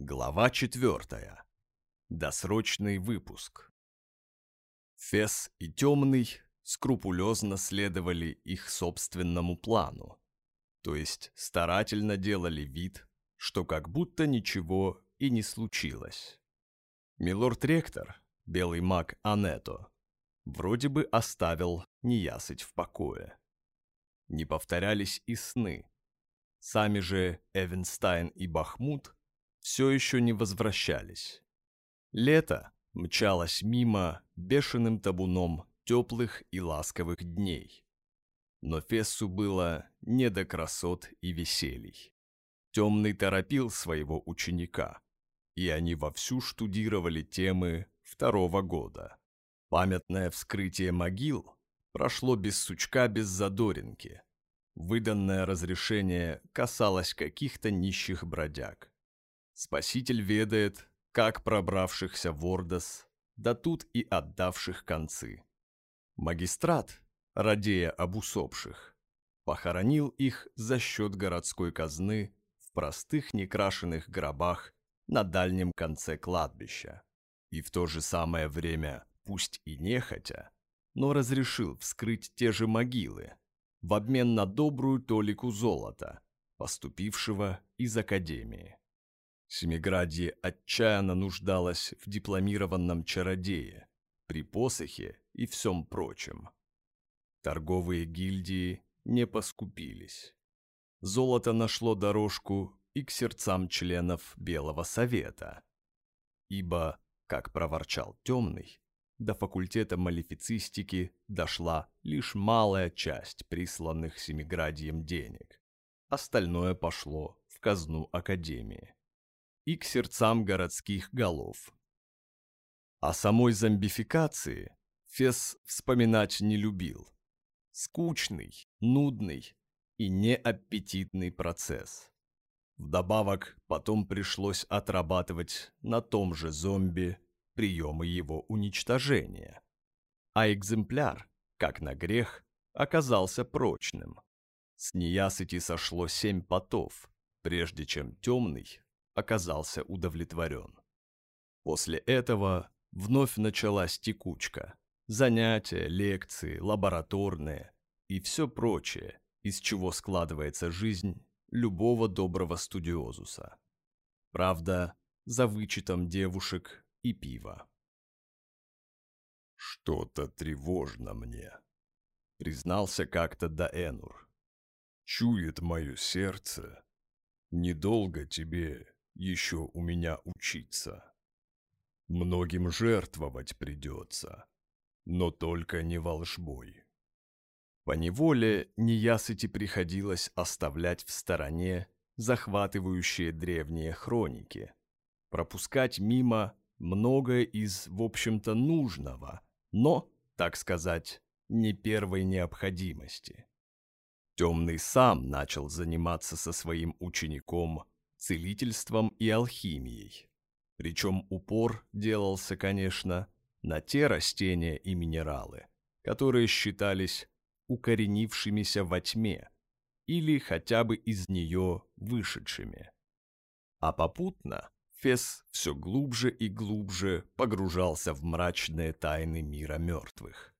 Глава четвертая. Досрочный выпуск. Фес и Темный скрупулезно следовали их собственному плану, то есть старательно делали вид, что как будто ничего и не случилось. Милорд-ректор, белый маг Анетто, вроде бы оставил неясыть в покое. Не повторялись и сны. Сами же Эвенстайн и Бахмут все еще не возвращались. Лето мчалось мимо бешеным табуном теплых и ласковых дней. Но Фессу было не до красот и веселий. Темный торопил своего ученика, и они вовсю штудировали темы второго года. Памятное вскрытие могил прошло без сучка, без задоринки. Выданное разрешение касалось каких-то нищих бродяг. Спаситель ведает, как пробравшихся в Ордос, да тут и отдавших концы. Магистрат, радея об усопших, похоронил их за счет городской казны в простых некрашенных гробах на дальнем конце кладбища. И в то же самое время, пусть и нехотя, но разрешил вскрыть те же могилы в обмен на добрую толику золота, поступившего из Академии. Семиградье отчаянно нуждалось в дипломированном чародее, при посохе и всем прочем. Торговые гильдии не поскупились. Золото нашло дорожку и к сердцам членов Белого Совета. Ибо, как проворчал Темный, до факультета малифицистики дошла лишь малая часть присланных Семиградием денег. Остальное пошло в казну Академии и к сердцам городских голов. О самой зомбификации Фес вспоминать не любил. Скучный, нудный и неаппетитный процесс. Вдобавок, потом пришлось отрабатывать на том же зомби приемы его уничтожения. А экземпляр, как на грех, оказался прочным. С неясыти сошло семь потов, прежде чем темный оказался удовлетворен. После этого вновь началась текучка. Занятия, лекции, лабораторные и все прочее, из чего складывается жизнь любого доброго студиозуса. Правда, за вычетом девушек и пива. «Что-то тревожно мне», — признался как-то Даэнур. «Чует мое сердце. Недолго тебе еще у меня учиться. Многим жертвовать придется, но только не волшбой. По неволе неясыти приходилось оставлять в стороне захватывающие древние хроники, пропускать мимо многое из, в общем-то, нужного, но, так сказать, не первой необходимости. Темный сам начал заниматься со своим учеником целительством и алхимией. Причем упор делался, конечно, на те растения и минералы, которые считались укоренившимися во тьме или хотя бы из нее вышедшими. А попутно Фес все глубже и глубже погружался в мрачные тайны мира мертвых.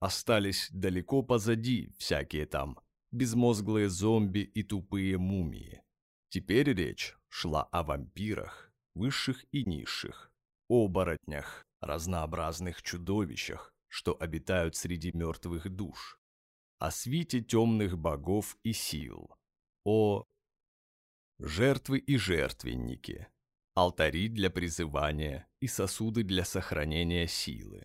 Остались далеко позади всякие там безмозглые зомби и тупые мумии. Теперь речь шла о вампирах, высших и низших, оборотнях, разнообразных чудовищах, что обитают среди мертвых душ, о свите темных богов и сил, о жертвы и жертвенники, алтари для призывания и сосуды для сохранения силы.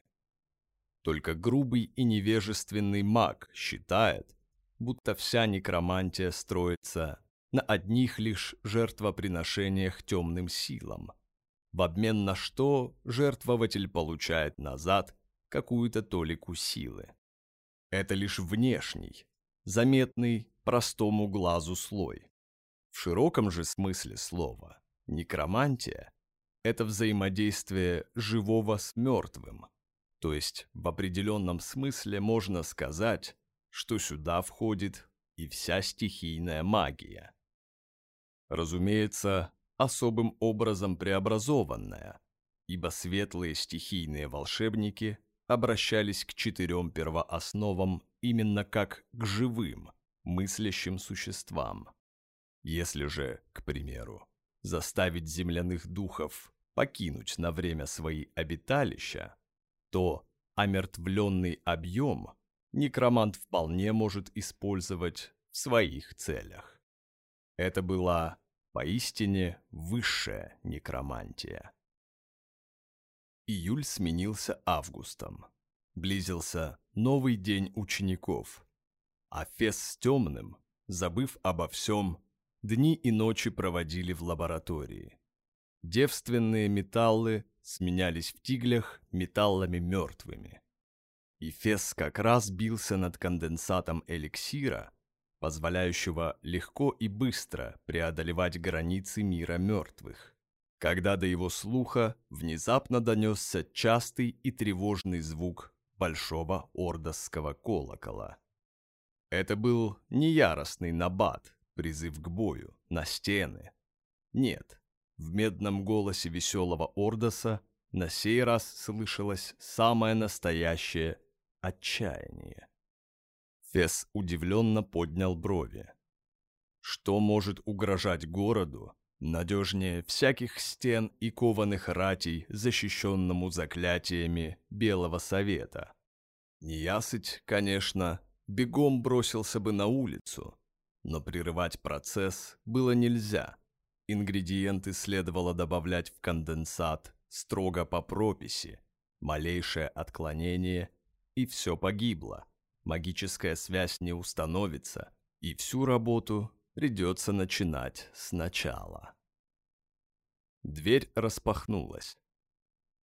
Только грубый и невежественный маг считает, будто вся некромантия строится на одних лишь жертвоприношениях темным силам, в обмен на что жертвователь получает назад какую-то толику силы. Это лишь внешний, заметный простому глазу слой. В широком же смысле слова некромантия – это взаимодействие живого с мертвым, то есть в определенном смысле можно сказать, что сюда входит и вся стихийная магия. Разумеется, особым образом преобразованная, ибо светлые стихийные волшебники обращались к четырем первоосновам именно как к живым, мыслящим существам. Если же, к примеру, заставить земляных духов покинуть на время свои обиталища, то омертвленный объем некромант вполне может использовать в своих целях. Это была поистине высшая некромантия. Июль сменился августом. Близился новый день учеников. А Фес с Темным, забыв обо всем, дни и ночи проводили в лаборатории. Девственные металлы сменялись в тиглях металлами мертвыми. И Фес как раз бился над конденсатом эликсира, позволяющего легко и быстро преодолевать границы мира мертвых, когда до его слуха внезапно донесся частый и тревожный звук большого ордосского колокола. Это был не яростный набат, призыв к бою, на стены. Нет, в медном голосе веселого Ордоса на сей раз слышалось самое настоящее отчаяние. Фес удивленно поднял брови. Что может угрожать городу, надежнее всяких стен и кованых ратей, защищенному заклятиями Белого Совета? Неясыть, конечно, бегом бросился бы на улицу, но прерывать процесс было нельзя. Ингредиенты следовало добавлять в конденсат строго по прописи, малейшее отклонение, и все погибло магическая связь не установится, и всю работу придется начинать сначала. Дверь распахнулась.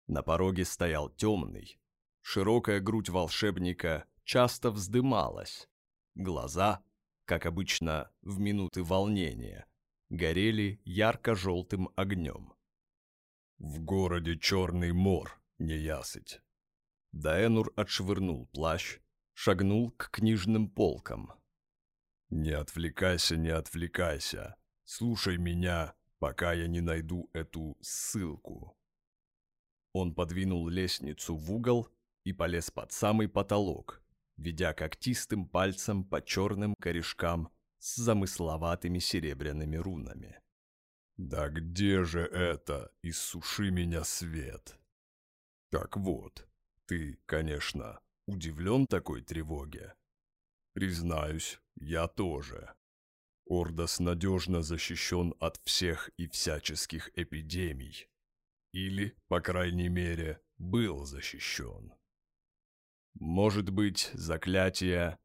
На пороге стоял темный. Широкая грудь волшебника часто вздымалась. Глаза, как обычно в минуты волнения, горели ярко-желтым огнем. «В городе черный мор, неясыть!» Даэнур отшвырнул плащ, шагнул к книжным полкам. «Не отвлекайся, не отвлекайся. Слушай меня, пока я не найду эту ссылку». Он подвинул лестницу в угол и полез под самый потолок, ведя когтистым пальцем по черным корешкам с замысловатыми серебряными рунами. «Да где же это? Иссуши меня, свет!» «Так вот, ты, конечно, удивлен такой тревоге. Признаюсь, я тоже. Ордос надежно защищен от всех и всяческих эпидемий. Или, по крайней мере, был защищен. Может быть, заклятие...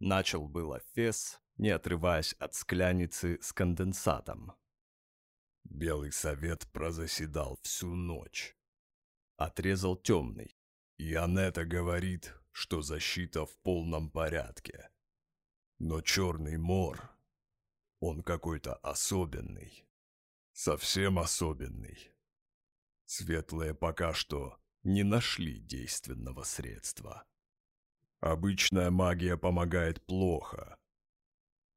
Начал было Фес, не отрываясь от скляницы с конденсатом. Белый совет прозаседал всю ночь. Отрезал темный. И Анетта говорит, что защита в полном порядке. Но Черный Мор, он какой-то особенный. Совсем особенный. Светлые пока что не нашли действенного средства. Обычная магия помогает плохо.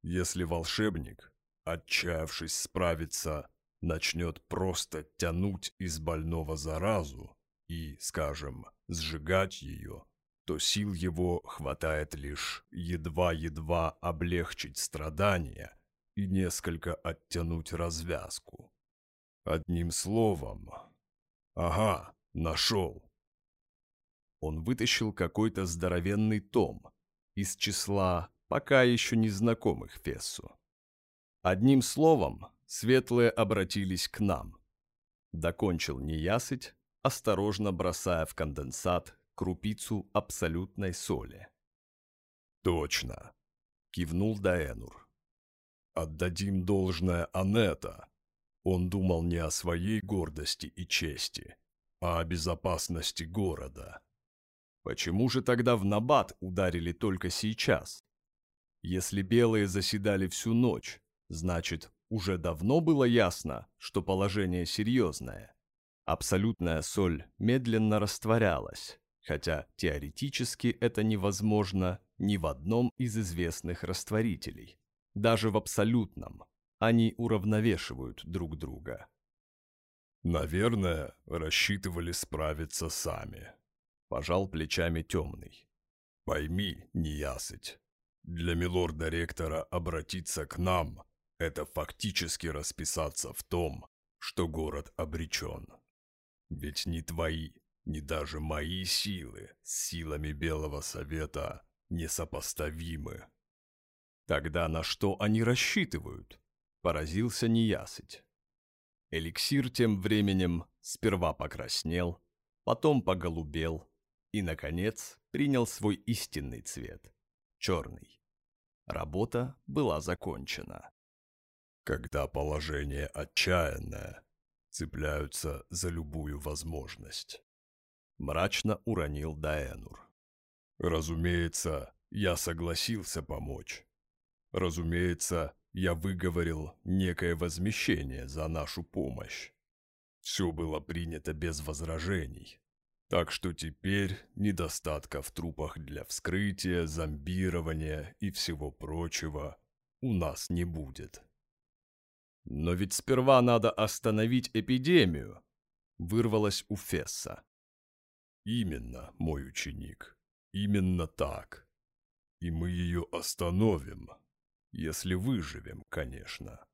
Если волшебник, отчаявшись справиться, начнет просто тянуть из больного заразу и, скажем, сжигать ее, то сил его хватает лишь едва-едва облегчить страдания и несколько оттянуть развязку. Одним словом... Ага, нашел. Он вытащил какой-то здоровенный том из числа пока еще незнакомых Фессу. Одним словом, светлые обратились к нам. Докончил неясыть, осторожно бросая в конденсат крупицу абсолютной соли. «Точно!» — кивнул Даэнур. «Отдадим должное Анетта. Он думал не о своей гордости и чести, а о безопасности города. Почему же тогда в Набат ударили только сейчас? Если белые заседали всю ночь, значит, уже давно было ясно, что положение серьезное. Абсолютная соль медленно растворялась, хотя теоретически это невозможно ни в одном из известных растворителей. Даже в абсолютном. они уравновешивают друг друга. «Наверное, рассчитывали справиться сами», — пожал плечами темный. «Пойми, неясыть, для милорда-ректора обратиться к нам — это фактически расписаться в том, что город обречен. Ведь ни твои, ни даже мои силы с силами Белого Совета несопоставимы. Тогда на что они рассчитывают? Поразился неясыть. Эликсир тем временем сперва покраснел, потом поголубел и, наконец, принял свой истинный цвет – черный. Работа была закончена. Когда положение отчаянное, цепляются за любую возможность. Мрачно уронил Даэнур. Разумеется, я согласился помочь. Разумеется, я выговорил некое возмещение за нашу помощь. Все было принято без возражений. Так что теперь недостатка в трупах для вскрытия, зомбирования и всего прочего у нас не будет. «Но ведь сперва надо остановить эпидемию», — вырвалось у Фесса. «Именно, мой ученик, именно так. И мы ее остановим, если выживем, конечно.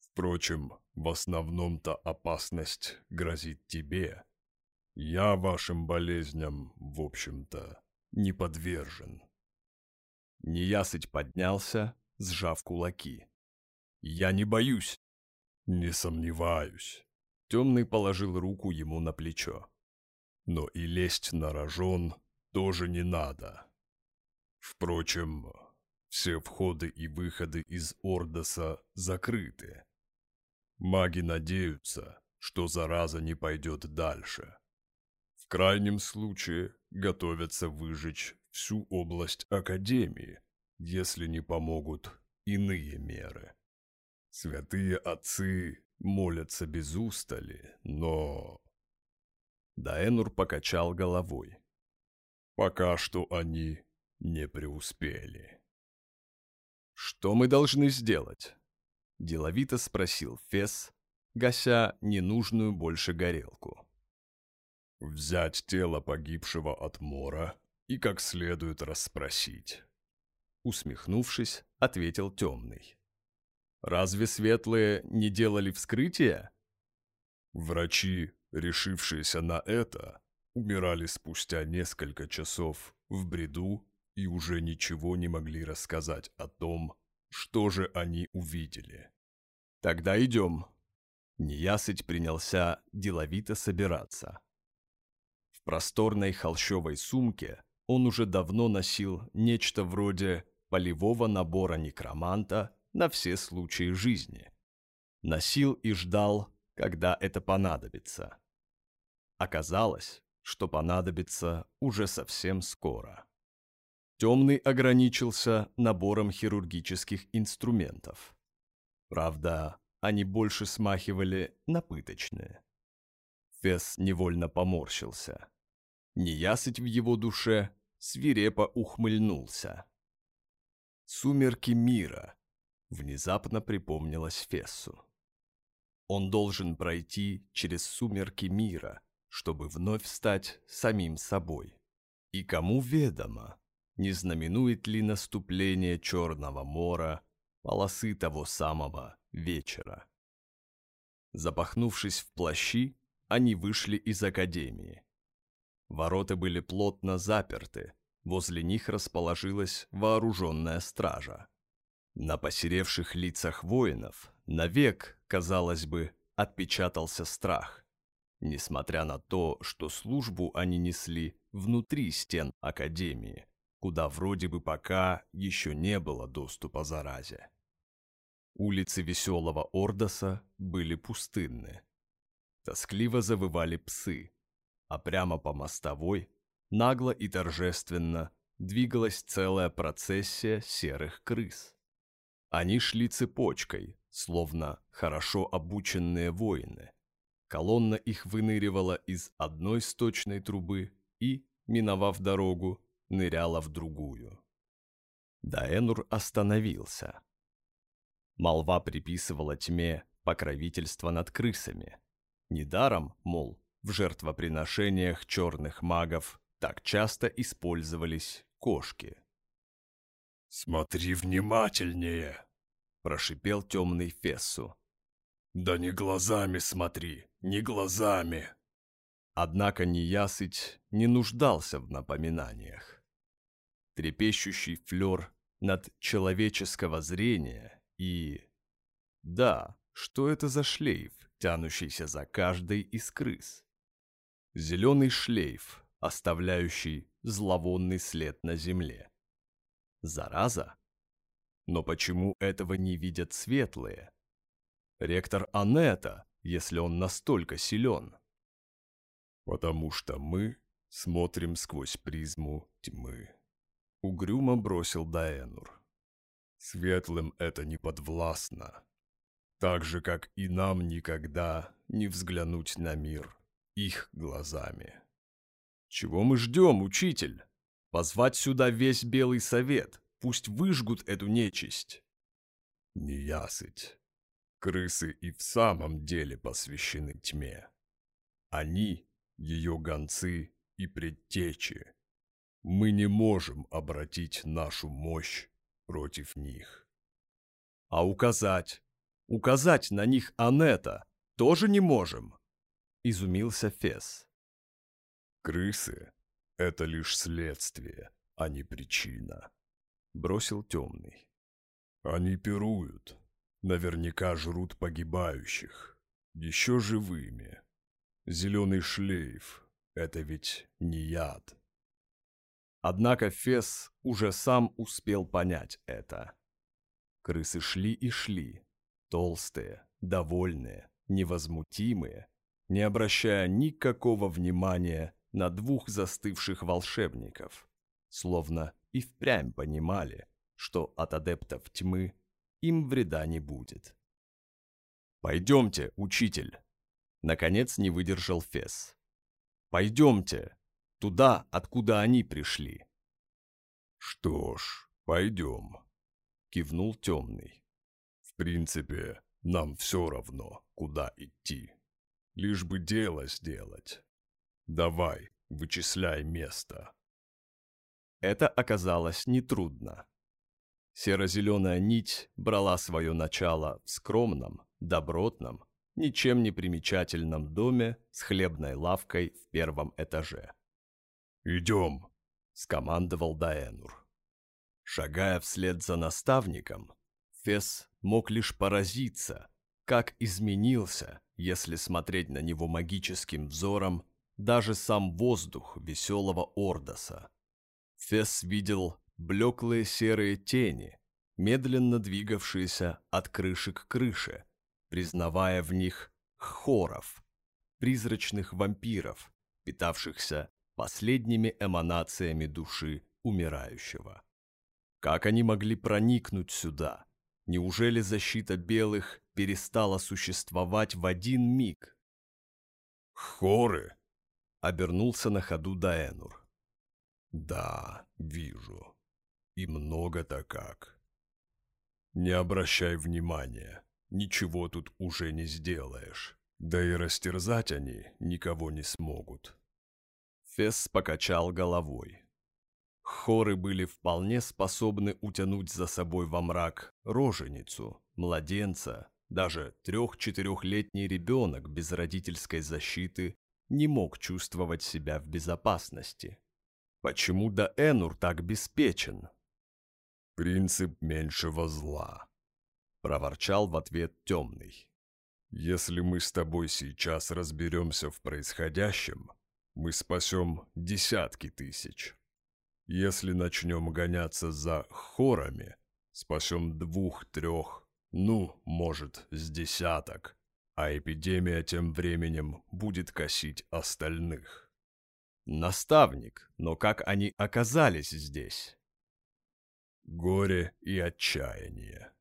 Впрочем, в основном-то опасность грозит тебе. Я вашим болезням, в общем-то, не подвержен». Неясыть поднялся, сжав кулаки. «Я не боюсь!» «Не сомневаюсь!» Темный положил руку ему на плечо. «Но и лезть на рожон тоже не надо. Впрочем, все входы и выходы из Ордоса закрыты. Маги надеются, что зараза не пойдет дальше. В крайнем случае готовятся выжечь всю область Академии, если не помогут иные меры. Святые отцы молятся без устали, но... Даэнур покачал головой. Пока что они не преуспели. «Что мы должны сделать?» – деловито спросил Фес, гася ненужную больше горелку. «Взять тело погибшего от мора и как следует расспросить». Усмехнувшись, ответил темный. Разве светлые не делали вскрытия? Врачи, решившиеся на это, умирали спустя несколько часов в бреду и уже ничего не могли рассказать о том, что же они увидели. «Тогда идем». Неясыть принялся деловито собираться. В просторной холщовой сумке он уже давно носил нечто вроде полевого набора некроманта на все случаи жизни. Носил и ждал, когда это понадобится. Оказалось, что понадобится уже совсем скоро. Темный ограничился набором хирургических инструментов. Правда, они больше смахивали на пыточные. Фес невольно поморщился. Неясыть в его душе свирепо ухмыльнулся. «Сумерки мира», Внезапно припомнилось Фессу. Он должен пройти через сумерки мира, чтобы вновь стать самим собой. И кому ведомо, не знаменует ли наступление Черного мора полосы того самого вечера. Запахнувшись в плащи, они вышли из академии. Ворота были плотно заперты, возле них расположилась вооруженная стража. На посеревших лицах воинов навек, казалось бы, отпечатался страх, несмотря на то, что службу они несли внутри стен Академии, куда вроде бы пока еще не было доступа заразе. Улицы веселого Ордоса были пустынны. Тоскливо завывали псы, а прямо по мостовой, нагло и торжественно, двигалась целая процессия серых крыс. Они шли цепочкой, словно хорошо обученные воины. Колонна их выныривала из одной сточной трубы и, миновав дорогу, ныряла в другую. Даэнур остановился. Молва приписывала тьме покровительство над крысами. Недаром, мол, в жертвоприношениях черных магов так часто использовались кошки. «Смотри внимательнее!» – прошипел темный Фессу. «Да не глазами смотри, не глазами!» Однако неясыть не нуждался в напоминаниях. Трепещущий флер над человеческого зрения и... Да, что это за шлейф, тянущийся за каждой из крыс? Зеленый шлейф, оставляющий зловонный след на земле. Зараза? Но почему этого не видят светлые? Ректор Анетта, если он настолько силен. Потому что мы смотрим сквозь призму тьмы. Угрюмо бросил Даэнур. Светлым это не подвластно. Так же, как и нам никогда не взглянуть на мир их глазами. Чего мы ждем, учитель? Позвать сюда весь Белый Совет, пусть выжгут эту нечисть. Неясыть. Крысы и в самом деле посвящены тьме. Они — ее гонцы и предтечи. Мы не можем обратить нашу мощь против них. А указать? Указать на них Анета тоже не можем? Изумился Фес. Крысы — это лишь следствие, а не причина. Бросил темный. Они пируют. Наверняка жрут погибающих. Еще живыми. Зеленый шлейф — это ведь не яд. Однако Фес уже сам успел понять это. Крысы шли и шли, толстые, довольные, невозмутимые, не обращая никакого внимания на двух застывших волшебников, словно и впрямь понимали, что от адептов тьмы им вреда не будет. «Пойдемте, учитель!» Наконец не выдержал Фес. «Пойдемте!» Туда, откуда они пришли. «Что ж, пойдем», — кивнул темный. «В принципе, нам все равно, куда идти. Лишь бы дело сделать. Давай, вычисляй место». Это оказалось нетрудно. Серо-зеленая нить брала свое начало в скромном, добротном, ничем не примечательном доме с хлебной лавкой в первом этаже. «Идем!» — скомандовал Даэнур. Шагая вслед за наставником, Фес мог лишь поразиться, как изменился, если смотреть на него магическим взором, даже сам воздух веселого Ордоса. Фес видел блеклые серые тени, медленно двигавшиеся от крыши к крыше, признавая в них хоров, призрачных вампиров, питавшихся последними эманациями души умирающего. Как они могли проникнуть сюда? Неужели защита белых перестала существовать в один миг? «Хоры!» — обернулся на ходу Даэнур. «Да, вижу. И много-то как. Не обращай внимания, ничего тут уже не сделаешь. Да и растерзать они никого не смогут. Фесс покачал головой. Хоры были вполне способны утянуть за собой во мрак роженицу, младенца, даже трех-четырехлетний ребенок без родительской защиты не мог чувствовать себя в безопасности. Почему да Энур так беспечен? «Принцип меньшего зла», — проворчал в ответ темный. «Если мы с тобой сейчас разберемся в происходящем, мы спасем десятки тысяч. Если начнем гоняться за хорами, спасем двух-трех, ну, может, с десяток, а эпидемия тем временем будет косить остальных. Наставник, но как они оказались здесь? Горе и отчаяние.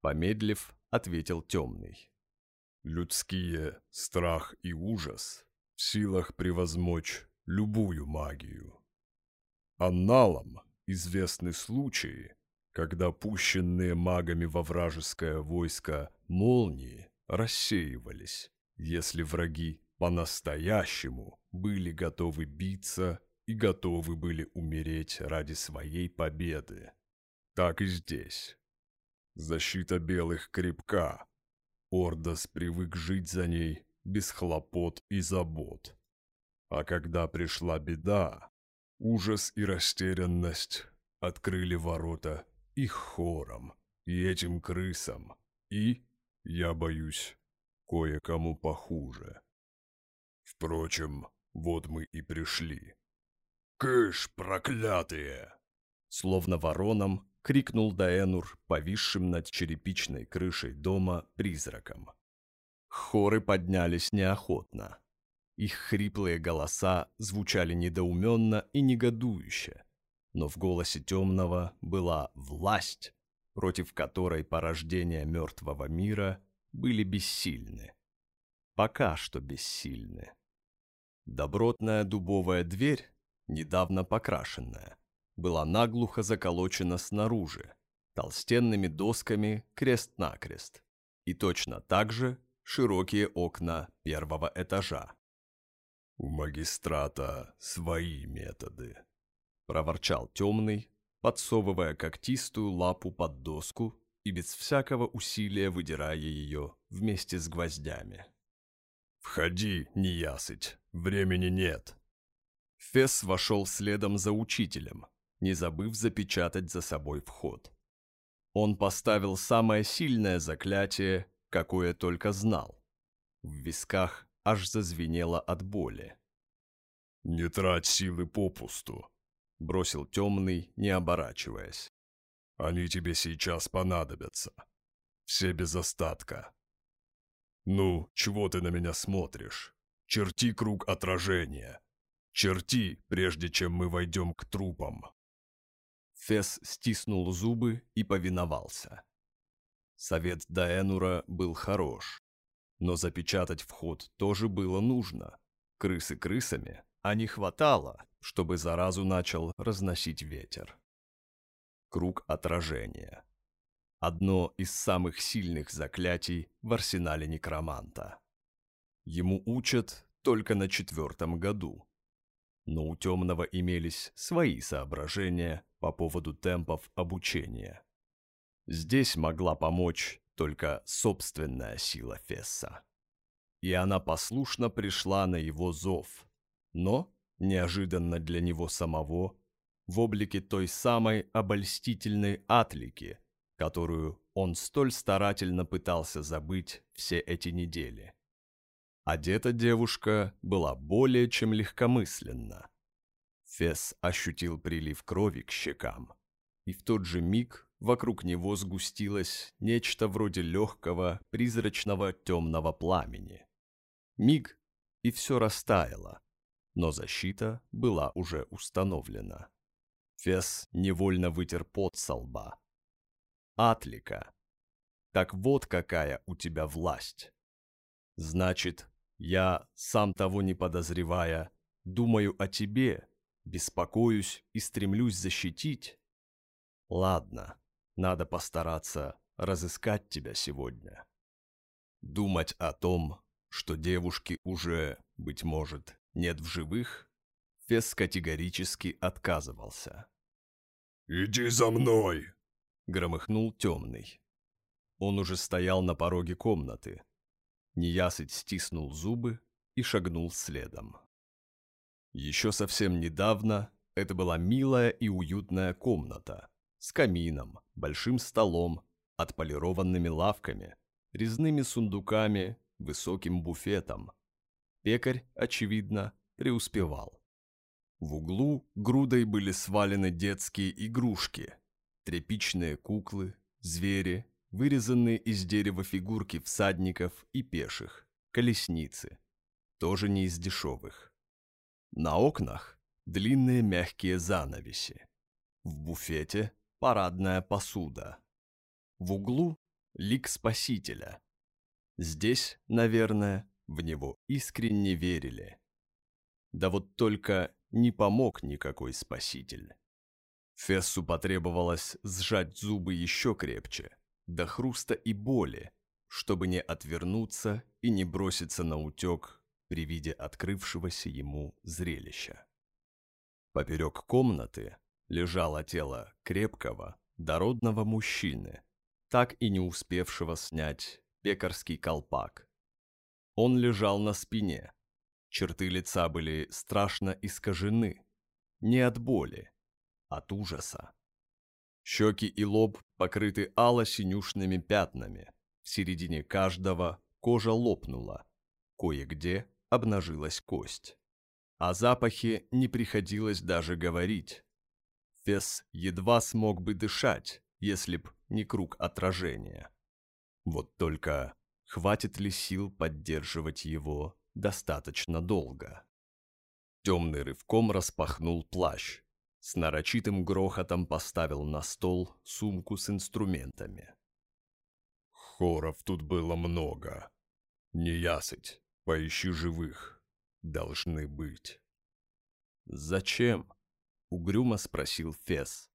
Помедлив, ответил темный. Людские страх и ужас в силах превозмочь любую магию. Анналам известны случаи, когда пущенные магами во вражеское войско молнии рассеивались, если враги по-настоящему были готовы биться и готовы были умереть ради своей победы. Так и здесь. Защита белых крепка. Ордос привык жить за ней без хлопот и забот. А когда пришла беда, ужас и растерянность открыли ворота их хором, и этим крысам, и, я боюсь, кое-кому похуже. Впрочем, вот мы и пришли. «Кыш, проклятые!» Словно вороном крикнул Даэнур, повисшим над черепичной крышей дома призраком. Хоры поднялись неохотно. Их хриплые голоса звучали недоуменно и негодующе, но в голосе темного была власть, против которой порождения мертвого мира были бессильны. Пока что бессильны. Добротная дубовая дверь, недавно покрашенная, была наглухо заколочена снаружи, толстенными досками крест-накрест, и точно так же широкие окна первого этажа. «У магистрата свои методы», — проворчал темный, подсовывая когтистую лапу под доску и без всякого усилия выдирая ее вместе с гвоздями. «Входи, неясыть, времени нет». Фесс вошел следом за учителем, не забыв запечатать за собой вход. Он поставил самое сильное заклятие, какое только знал. В висках аж зазвенело от боли. «Не трать силы попусту», — бросил темный, не оборачиваясь. «Они тебе сейчас понадобятся. Все без остатка. Ну, чего ты на меня смотришь? Черти круг отражения. Черти, прежде чем мы войдем к трупам». Фес стиснул зубы и повиновался. Совет Даэнура был хорош, но запечатать вход тоже было нужно. Крысы крысами, а не хватало, чтобы заразу начал разносить ветер. Круг отражения. Одно из самых сильных заклятий в арсенале некроманта. Ему учат только на четвертом году. Но у темного имелись свои соображения по поводу темпов обучения. Здесь могла помочь только собственная сила Фесса. И она послушно пришла на его зов, но, неожиданно для него самого, в облике той самой обольстительной Атлики, которую он столь старательно пытался забыть все эти недели. Одета девушка была более чем легкомысленна. Фес ощутил прилив крови к щекам, и в тот же миг вокруг него сгустилось нечто вроде легкого, призрачного темного пламени. Миг, и все растаяло, но защита была уже установлена. Фес невольно вытер пот со лба. «Атлика, так вот какая у тебя власть. Значит, я, сам того не подозревая, думаю о тебе беспокоюсь и стремлюсь защитить. Ладно, надо постараться разыскать тебя сегодня. Думать о том, что девушки уже, быть может, нет в живых, Фес категорически отказывался. «Иди за мной!» — громыхнул темный. Он уже стоял на пороге комнаты. Неясыть стиснул зубы и шагнул следом. Еще совсем недавно это была милая и уютная комната с камином, большим столом, отполированными лавками, резными сундуками, высоким буфетом. Пекарь, очевидно, преуспевал. В углу грудой были свалены детские игрушки, тряпичные куклы, звери, вырезанные из дерева фигурки всадников и пеших, колесницы, тоже не из дешевых. На окнах длинные мягкие занавеси. В буфете парадная посуда. В углу лик Спасителя. Здесь, наверное, в него искренне верили. Да вот только не помог никакой Спаситель. Фессу потребовалось сжать зубы еще крепче, до хруста и боли, чтобы не отвернуться и не броситься на утек при виде открывшегося ему зрелища. Поперек комнаты лежало тело крепкого, дородного мужчины, так и не успевшего снять пекарский колпак. Он лежал на спине. Черты лица были страшно искажены. Не от боли, от ужаса. Щеки и лоб покрыты ало-синюшными пятнами. В середине каждого кожа лопнула. Кое-где обнажилась кость. О запахе не приходилось даже говорить. Фес едва смог бы дышать, если б не круг отражения. Вот только хватит ли сил поддерживать его достаточно долго? Темный рывком распахнул плащ, с нарочитым грохотом поставил на стол сумку с инструментами. Хоров тут было много. Неясыть, поищи живых. Должны быть. «Зачем?» — угрюмо спросил Фес.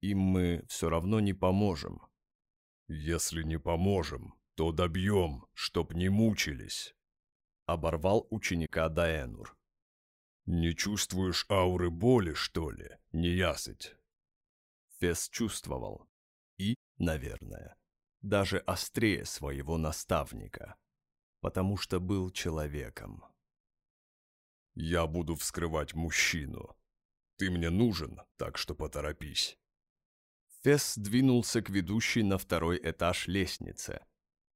«Им мы все равно не поможем». «Если не поможем, то добьем, чтоб не мучились», — оборвал ученика Даэнур. «Не чувствуешь ауры боли, что ли, неясыть?» Фес чувствовал. И, наверное, даже острее своего наставника, потому что был человеком. «Я буду вскрывать мужчину. Ты мне нужен, так что поторопись». Фес двинулся к ведущей на второй этаж лестнице.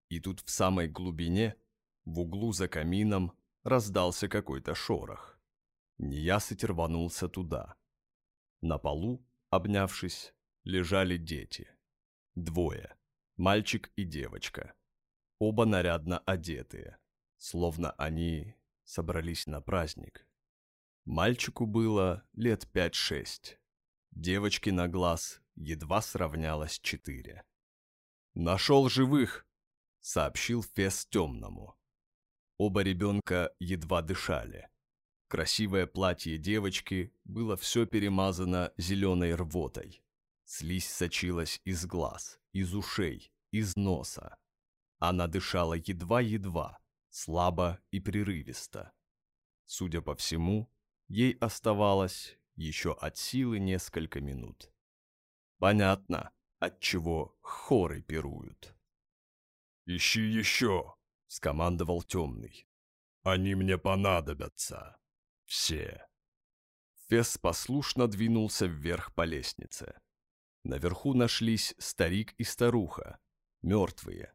И тут в самой глубине, в углу за камином, раздался какой-то шорох. Неясыть рванулся туда. На полу, обнявшись, лежали дети. Двое. Мальчик и девочка. Оба нарядно одетые, словно они собрались на праздник. Мальчику было лет пять-шесть. Девочке на глаз едва сравнялось четыре. «Нашел живых!» — сообщил Фес темному. Оба ребенка едва дышали. Красивое платье девочки было все перемазано зеленой рвотой. Слизь сочилась из глаз, из ушей, из носа. Она дышала едва-едва, слабо и прерывисто. Судя по всему, ей оставалось еще от силы несколько минут. Понятно, от чего хоры пируют. «Ищи еще!» — скомандовал темный. «Они мне понадобятся. Все». Фес послушно двинулся вверх по лестнице. Наверху нашлись старик и старуха, мертвые,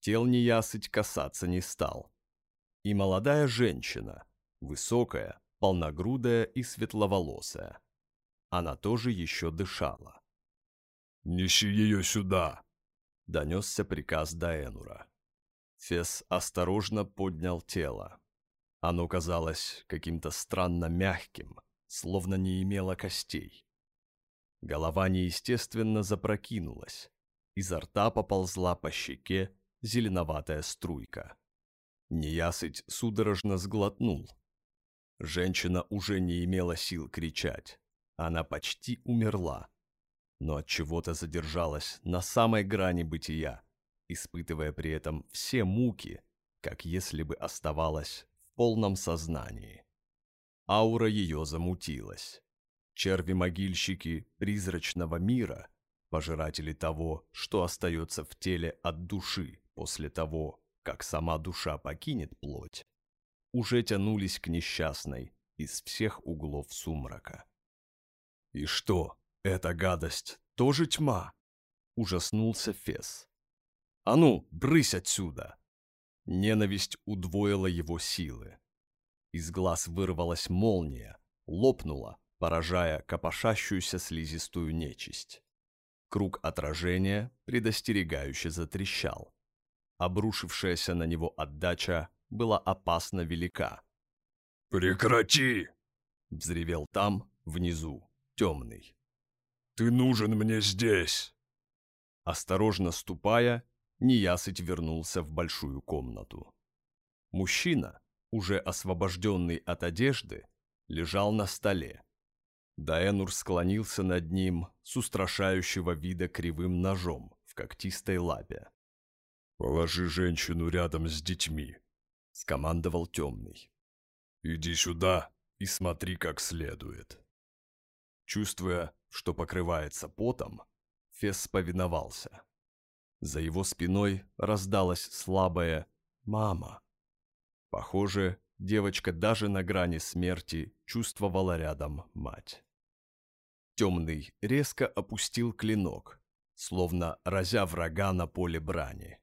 Тел неясыть касаться не стал. И молодая женщина, высокая, полногрудая и светловолосая. Она тоже еще дышала. «Неси ее сюда!» — донесся приказ Даэнура. Фес осторожно поднял тело. Оно казалось каким-то странно мягким, словно не имело костей. Голова неестественно запрокинулась, изо рта поползла по щеке зеленоватая струйка. Неясыть судорожно сглотнул. Женщина уже не имела сил кричать. Она почти умерла, но от чего-то задержалась на самой грани бытия, испытывая при этом все муки, как если бы оставалась в полном сознании. Аура ее замутилась. Черви-могильщики призрачного мира, пожиратели того, что остается в теле от души, после того, как сама душа покинет плоть, уже тянулись к несчастной из всех углов сумрака. «И что, эта гадость тоже тьма?» – ужаснулся Фес. «А ну, брысь отсюда!» Ненависть удвоила его силы. Из глаз вырвалась молния, лопнула, поражая копошащуюся слизистую нечисть. Круг отражения предостерегающе затрещал обрушившаяся на него отдача была опасно велика. «Прекрати!» — взревел там, внизу, темный. «Ты нужен мне здесь!» Осторожно ступая, неясыть вернулся в большую комнату. Мужчина, уже освобожденный от одежды, лежал на столе. Даэнур склонился над ним с устрашающего вида кривым ножом в когтистой лапе. «Положи женщину рядом с детьми», — скомандовал темный. «Иди сюда и смотри как следует». Чувствуя, что покрывается потом, Фес повиновался. За его спиной раздалось слабое «мама». Похоже, девочка даже на грани смерти чувствовала рядом мать. Темный резко опустил клинок, словно разя врага на поле брани.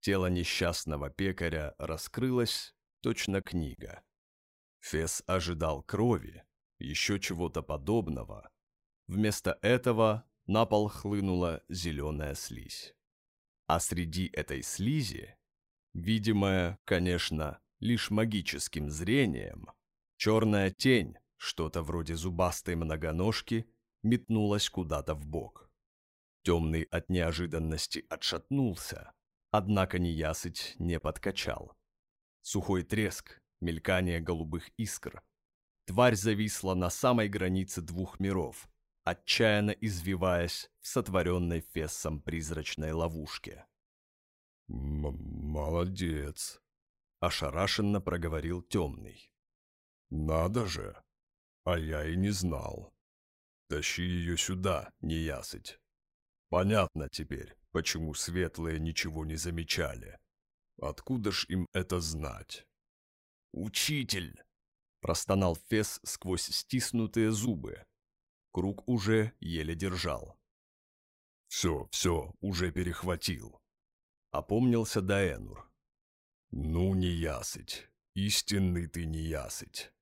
Тело несчастного пекаря раскрылось, точно книга. Фес ожидал крови, еще чего-то подобного. Вместо этого на пол хлынула зеленая слизь. А среди этой слизи, видимая, конечно, лишь магическим зрением, черная тень, что-то вроде зубастой многоножки, метнулась куда-то в бок. Темный от неожиданности отшатнулся, однако неясыть не подкачал. Сухой треск, мелькание голубых искр. Тварь зависла на самой границе двух миров, отчаянно извиваясь в сотворенной Фессом призрачной ловушке. «Молодец», — ошарашенно проговорил темный. «Надо же! А я и не знал. Тащи ее сюда, неясыть. Понятно теперь, почему светлые ничего не замечали. Откуда ж им это знать?» «Учитель!» — простонал Фес сквозь стиснутые зубы. Круг уже еле держал. «Все, все, уже перехватил», — опомнился Даэнур. «Ну, не ясыть, истинный ты не ясыть.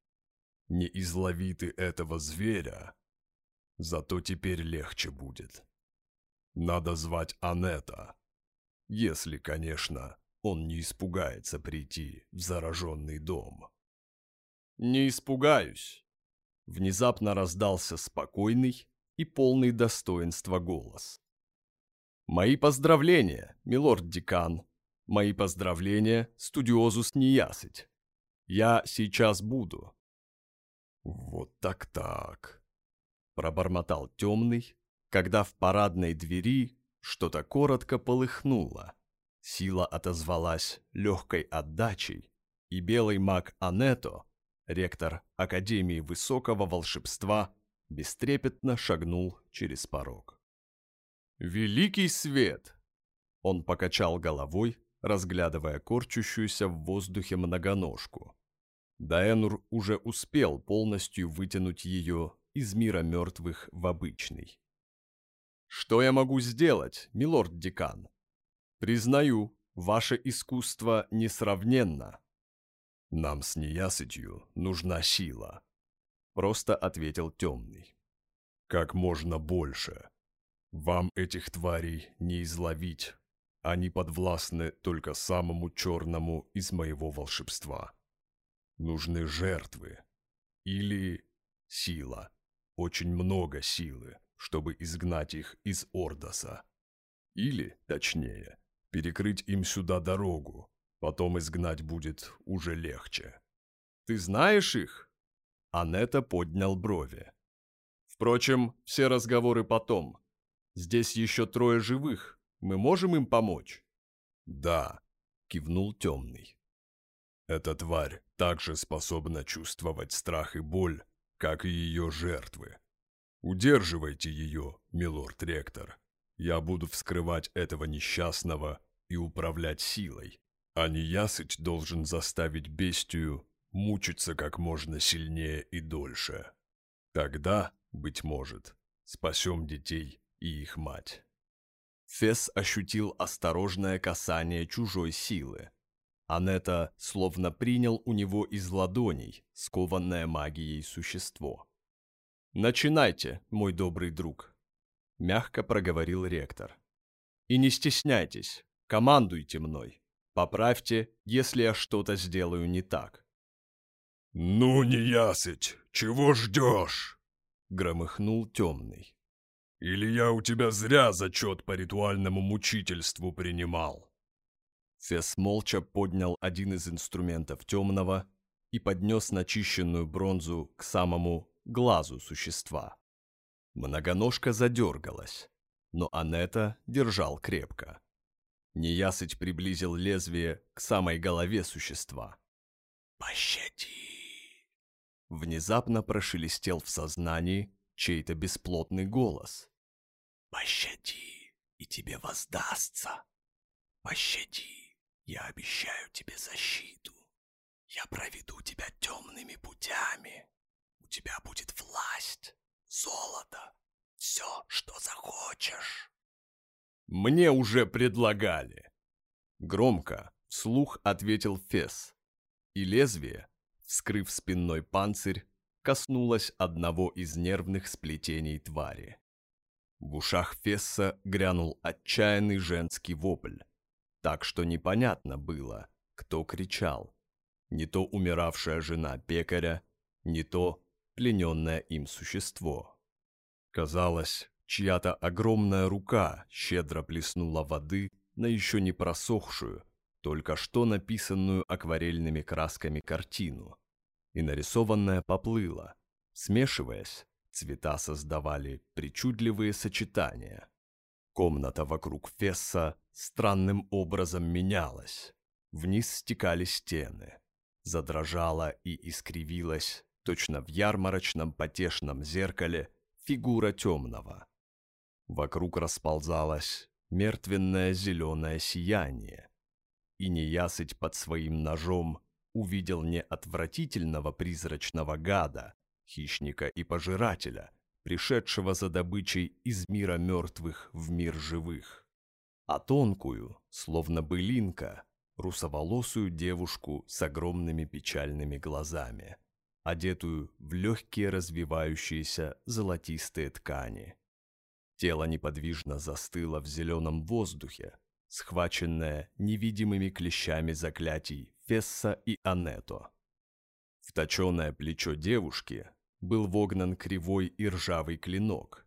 Не излови ты этого зверя, зато теперь легче будет. Надо звать Анета, если, конечно, он не испугается прийти в зараженный дом». «Не испугаюсь», — внезапно раздался спокойный и полный достоинства голос. «Мои поздравления, милорд-декан, мои поздравления, студиозус неясыть. Я сейчас буду». «Вот так-так», — пробормотал темный, когда в парадной двери что-то коротко полыхнуло. Сила отозвалась легкой отдачей, и белый маг Ането, ректор Академии Высокого Волшебства, бестрепетно шагнул через порог. «Великий свет!» Он покачал головой, разглядывая корчущуюся в воздухе многоножку. Даэнур уже успел полностью вытянуть ее из мира мертвых в обычный. «Что я могу сделать, милорд-декан? Признаю, ваше искусство несравненно». «Нам с неясытью нужна сила», — просто ответил темный. «Как можно больше. Вам этих тварей не изловить, они подвластны только самому черному из моего волшебства. Нужны жертвы. Или сила. Очень много силы, чтобы изгнать их из Ордоса. Или, точнее, перекрыть им сюда дорогу. Потом изгнать будет уже легче. «Ты знаешь их?» Анетта поднял брови. «Впрочем, все разговоры потом. Здесь еще трое живых, мы можем им помочь?» «Да», — кивнул темный. «Эта тварь также способна чувствовать страх и боль, как и ее жертвы. Удерживайте ее, милорд-ректор. Я буду вскрывать этого несчастного и управлять силой, а неясыть должен заставить бестию мучиться как можно сильнее и дольше. Тогда, быть может, спасем детей и их мать». Фес ощутил осторожное касание чужой силы. Анетта словно принял у него из ладоней скованное магией существо. «Начинайте, мой добрый друг», — мягко проговорил ректор. «И не стесняйтесь, командуйте мной. Поправьте, если я что-то сделаю не так». «Ну, не ясыть, чего ждешь?» — громыхнул темный. Или я у тебя зря зачет по ритуальному мучительству принимал?» Фес молча поднял один из инструментов темного и поднес начищенную бронзу к самому глазу существа. Многоножка задергалась, но Анетта держал крепко. Неясыть приблизил лезвие к самой голове существа. «Пощади!» Внезапно прошелестел в сознании чей-то бесплотный голос. «Пощади, и тебе воздастся! Пощади, я обещаю тебе защиту! Я проведу тебя темными путями! У тебя будет власть, золото, все, что захочешь!» «Мне уже предлагали!» Громко, вслух ответил Фес, и лезвие, вскрыв спинной панцирь, коснулось одного из нервных сплетений твари. В ушах Фесса грянул отчаянный женский вопль, так что непонятно было, кто кричал. Не то умиравшая жена пекаря, не то плененное им существо. Казалось, чья-то огромная рука щедро плеснула воды на еще не просохшую, только что написанную акварельными красками картину, и нарисованная поплыла. Смешиваясь, цвета создавали причудливые сочетания. Комната вокруг Фесса странным образом менялась. Вниз стекали стены. Задрожала и искривилась, точно в ярмарочном потешном зеркале, фигура темного. Вокруг расползалось мертвенное зеленое сияние, и неясыть под своим ножом увидел не отвратительного призрачного гада, хищника и пожирателя, пришедшего за добычей из мира мертвых в мир живых, а тонкую, словно былинка, русоволосую девушку с огромными печальными глазами, одетую в легкие развивающиеся золотистые ткани. Тело неподвижно застыло в зеленом воздухе, схваченная невидимыми клещами заклятий Фесса и Ането. В точеное плечо девушки был вогнан кривой и ржавый клинок.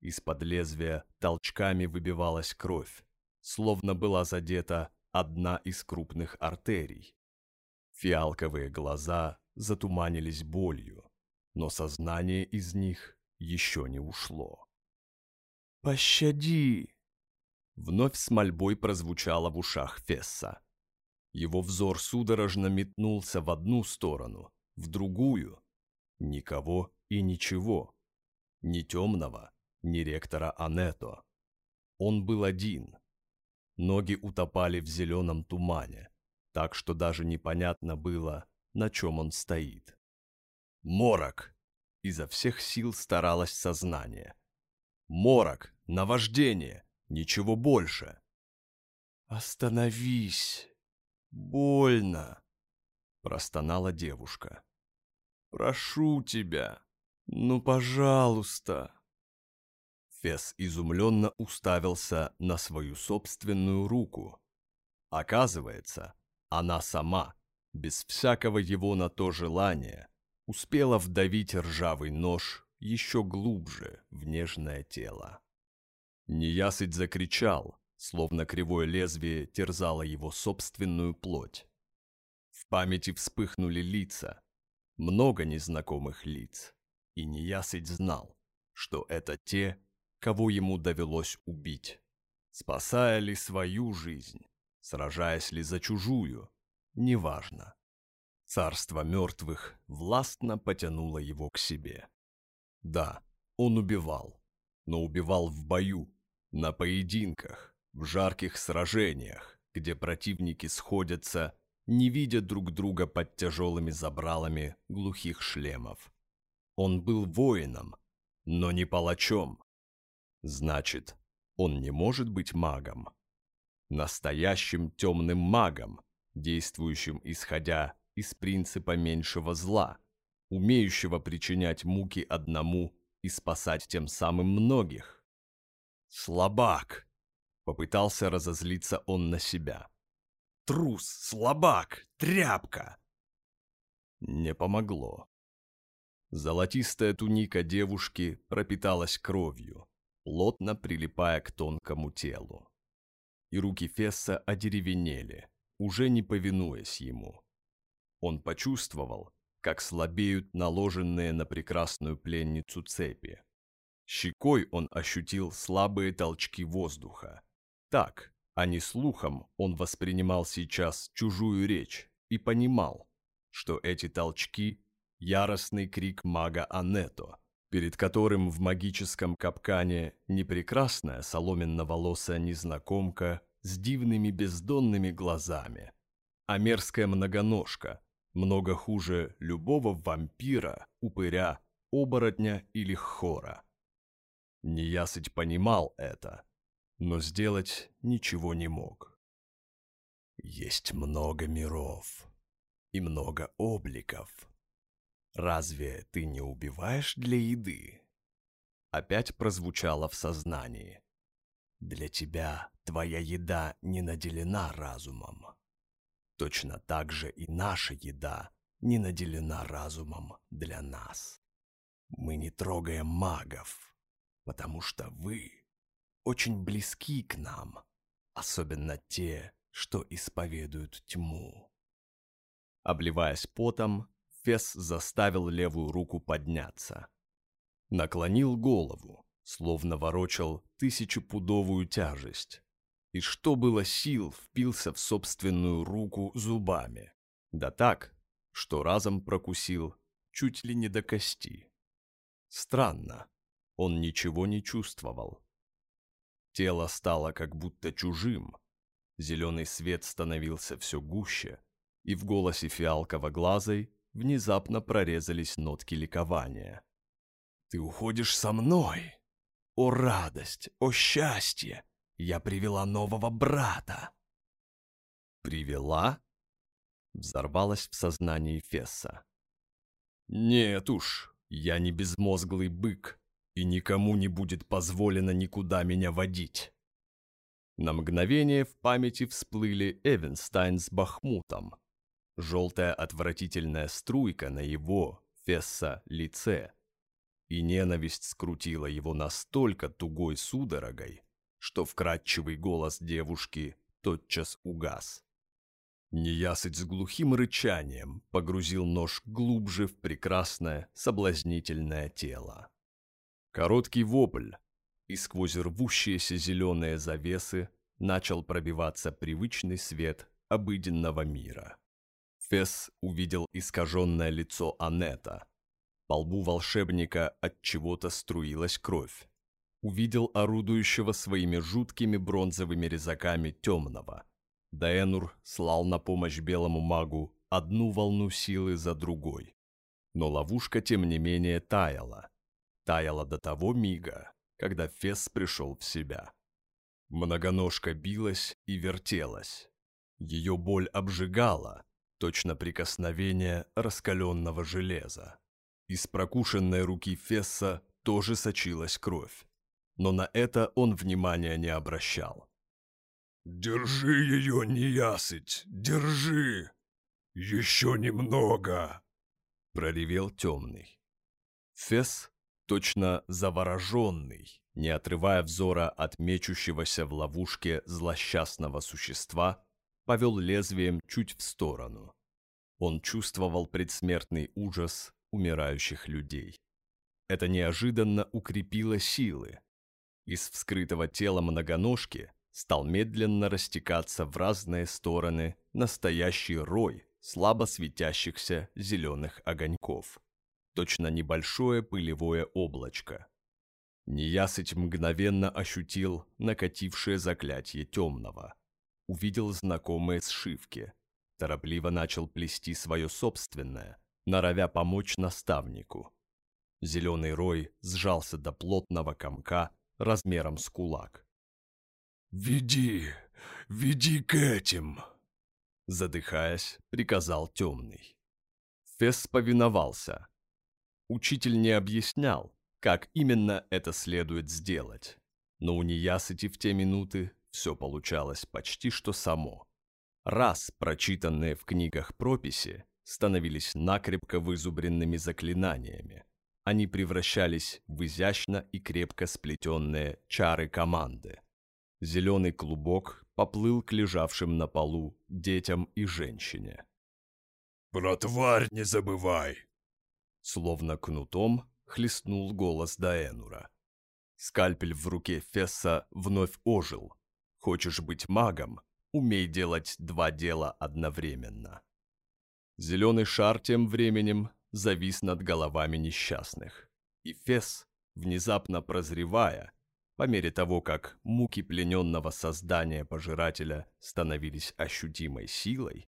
Из-под лезвия толчками выбивалась кровь, словно была задета одна из крупных артерий. Фиалковые глаза затуманились болью, но сознание из них еще не ушло. «Пощади!» Вновь с мольбой прозвучало в ушах Фесса. Его взор судорожно метнулся в одну сторону, в другую. Никого и ничего. Ни темного, ни ректора Ането. Он был один. Ноги утопали в зеленом тумане, так что даже непонятно было, на чем он стоит. Морок! Изо всех сил старалось сознание. Морок, наваждение, Ничего больше. «Остановись! Больно!» – простонала девушка. «Прошу тебя! Ну, пожалуйста!» Фес изумленно уставился на свою собственную руку. Оказывается, она сама, без всякого его на то желания, успела вдавить ржавый нож еще глубже в нежное тело. Неясыть закричал, словно кривое лезвие терзало его собственную плоть. В памяти вспыхнули лица, много незнакомых лиц, и Неясыть знал, что это те, кого ему довелось убить. Спасая ли свою жизнь, сражаясь ли за чужую, неважно. Царство мертвых властно потянуло его к себе. Да, он убивал, но убивал в бою, на поединках, в жарких сражениях, где противники сходятся, не видя друг друга под тяжелыми забралами глухих шлемов. Он был воином, но не палачом. Значит, он не может быть магом. Настоящим темным магом, действующим исходя из принципа меньшего зла, умеющего причинять муки одному и спасать тем самым многих. «Слабак!» — попытался разозлиться он на себя. «Трус! Слабак! Тряпка!» Не помогло. Золотистая туника девушки пропиталась кровью, плотно прилипая к тонкому телу. И руки Фесса одеревенели, уже не повинуясь ему. Он почувствовал, как слабеют наложенные на прекрасную пленницу цепи. Щекой он ощутил слабые толчки воздуха. Так, а не слухом, он воспринимал сейчас чужую речь и понимал, что эти толчки – яростный крик мага Анетто, перед которым в магическом капкане не прекрасная соломенно-волосая незнакомка с дивными бездонными глазами, а мерзкая многоножка, много хуже любого вампира, упыря, оборотня или хора. Неясыть понимал это, но сделать ничего не мог. Есть много миров и много обликов. Разве ты не убиваешь для еды? Опять прозвучало в сознании. Для тебя твоя еда не наделена разумом. Точно так же и наша еда не наделена разумом для нас. Мы не трогаем магов, потому что вы очень близки к нам, особенно те, что исповедуют тьму. Обливаясь потом, Фес заставил левую руку подняться. Наклонил голову, словно ворочал тысячепудовую тяжесть. И что было сил, впился в собственную руку зубами. Да так, что разом прокусил чуть ли не до кости. Странно, он ничего не чувствовал. Тело стало как будто чужим. Зеленый свет становился все гуще, и в голосе фиалково-глазой внезапно прорезались нотки ликования. «Ты уходишь со мной! О радость! О счастье! Я привела нового брата!» «Привела?» Взорвалась в сознании Фесса. «Нет уж, я не безмозглый бык, и никому не будет позволено никуда меня водить». На мгновение в памяти всплыли Эвенстайн с Бахмутом, желтая отвратительная струйка на его, Фесса, лице. И ненависть скрутила его настолько тугой судорогой, что вкрадчивый голос девушки тотчас угас. Неясыть с глухим рычанием погрузил нож глубже в прекрасное, соблазнительное тело. Короткий вопль, и сквозь рвущиеся зеленые завесы начал пробиваться привычный свет обыденного мира. Фесс увидел искаженное лицо Анета. По лбу волшебника от чего-то струилась кровь. Увидел орудующего своими жуткими бронзовыми резаками темного. Даэнур слал на помощь белому магу одну волну силы за другой. Но ловушка, тем не менее, таяла. Таяла до того мига, когда Фесс пришел в себя. Многоножка билась и вертелась. Ее боль обжигала, точно прикосновение раскаленного железа. Из прокушенной руки Фесса тоже сочилась кровь, но на это он внимания не обращал. «Держи ее, неясыть, держи! Еще немного!» — проревел темный. Фесс, точно завороженный, не отрывая взора от мечущегося в ловушке злосчастного существа, повел лезвием чуть в сторону. Он чувствовал предсмертный ужас умирающих людей. Это неожиданно укрепило силы. Из вскрытого тела многоножки стал медленно растекаться в разные стороны настоящий рой слабо светящихся зеленых огоньков. Точно небольшое пылевое облачко. Неясыть мгновенно ощутил накатившее заклятие темного увидел знакомые сшивки. Торопливо начал плести свое собственное, норовя помочь наставнику. Зеленый рой сжался до плотного комка размером с кулак. «Веди, веди к этим!» Задыхаясь, приказал темный. Фесс повиновался. Учитель не объяснял, как именно это следует сделать, но у неясыти в те минуты все получалось почти что само. Раз прочитанные в книгах прописи становились накрепко вызубренными заклинаниями. Они превращались в изящно и крепко сплетенные чары команды. Зеленый клубок поплыл к лежавшим на полу детям и женщине. Про тварь не забывай!» Словно кнутом хлестнул голос Даэнура. Скальпель в руке Фесса вновь ожил. Хочешь быть магом, умей делать два дела одновременно. Зеленый шар тем временем завис над головами несчастных. И Фесс, внезапно прозревая, по мере того, как муки плененного создания пожирателя становились ощутимой силой,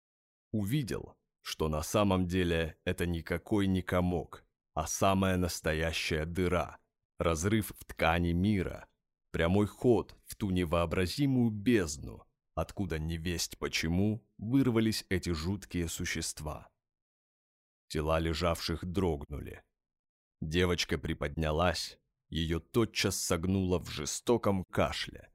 увидел, что на самом деле это никакой не комок, а самая настоящая дыра, разрыв в ткани мира, прямой ход в ту невообразимую бездну, откуда невесть почему вырвались эти жуткие существа. Тела лежавших дрогнули. Девочка приподнялась, ее тотчас согнуло в жестоком кашле.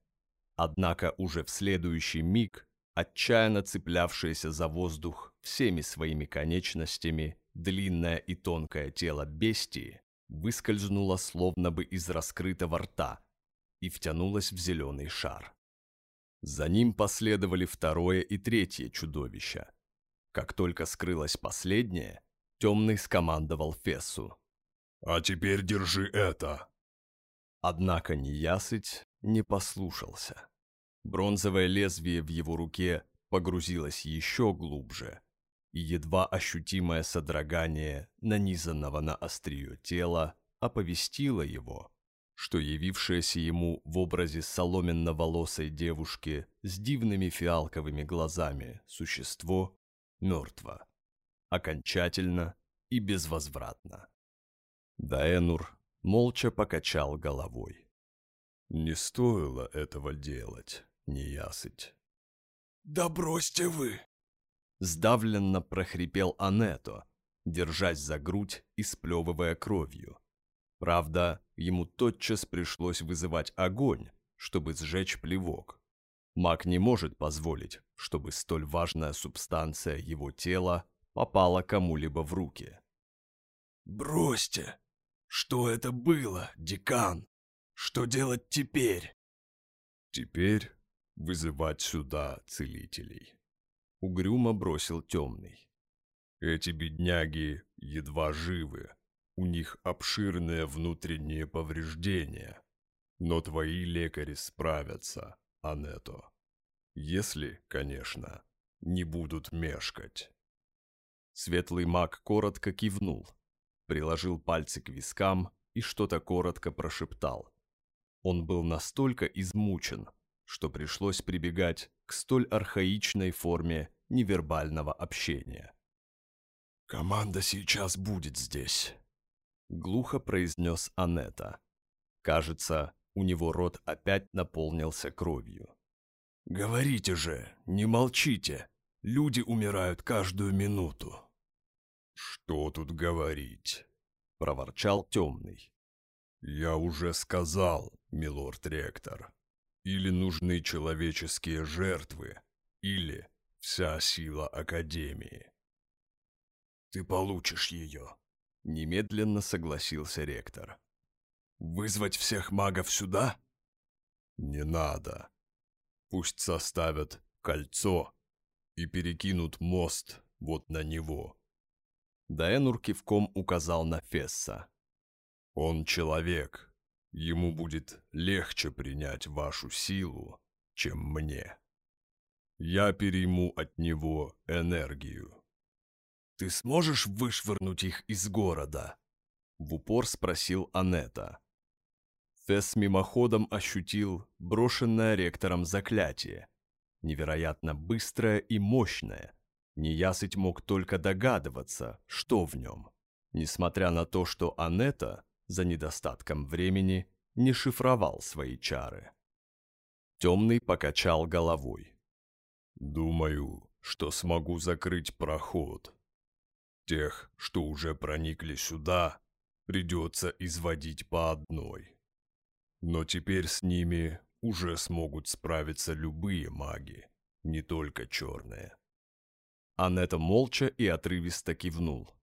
Однако уже в следующий миг, отчаянно цеплявшаяся за воздух всеми своими конечностями, длинное и тонкое тело бестии выскользнуло словно бы из раскрытого рта и втянулось в зеленый шар. За ним последовали второе и третье чудовища. Как только скрылось последнее, темный скомандовал Фессу. «А теперь держи это!» Однако неясыть не послушался. Бронзовое лезвие в его руке погрузилось еще глубже, и едва ощутимое содрогание нанизанного на острие тела оповестило его, что явившееся ему в образе соломенно-волосой девушки с дивными фиалковыми глазами существо мертво, окончательно и безвозвратно. Даэнур молча покачал головой. «Не стоило этого делать, неясыть». «Да бросьте вы!» Сдавленно прохрипел Анетто, держась за грудь и сплевывая кровью. Правда, ему тотчас пришлось вызывать огонь, чтобы сжечь плевок. Маг не может позволить, чтобы столь важная субстанция его тела попала кому-либо в руки. «Бросьте! Что это было, декан? Что делать теперь?» «Теперь вызывать сюда целителей» угрюмо бросил темный. Эти бедняги едва живы, у них обширные внутренние повреждения. Но твои лекари справятся, Анетто. Если, конечно, не будут мешкать. Светлый маг коротко кивнул, приложил пальцы к вискам и что-то коротко прошептал. Он был настолько измучен, что пришлось прибегать к столь архаичной форме невербального общения. «Команда сейчас будет здесь», — глухо произнес Анетта. Кажется, у него рот опять наполнился кровью. «Говорите же, не молчите. Люди умирают каждую минуту». «Что тут говорить?» — проворчал темный. «Я уже сказал, милорд-ректор. Или нужны человеческие жертвы, или вся сила Академии. «Ты получишь ее», — немедленно согласился ректор. «Вызвать всех магов сюда?» «Не надо. Пусть составят кольцо и перекинут мост вот на него». Даэнур кивком указал на Фесса. «Он человек, ему будет легче принять вашу силу, чем мне. Я перейму от него энергию. «Ты сможешь вышвырнуть их из города?» В упор спросил Анетта. Фесс мимоходом ощутил брошенное ректором заклятие. Невероятно быстрое и мощное. Неясыть мог только догадываться, что в нем. Несмотря на то, что Анетта за недостатком времени не шифровал свои чары. Темный покачал головой. «Думаю, что смогу закрыть проход. Тех, что уже проникли сюда, придется изводить по одной. Но теперь с ними уже смогут справиться любые маги, не только черные». Анетта молча и отрывисто кивнул.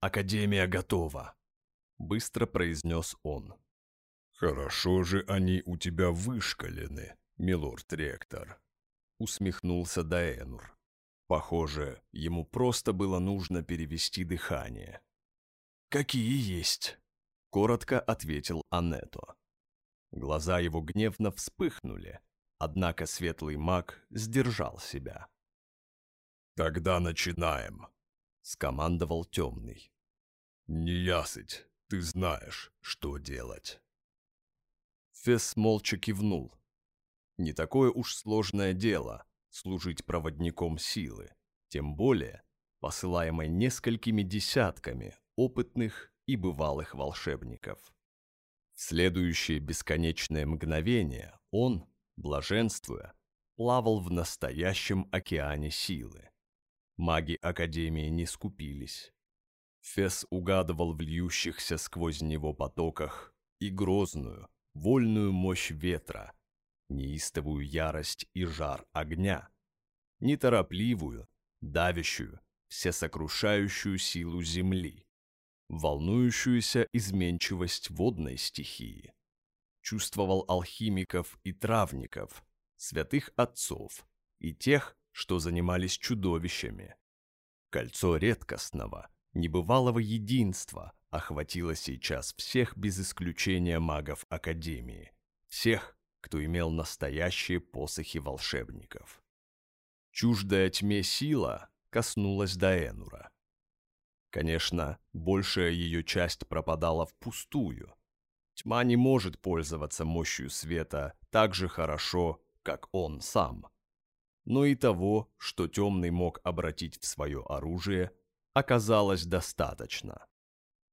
«Академия готова», — быстро произнес он. «Хорошо же они у тебя вышкалены, милорд-ректор», — усмехнулся Даэнур. Похоже, ему просто было нужно перевести дыхание. «Какие есть?» — коротко ответил Анетто. Глаза его гневно вспыхнули, однако светлый маг сдержал себя. «Тогда начинаем», — скомандовал темный. «Неясыть, ты знаешь, что делать». Фесс молча кивнул. Не такое уж сложное дело служить проводником силы, тем более посылаемой несколькими десятками опытных и бывалых волшебников. В следующее бесконечное мгновение он, блаженствуя, плавал в настоящем океане силы. Маги Академии не скупились. Фес угадывал в льющихся сквозь него потоках и грозную, вольную мощь ветра, неистовую ярость и жар огня, неторопливую, давящую, всесокрушающую силу земли, волнующуюся изменчивость водной стихии. Чувствовал алхимиков и травников, святых отцов и тех, что занимались чудовищами. Кольцо редкостного, небывалого единства охватило сейчас всех без исключения магов Академии, всех, кто имел настоящие посохи волшебников. Чуждая тьме сила коснулась Даэнура. Конечно, большая ее часть пропадала впустую. Тьма не может пользоваться мощью света так же хорошо, как он сам. Но и того, что темный мог обратить в свое оружие, оказалось достаточно.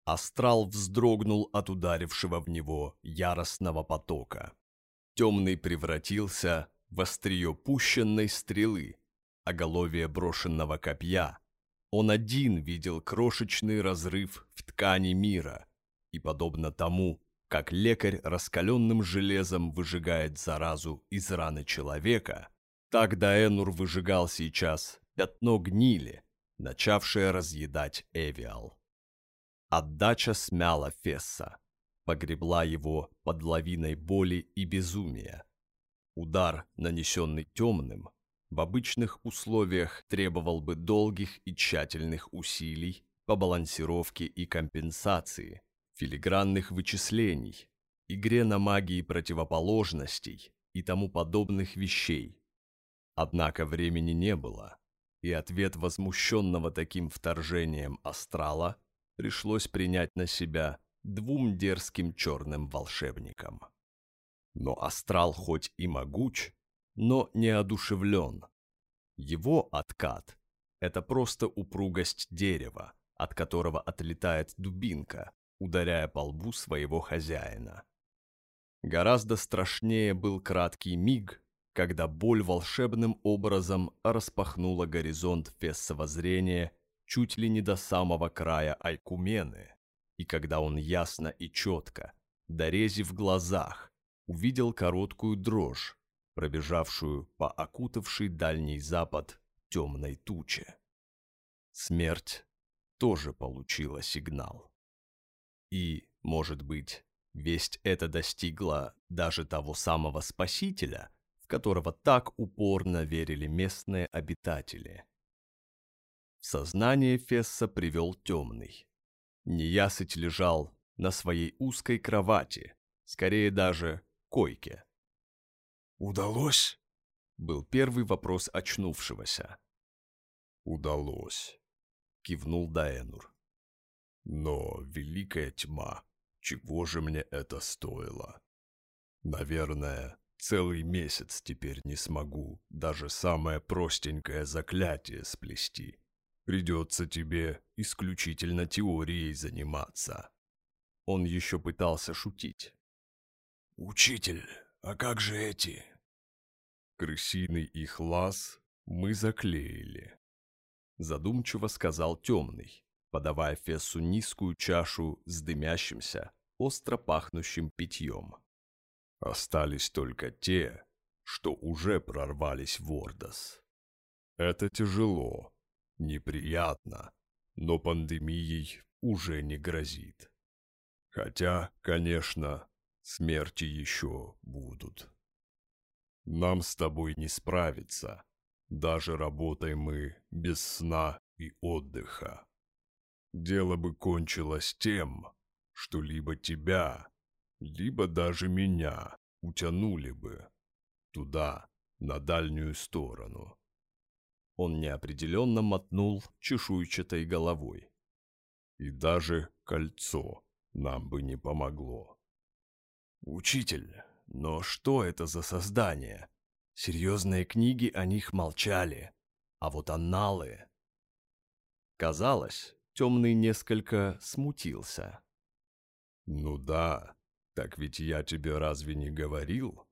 Астрал вздрогнул от ударившего в него яростного потока. Темный превратился в острие пущенной стрелы, оголовье брошенного копья. Он один видел крошечный разрыв в ткани мира, и, подобно тому, как лекарь раскаленным железом выжигает заразу из раны человека, так Даэнур выжигал сейчас пятно гнили, начавшее разъедать Эвиал. Отдача смяла Фесса, погребла его под лавиной боли и безумия. Удар, нанесенный темным, в обычных условиях требовал бы долгих и тщательных усилий по балансировке и компенсации, филигранных вычислений, игре на магии противоположностей и тому подобных вещей, Однако времени не было, и ответ возмущенного таким вторжением астрала пришлось принять на себя двум дерзким черным волшебникам. Но астрал хоть и могуч, но не одушевлен. Его откат – это просто упругость дерева, от которого отлетает дубинка, ударяя по лбу своего хозяина. Гораздо страшнее был краткий миг, когда боль волшебным образом распахнула горизонт фессова зрения чуть ли не до самого края Айкумены, и когда он ясно и четко, дорезив глазах, увидел короткую дрожь, пробежавшую по окутавшей дальний запад темной туче. Смерть тоже получила сигнал. И, может быть, весть эта достигла даже того самого Спасителя – которого так упорно верили местные обитатели. В сознание Фесса привел темный. Неясыть лежал на своей узкой кровати, скорее даже койке. «Удалось?» — был первый вопрос очнувшегося. «Удалось», — кивнул Даэнур. «Но великая тьма, чего же мне это стоило? Наверное, Целый месяц теперь не смогу даже самое простенькое заклятие сплести. Придется тебе исключительно теорией заниматься. Он еще пытался шутить. «Учитель, а как же эти?» «Крысиный их лаз мы заклеили», — задумчиво сказал темный, подавая Фессу низкую чашу с дымящимся, остро пахнущим питьем. Остались только те, что уже прорвались в Ордос. Это тяжело, неприятно, но пандемией уже не грозит. Хотя, конечно, смерти еще будут. Нам с тобой не справиться, даже работай мы без сна и отдыха. Дело бы кончилось тем, что либо тебя, либо даже меня утянули бы туда, на дальнюю сторону. Он неопределенно мотнул чешуйчатой головой. И даже кольцо нам бы не помогло. «Учитель, но что это за создание? Серьезные книги о них молчали, а вот анналы...» Казалось, темный несколько смутился. «Ну да, так ведь я тебе разве не говорил?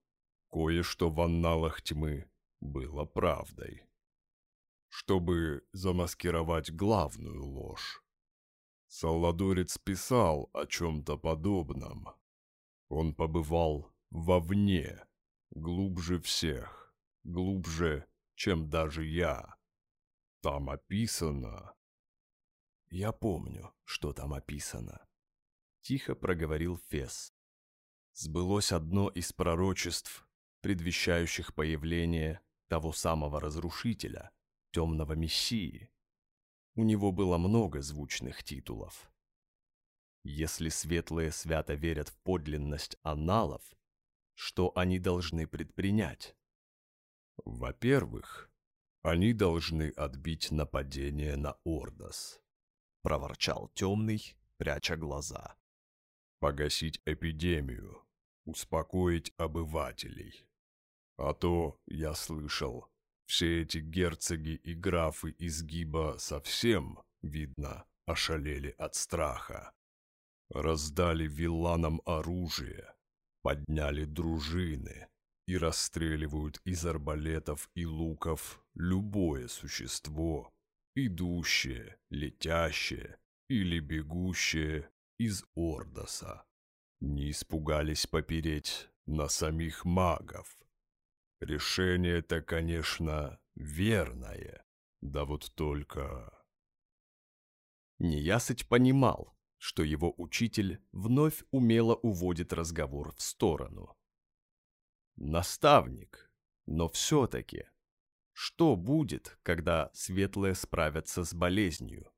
Кое-что в анналах тьмы было правдой. Чтобы замаскировать главную ложь. Салладорец писал о чем-то подобном. Он побывал вовне, глубже всех, глубже, чем даже я. Там описано... «Я помню, что там описано», — тихо проговорил Фес. Сбылось одно из пророчеств, предвещающих появление того самого разрушителя, темного мессии. У него было много звучных титулов. Если светлые свято верят в подлинность аналов, что они должны предпринять? Во-первых, они должны отбить нападение на Ордос, проворчал темный, пряча глаза. Погасить эпидемию, успокоить обывателей. А то, я слышал, все эти герцоги и графы изгиба совсем, видно, ошалели от страха. Раздали вилланам оружие, подняли дружины и расстреливают из арбалетов и луков любое существо, идущее, летящее или бегущее из Ордоса. Не испугались попереть на самих магов. Решение-то, конечно, верное, да вот только... Неясыть понимал, что его учитель вновь умело уводит разговор в сторону. Наставник, но все-таки, что будет, когда светлые справятся с болезнью?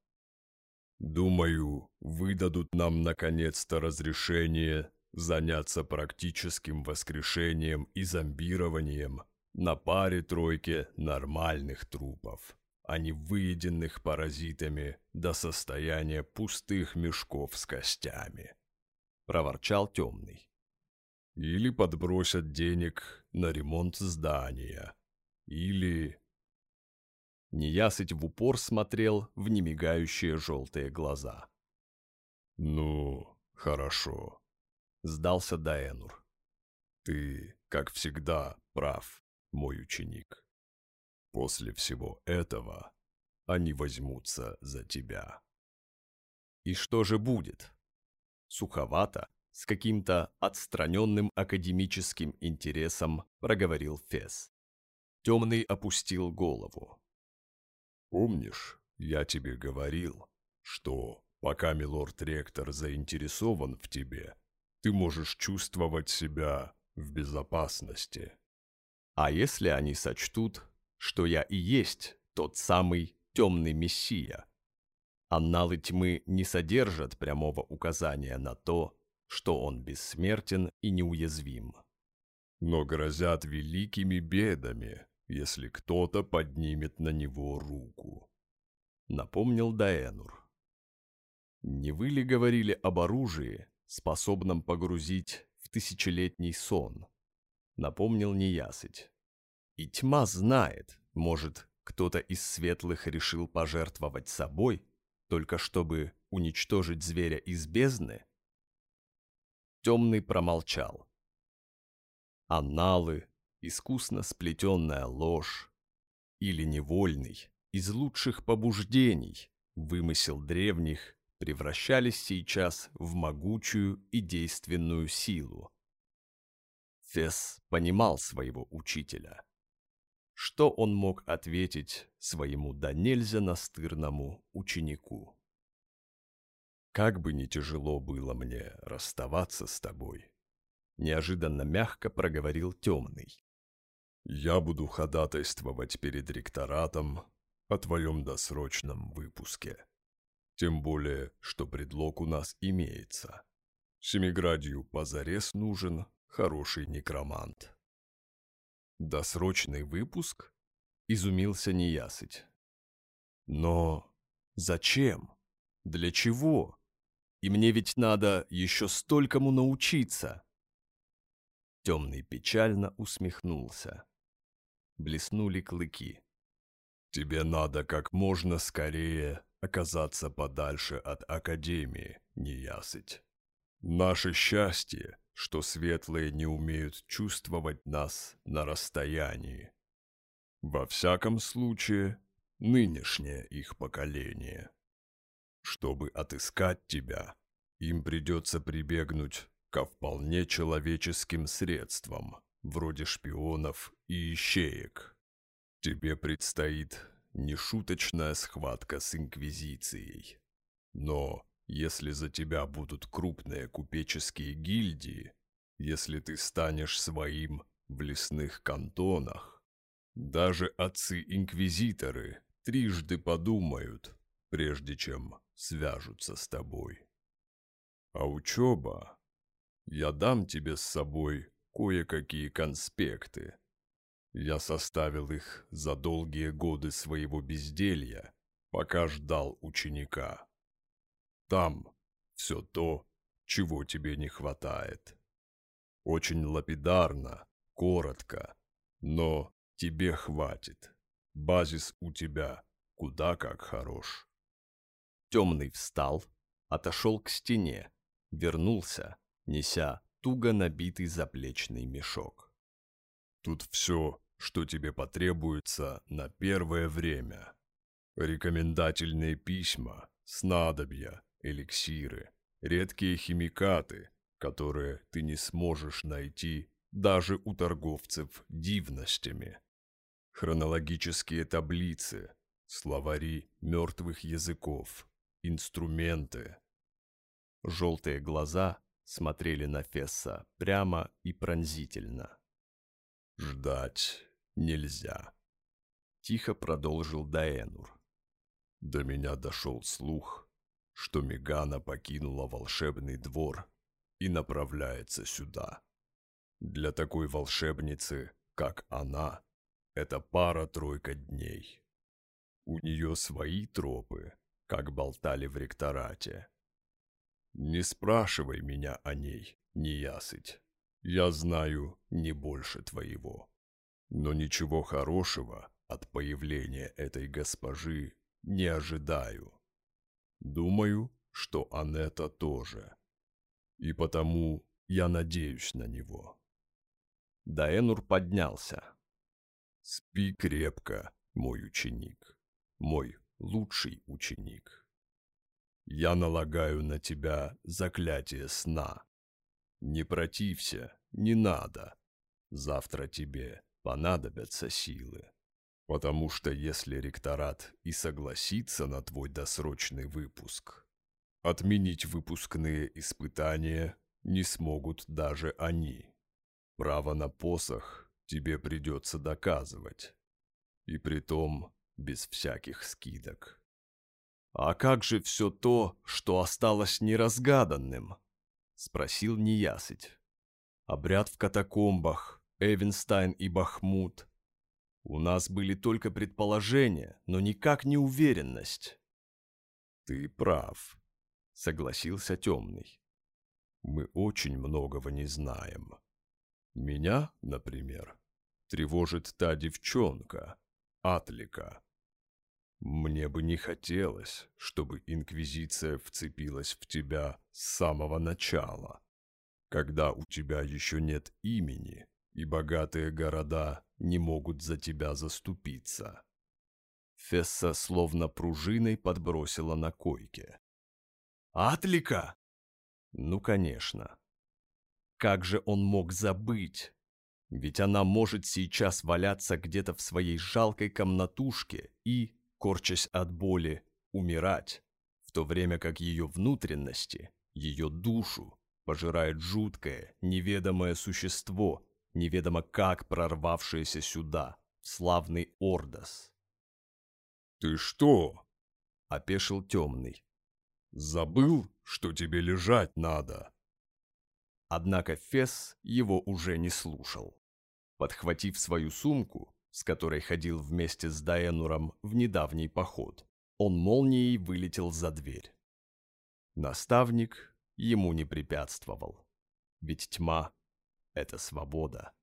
Думаю, выдадут нам наконец-то разрешение заняться практическим воскрешением и зомбированием на паре-тройке нормальных трупов а не выеденных паразитами до состояния пустых мешков с костями», — проворчал темный. «Или подбросят денег на ремонт здания, или...» Неясыть в упор смотрел в немигающие желтые глаза. «Ну, хорошо», — сдался Даэнур. «Ты, как всегда, прав, мой ученик». После всего этого они возьмутся за тебя. И что же будет? Суховато, с каким-то отстраненным академическим интересом проговорил Фес. Темный опустил голову. «Помнишь, я тебе говорил, что пока милорд-ректор заинтересован в тебе, ты можешь чувствовать себя в безопасности?» «А если они сочтут, что я и есть тот самый темный мессия. Анналы тьмы не содержат прямого указания на то, что он бессмертен и неуязвим. Но грозят великими бедами, если кто-то поднимет на него руку. Напомнил Даэнур. Не вы ли говорили об оружии, способном погрузить в тысячелетний сон? Напомнил неясыть. И тьма знает, может, кто-то из светлых решил пожертвовать собой, только чтобы уничтожить зверя из бездны? Темный промолчал. Анналы, искусно сплетенная ложь или невольный, из лучших побуждений, вымысел древних, превращались сейчас в могучую и действенную силу. Фес понимал своего учителя. Что он мог ответить своему да нельзя настырному ученику? «Как бы ни тяжело было мне расставаться с тобой», — неожиданно мягко проговорил темный. Я буду ходатайствовать перед ректоратом о твоем досрочном выпуске. Тем более, что предлог у нас имеется. Семиградию позарез нужен хороший некромант. «Досрочный выпуск?» – изумился неясыть. «Но зачем? Для чего? И мне ведь надо еще столькому научиться!» Темный печально усмехнулся. Блеснули клыки. «Тебе надо как можно скорее оказаться подальше от Академии, неясыть. Наше счастье, что светлые не умеют чувствовать нас на расстоянии. Во всяком случае, нынешнее их поколение. Чтобы отыскать тебя, им придется прибегнуть ко вполне человеческим средствам, вроде шпионов и ищеек. Тебе предстоит нешуточная схватка с Инквизицией. Но если за тебя будут крупные купеческие гильдии, если ты станешь своим в лесных кантонах, даже отцы-инквизиторы трижды подумают, прежде чем свяжутся с тобой. А учеба? Я дам тебе с собой кое-какие конспекты, я составил их за долгие годы своего безделья, пока ждал ученика. Там все то, чего тебе не хватает. Очень лапидарно, коротко, но тебе хватит. Базис у тебя куда как хорош. Темный встал, отошел к стене, вернулся, неся туго набитый заплечный мешок. Тут все, что тебе потребуется на первое время. Рекомендательные письма, снадобья, эликсиры, редкие химикаты, которые ты не сможешь найти даже у торговцев дивностями. Хронологические таблицы, словари мертвых языков, инструменты. Желтые глаза смотрели на Фесса прямо и пронзительно. «Ждать нельзя», — тихо продолжил Даэнур. До меня дошел слух, что Мегана покинула волшебный двор и направляется сюда. Для такой волшебницы, как она, это пара-тройка дней. У нее свои тропы, как болтали в ректорате. Не спрашивай меня о ней, неясыть. Я знаю не больше твоего. Но ничего хорошего от появления этой госпожи не ожидаю. Думаю, что Анетта тоже. И потому я надеюсь на него. Даэнур поднялся. Спи крепко, мой ученик, мой лучший ученик. Я налагаю на тебя заклятие сна. Не протився, не надо. Завтра тебе понадобятся силы. Потому что если ректорат и согласится на твой досрочный выпуск, отменить выпускные испытания не смогут даже они. Право на посох тебе придется доказывать. И притом без всяких скидок. А как же все то, что осталось неразгаданным? Спросил неясыть. Обряд в катакомбах, Эвенстайн и Бахмут. У нас были только предположения, но никак не уверенность. Ты прав, согласился темный. Мы очень многого не знаем. Меня, например, тревожит та девчонка, Атлика. Мне бы не хотелось, чтобы Инквизиция вцепилась в тебя с самого начала, когда у тебя еще нет имени, и богатые города не могут за тебя заступиться. Фесса словно пружиной подбросила на койке. «Атлика?» «Ну, конечно. Как же он мог забыть? Ведь она может сейчас валяться где-то в своей жалкой комнатушке и, корчась от боли, умирать, в то время как ее внутренности, ее душу пожирает жуткое, неведомое существо, неведомо как прорвавшиеся сюда, в славный Ордос. «Ты что?» — опешил темный. «Забыл, что тебе лежать надо?» Однако Фес его уже не слушал. Подхватив свою сумку, с которой ходил вместе с Даэнуром в недавний поход, он молнией вылетел за дверь. Наставник ему не препятствовал, ведь тьма — это свобода.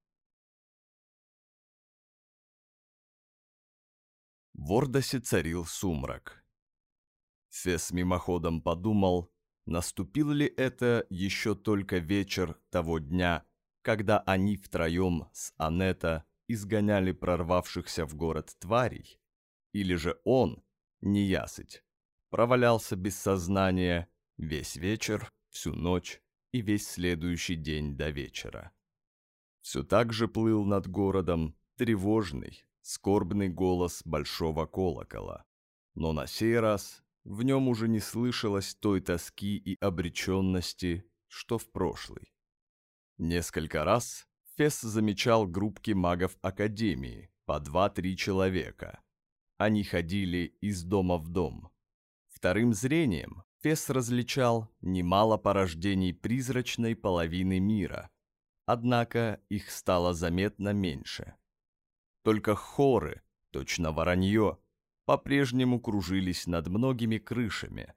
В Ордосе царил сумрак. Фес мимоходом подумал, наступил ли это еще только вечер того дня, когда они втроем с Анетта изгоняли прорвавшихся в город тварей, или же он, неясыть, провалялся без сознания весь вечер, всю ночь и весь следующий день до вечера. Все так же плыл над городом тревожный, скорбный голос большого колокола. Но на сей раз в нем уже не слышалось той тоски и обреченности, что в прошлый. Несколько раз Фес замечал группки магов Академии, по два-три человека. Они ходили из дома в дом. Вторым зрением Фес различал немало порождений призрачной половины мира, однако их стало заметно меньше. Только хоры, точно воронье, по-прежнему кружились над многими крышами.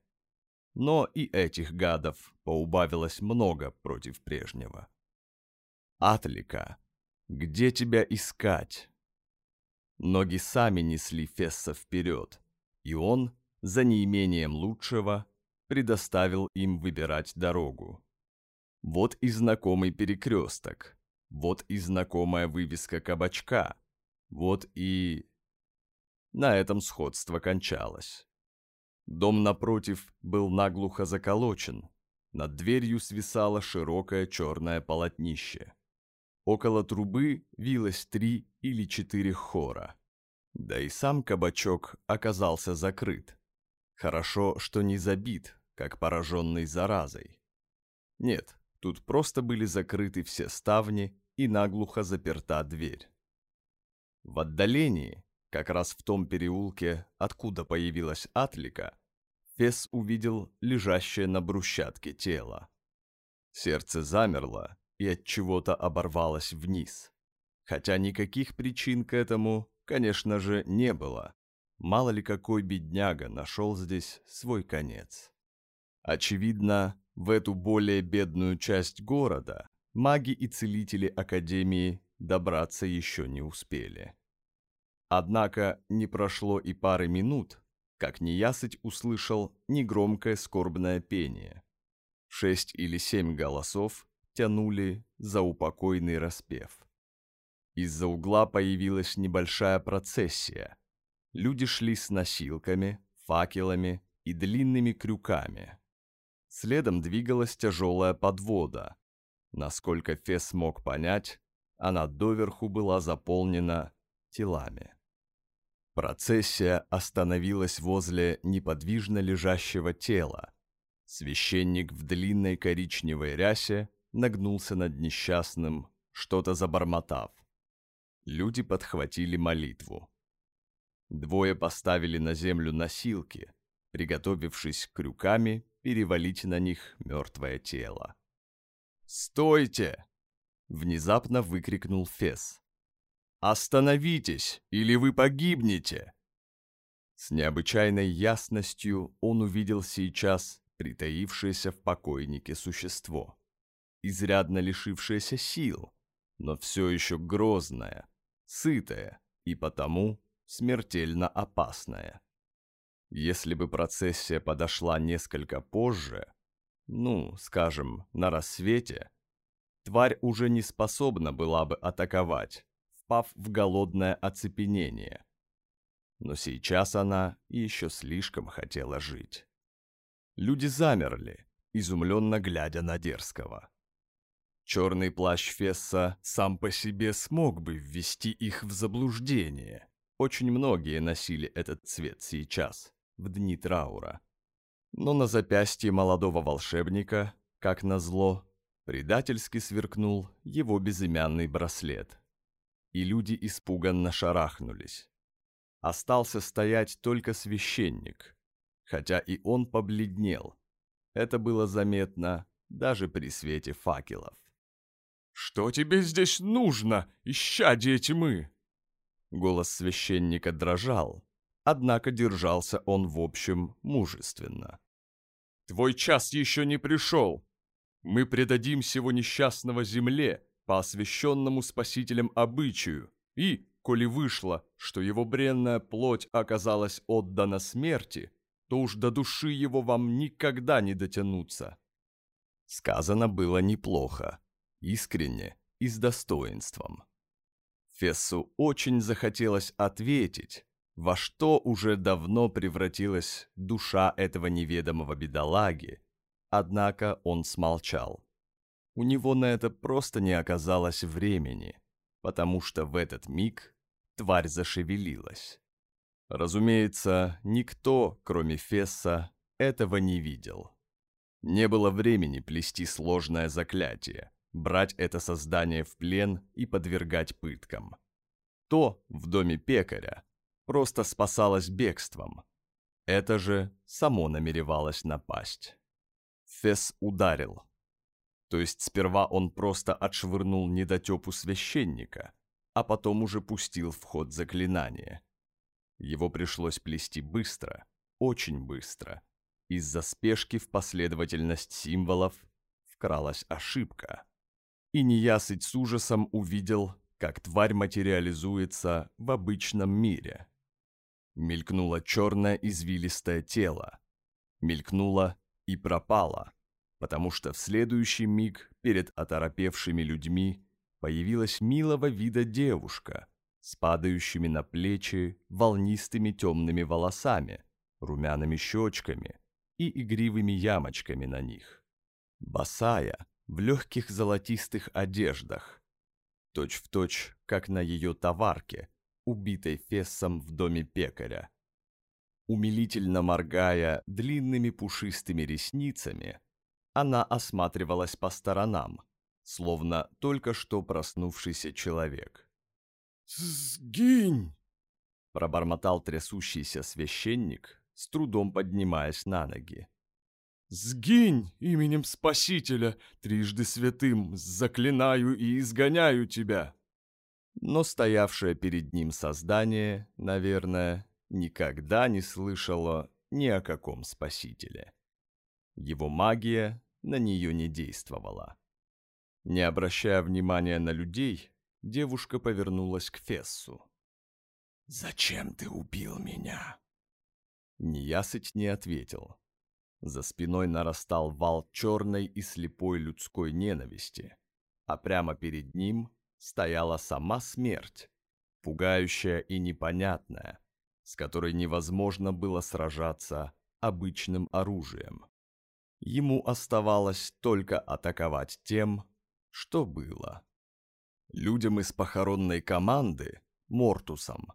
Но и этих гадов поубавилось много против прежнего. «Атлика, где тебя искать?» Ноги сами несли Фесса вперед, и он, за неимением лучшего, предоставил им выбирать дорогу. Вот и знакомый перекресток, вот и знакомая вывеска кабачка, вот и... На этом сходство кончалось. Дом напротив был наглухо заколочен, над дверью свисало широкое черное полотнище. Около трубы вилось три или четыре хора. Да и сам кабачок оказался закрыт. Хорошо, что не забит, как пораженный заразой. Нет, тут просто были закрыты все ставни и наглухо заперта дверь. В отдалении, как раз в том переулке, откуда появилась Атлика, Фес увидел лежащее на брусчатке тело. Сердце замерло и от чего-то оборвалось вниз. Хотя никаких причин к этому, конечно же, не было. Мало ли какой бедняга нашел здесь свой конец. Очевидно, в эту более бедную часть города маги и целители Академии добраться еще не успели. Однако не прошло и пары минут, как неясыть услышал негромкое скорбное пение. Шесть или семь голосов тянули за упокойный распев. Из-за угла появилась небольшая процессия. Люди шли с носилками, факелами и длинными крюками. Следом двигалась тяжелая подвода. Насколько Фес мог понять, она доверху была заполнена телами. Процессия остановилась возле неподвижно лежащего тела. Священник в длинной коричневой рясе нагнулся над несчастным, что-то забормотав. Люди подхватили молитву. Двое поставили на землю носилки, приготовившись крюками перевалить на них мертвое тело. «Стойте!» — внезапно выкрикнул Фес. «Остановитесь, или вы погибнете!» С необычайной ясностью он увидел сейчас притаившееся в покойнике существо, изрядно лишившееся сил, но все еще грозное, сытое и потому смертельно опасное. Если бы процессия подошла несколько позже, ну, скажем, на рассвете, тварь уже не способна была бы атаковать, впав в голодное оцепенение. Но сейчас она еще слишком хотела жить. Люди замерли, изумленно глядя на Дерзкого. Черный плащ Фесса сам по себе смог бы ввести их в заблуждение. Очень многие носили этот цвет сейчас в дни траура. Но на запястье молодого волшебника, как назло, Предательски сверкнул его безымянный браслет. И люди испуганно шарахнулись. Остался стоять только священник, хотя и он побледнел. Это было заметно даже при свете факелов. «Что тебе здесь нужно, исчадие тьмы?» Голос священника дрожал, однако держался он в общем мужественно. «Твой час еще не пришел. Мы предадим сего несчастного земле по освященному спасителям обычаю, и, коли вышло, что его бренная плоть оказалась отдана смерти, то уж до души его вам никогда не дотянуться». Сказано было неплохо, искренне и с достоинством. Фессу очень захотелось ответить, во что уже давно превратилась душа этого неведомого бедолаги, однако он смолчал. У него на это просто не оказалось времени, потому что в этот миг тварь зашевелилась. Разумеется, никто, кроме Фесса, этого не видел. Не было времени плести сложное заклятие, брать это создание в плен и подвергать пыткам. То в доме пекаря просто спасалось бегством. Это же само намеревалось напасть. Фес ударил. То есть сперва он просто отшвырнул недотепу священника, а потом уже пустил в ход заклинание. Его пришлось плести быстро, очень быстро. Из-за спешки в последовательность символов вкралась ошибка и неясыть с ужасом увидел, как тварь материализуется в обычном мире. Мелькнуло черное извилистое тело. Мелькнуло и пропало, потому что в следующий миг перед оторопевшими людьми появилась милого вида девушка с падающими на плечи волнистыми темными волосами, румяными щечками и игривыми ямочками на них. Босая, в легких золотистых одеждах, точь-в-точь, точь, как на ее товарке, убитой фессом в доме пекаря. Умилительно моргая длинными пушистыми ресницами, она осматривалась по сторонам, словно только что проснувшийся человек. «Сгинь!» – пробормотал трясущийся священник, с трудом поднимаясь на ноги. «Сгинь именем Спасителя, трижды святым, заклинаю и изгоняю тебя!» Но стоявшее перед ним создание, наверное, никогда не слышало ни о каком Спасителе. Его магия на нее не действовала. Не обращая внимания на людей, девушка повернулась к Фессу. «Зачем ты убил меня?» Неясыть не ответил. За спиной нарастал вал черной и слепой людской ненависти, а прямо перед ним стояла сама смерть, пугающая и непонятная, с которой невозможно было сражаться обычным оружием. Ему оставалось только атаковать тем, что было. Людям из похоронной команды, Мортусом,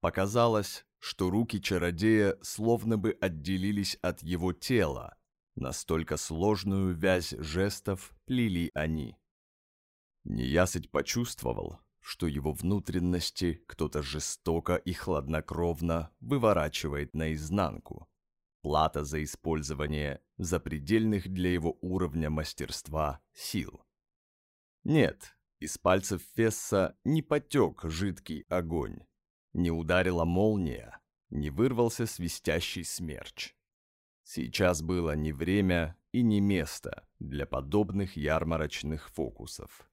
показалось, что руки чародея словно бы отделились от его тела, настолько сложную вязь жестов плели они. Неясыть почувствовал, что его внутренности кто-то жестоко и хладнокровно выворачивает наизнанку. Плата за использование запредельных для его уровня мастерства сил. Нет, из пальцев Фесса не потек жидкий огонь. Не ударила молния, не вырвался свистящий смерч. Сейчас было не время и не место для подобных ярмарочных фокусов.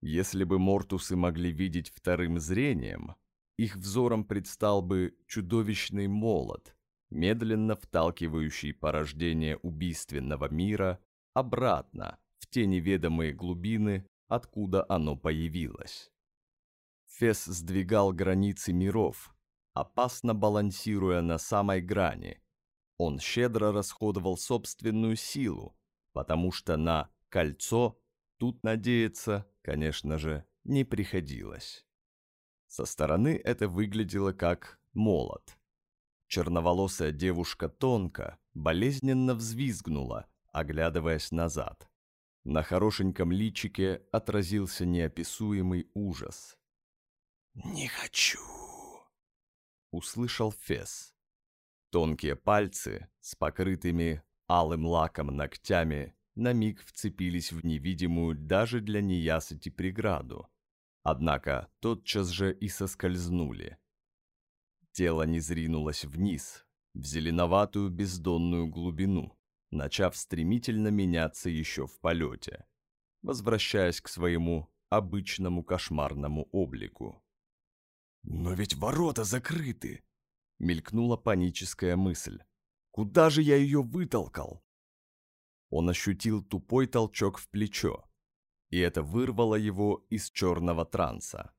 Если бы Мортусы могли видеть вторым зрением, их взором предстал бы чудовищный молот, медленно вталкивающий порождение убийственного мира обратно в те неведомые глубины, откуда оно появилось. Фес сдвигал границы миров, опасно балансируя на самой грани. Он щедро расходовал собственную силу, потому что на «кольцо» тут надеяться, конечно же, не приходилось. Со стороны это выглядело как молот. Черноволосая девушка тонко, болезненно взвизгнула, оглядываясь назад. На хорошеньком личике отразился неописуемый ужас. «Не хочу!» — услышал Фес. Тонкие пальцы с покрытыми алым лаком ногтями на миг вцепились в невидимую даже для неясыти преграду, однако тотчас же и соскользнули. Тело не зринулось вниз, в зеленоватую бездонную глубину, начав стремительно меняться еще в полете, возвращаясь к своему обычному кошмарному облику. «Но ведь ворота закрыты!» — мелькнула паническая мысль. «Куда же я ее вытолкал?» Он ощутил тупой толчок в плечо, и это вырвало его из черного транса.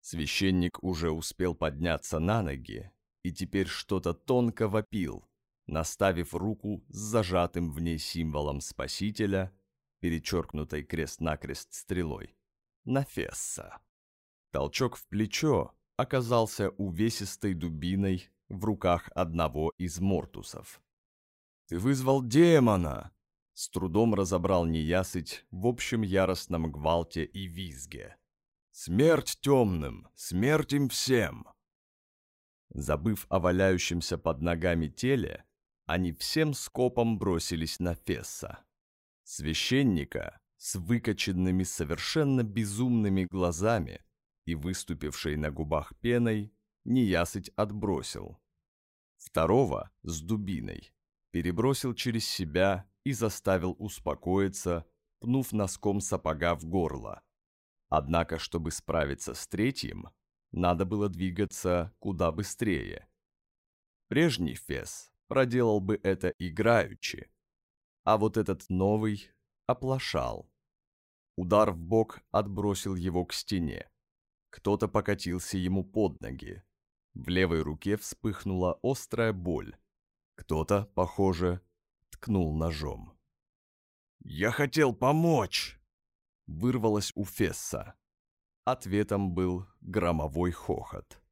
Священник уже успел подняться на ноги и теперь что-то тонко вопил, наставив руку с зажатым в ней символом Спасителя, перечеркнутой крест-накрест стрелой, на Фесса. Толчок в плечо оказался увесистой дубиной в руках одного из мортусов. «Ты вызвал демона!» С трудом разобрал неясыть в общем яростном гвалте и визге. «Смерть темным! Смерть им всем!» Забыв о валяющемся под ногами теле, они всем скопом бросились на Фесса. Священника с выкоченными совершенно безумными глазами и выступившей на губах пеной неясыть отбросил. Второго с дубиной перебросил через себя и заставил успокоиться, пнув носком сапога в горло. Однако, чтобы справиться с третьим, надо было двигаться куда быстрее. Прежний Фес проделал бы это играючи, а вот этот новый оплошал. Удар в бок отбросил его к стене. Кто-то покатился ему под ноги. В левой руке вспыхнула острая боль. Кто-то, похоже, ткнул ножом. «Я хотел помочь!» Вырвалось у Фесса. Ответом был громовой хохот.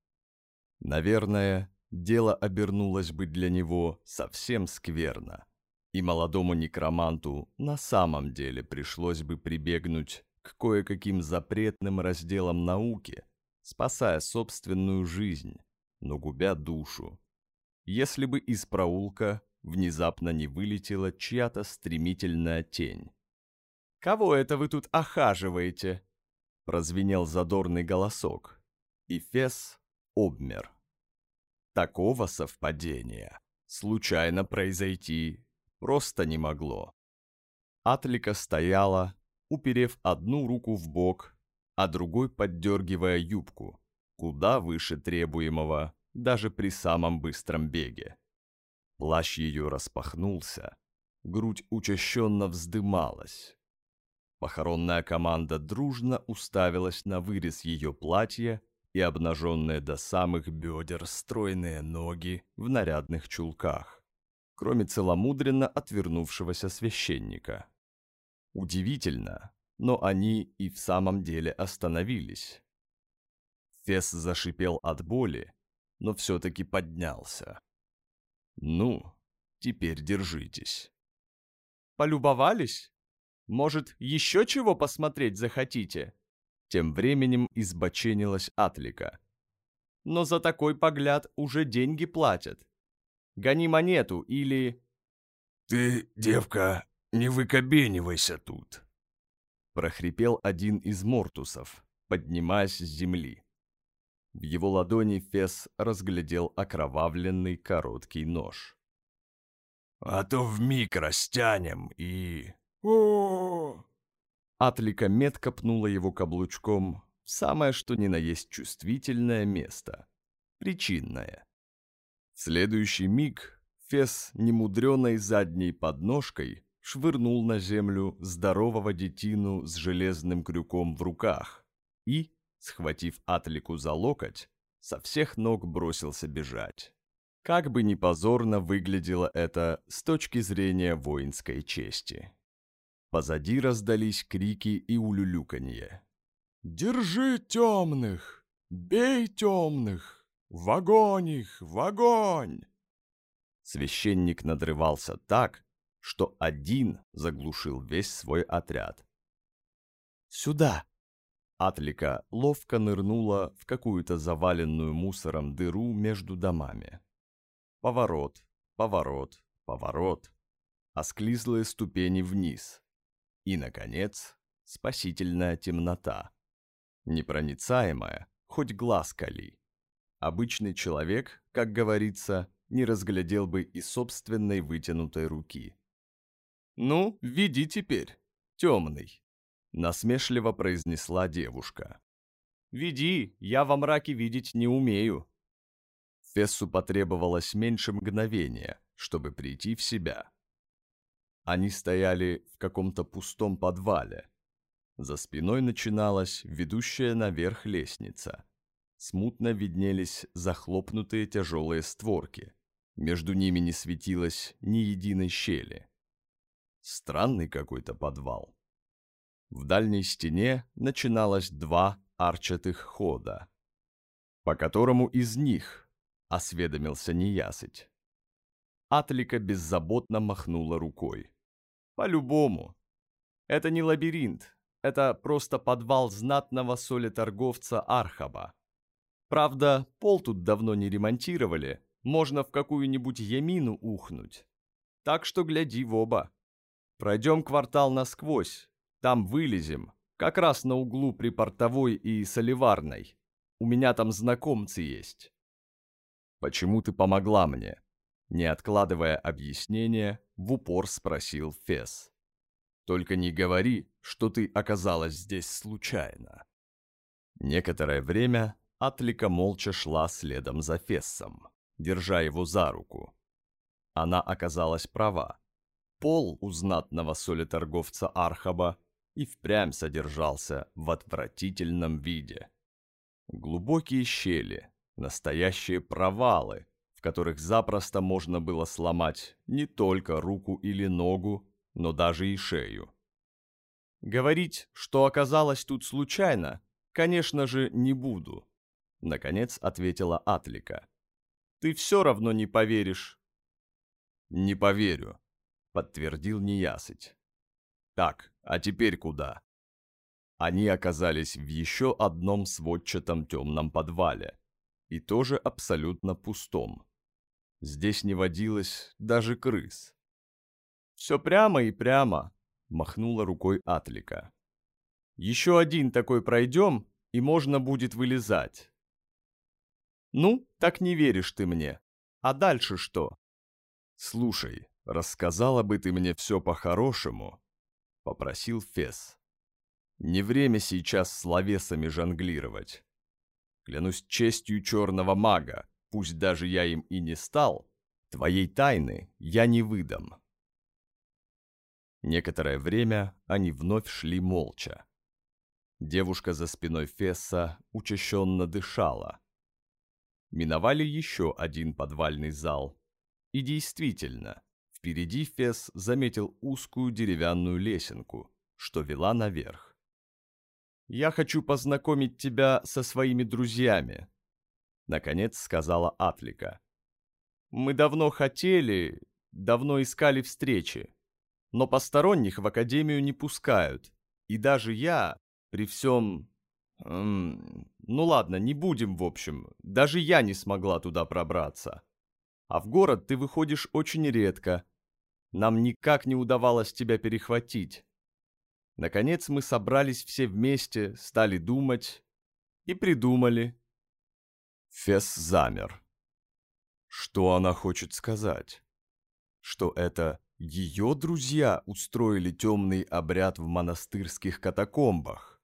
Наверное, дело обернулось бы для него совсем скверно, и молодому некроманту на самом деле пришлось бы прибегнуть к кое-каким запретным разделам науки, спасая собственную жизнь, но губя душу. Если бы из проулка внезапно не вылетела чья-то стремительная тень. «Кого это вы тут охаживаете?» прозвенел задорный голосок, и Фес обмер. Такого совпадения случайно произойти просто не могло. Атлика стояла, уперев одну руку в бок, а другой поддергивая юбку, куда выше требуемого даже при самом быстром беге. Плащ ее распахнулся, грудь учащенно вздымалась, Похоронная команда дружно уставилась на вырез ее платья и обнаженные до самых бедер стройные ноги в нарядных чулках, кроме целомудренно отвернувшегося священника. Удивительно, но они и в самом деле остановились. Фес зашипел от боли, но все-таки поднялся. «Ну, теперь держитесь». «Полюбовались?» Может, еще чего посмотреть захотите?» Тем временем избоченилась Атлика. «Но за такой погляд уже деньги платят. Гони монету или...» «Ты, девка, не выкобенивайся тут!» прохрипел один из мортусов, поднимаясь с земли. В его ладони Фес разглядел окровавленный короткий нож. «А то вмиг растянем и...» о Атлика метко пнула его каблучком в самое что ни на есть чувствительное место. Причинное. В следующий миг Фес немудреной задней подножкой швырнул на землю здорового детину с железным крюком в руках и, схватив Атлику за локоть, со всех ног бросился бежать. Как бы ни позорно выглядело это с точки зрения воинской чести. Позади раздались крики и улюлюканье. «Держи темных! Бей темных! В огонь их! В огонь!» Священник надрывался так, что один заглушил весь свой отряд. «Сюда!» Атлика ловко нырнула в какую-то заваленную мусором дыру между домами. Поворот, поворот, поворот, осклизлые ступени вниз. И, наконец, спасительная темнота. Непроницаемая, хоть глаз кали. Обычный человек, как говорится, не разглядел бы и собственной вытянутой руки. «Ну, веди теперь, темный», Насмешливо произнесла девушка. «Веди, я во мраке видеть не умею». Фессу потребовалось меньше мгновения, чтобы прийти в себя. Они стояли в каком-то пустом подвале. За спиной начиналась ведущая наверх лестница. Смутно виднелись захлопнутые тяжелые створки. Между ними не светилось ни единой щели. Странный какой-то подвал. В дальней стене начиналось два арчатых хода, по которому из них осведомился неясыть. Атлика беззаботно махнула рукой. «По-любому. Это не лабиринт, это просто подвал знатного солеторговца Архаба. Правда, пол тут давно не ремонтировали, можно в какую-нибудь ямину ухнуть. Так что гляди в оба. Пройдем квартал насквозь, там вылезем, как раз на углу при Портовой и Соливарной. У меня там знакомцы есть. Почему ты помогла мне? Не откладывая объяснения, в упор спросил Фес. Только не говори, что ты оказалась здесь случайно. Некоторое время Атлика молча шла следом за Фессом, держа его за руку. Она оказалась права. Пол у знатного солеторговца Архаба и впрямь содержался в отвратительном виде. Глубокие щели, настоящие провалы, в которых запросто можно было сломать не только руку или ногу, но даже и шею. Говорить, что оказалось тут случайно, конечно же, не буду, наконец ответила Атлика. Ты все равно не поверишь. Не поверю, подтвердил неясыть. Так, а теперь куда? Они оказались в еще одном сводчатом темном подвале, и тоже абсолютно пустом. Здесь не водилось даже крыс. «Все прямо и прямо», — махнула рукой Атлика. «Еще один такой пройдем, и можно будет вылезать». «Ну, так не веришь ты мне. А дальше что?» «Слушай, рассказала бы ты мне все по-хорошему, попросил Фес. «Не время сейчас словесами жонглировать. Клянусь честью черного мага, пусть даже я им и не стал, твоей тайны я не выдам». Некоторое время они вновь шли молча. Девушка за спиной Фесса учащенно дышала. Миновали еще один подвальный зал. И действительно, Впереди Фес заметил узкую деревянную лесенку, что вела наверх. «Я хочу познакомить тебя со своими друзьями», — наконец сказала Атлика. «Мы давно хотели, давно искали встречи, но посторонних в академию не пускают, и даже я, при всем... Эм, ну ладно, не будем, в общем, даже я не смогла туда пробраться». А в город ты выходишь очень редко. Нам никак не удавалось тебя перехватить. Наконец мы собрались все вместе, стали думать и придумали. Фес замер. Что она хочет сказать? Что это ее друзья устроили темный обряд в монастырских катакомбах?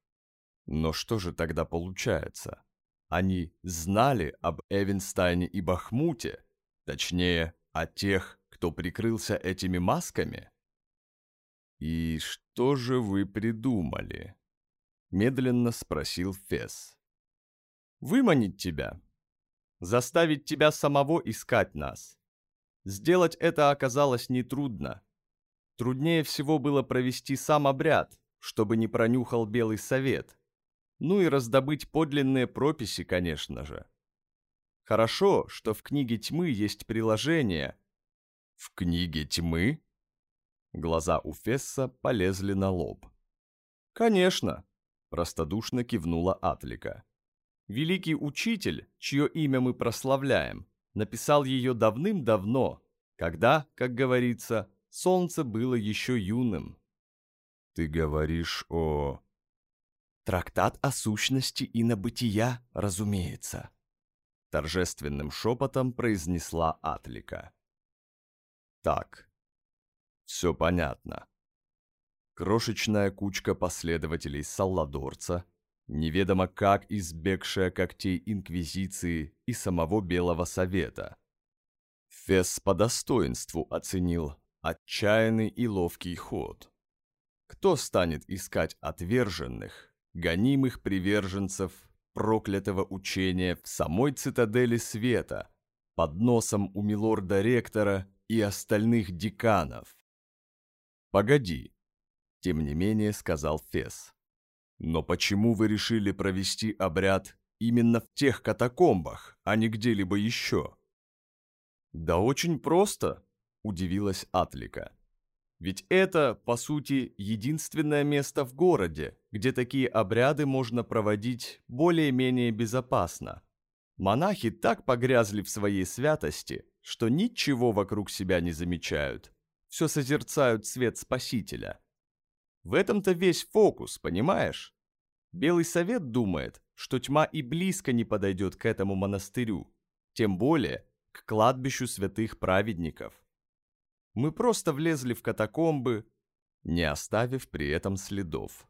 Но что же тогда получается? Они знали об Эвенстайне и Бахмуте, Точнее, о тех, кто прикрылся этими масками? «И что же вы придумали?» Медленно спросил Фес. «Выманить тебя. Заставить тебя самого искать нас. Сделать это оказалось нетрудно. Труднее всего было провести сам обряд, чтобы не пронюхал Белый Совет. Ну и раздобыть подлинные прописи, конечно же. Хорошо, что в книге тьмы есть приложение. В книге тьмы? Глаза у Фесса полезли на лоб. «Конечно», – простодушно кивнула Атлика. «Великий учитель, чье имя мы прославляем, написал ее давным-давно, когда, как говорится, солнце было еще юным». «Ты говоришь о...» «Трактат о сущности и на бытия, разумеется», – торжественным шепотом произнесла Атлика. «Так, все понятно. Крошечная кучка последователей Салладорца, неведомо как избегшая когтей Инквизиции и самого Белого Совета. Фесс по достоинству оценил отчаянный и ловкий ход. Кто станет искать отверженных, гонимых приверженцев проклятого учения в самой цитадели света, под носом у милорда-ректора и остальных деканов? «Погоди», — тем не менее сказал Фес. «Но почему вы решили провести обряд именно в тех катакомбах, а не где-либо еще?» «Да очень просто», — удивилась Атлика. «Ведь это, по сути, единственное место в городе, где такие обряды можно проводить более-менее безопасно. Монахи так погрязли в своей святости, что ничего вокруг себя не замечают все созерцают свет Спасителя. В этом-то весь фокус, понимаешь? Белый совет думает, что тьма и близко не подойдет к этому монастырю, тем более к кладбищу святых праведников. Мы просто влезли в катакомбы, не оставив при этом следов.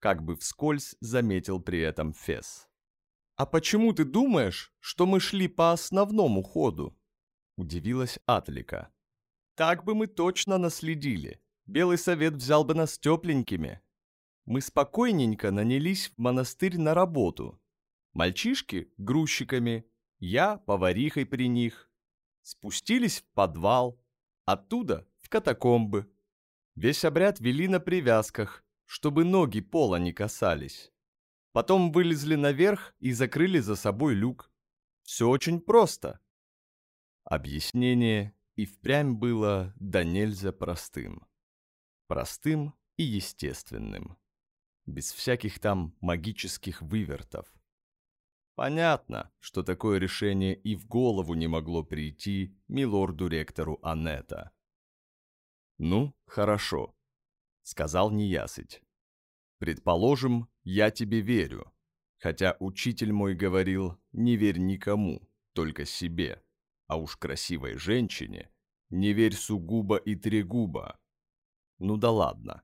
Как бы вскользь заметил при этом Фес. «А почему ты думаешь, что мы шли по основному ходу?» Удивилась Атлика. Так бы мы точно наследили. Белый совет взял бы нас тепленькими. Мы спокойненько нанялись в монастырь на работу. Мальчишки – грузчиками, я – поварихой при них. Спустились в подвал, оттуда – в катакомбы. Весь обряд вели на привязках, чтобы ноги пола не касались. Потом вылезли наверх и закрыли за собой люк. Все очень просто. Объяснение и впрямь было да нельзя простым. Простым и естественным. Без всяких там магических вывертов. Понятно, что такое решение и в голову не могло прийти милорду-ректору Анетта. «Ну, хорошо», — сказал неясыть. «Предположим, я тебе верю, хотя учитель мой говорил, не верь никому, только себе». А уж красивой женщине не верь сугубо и трегубо. Ну да ладно.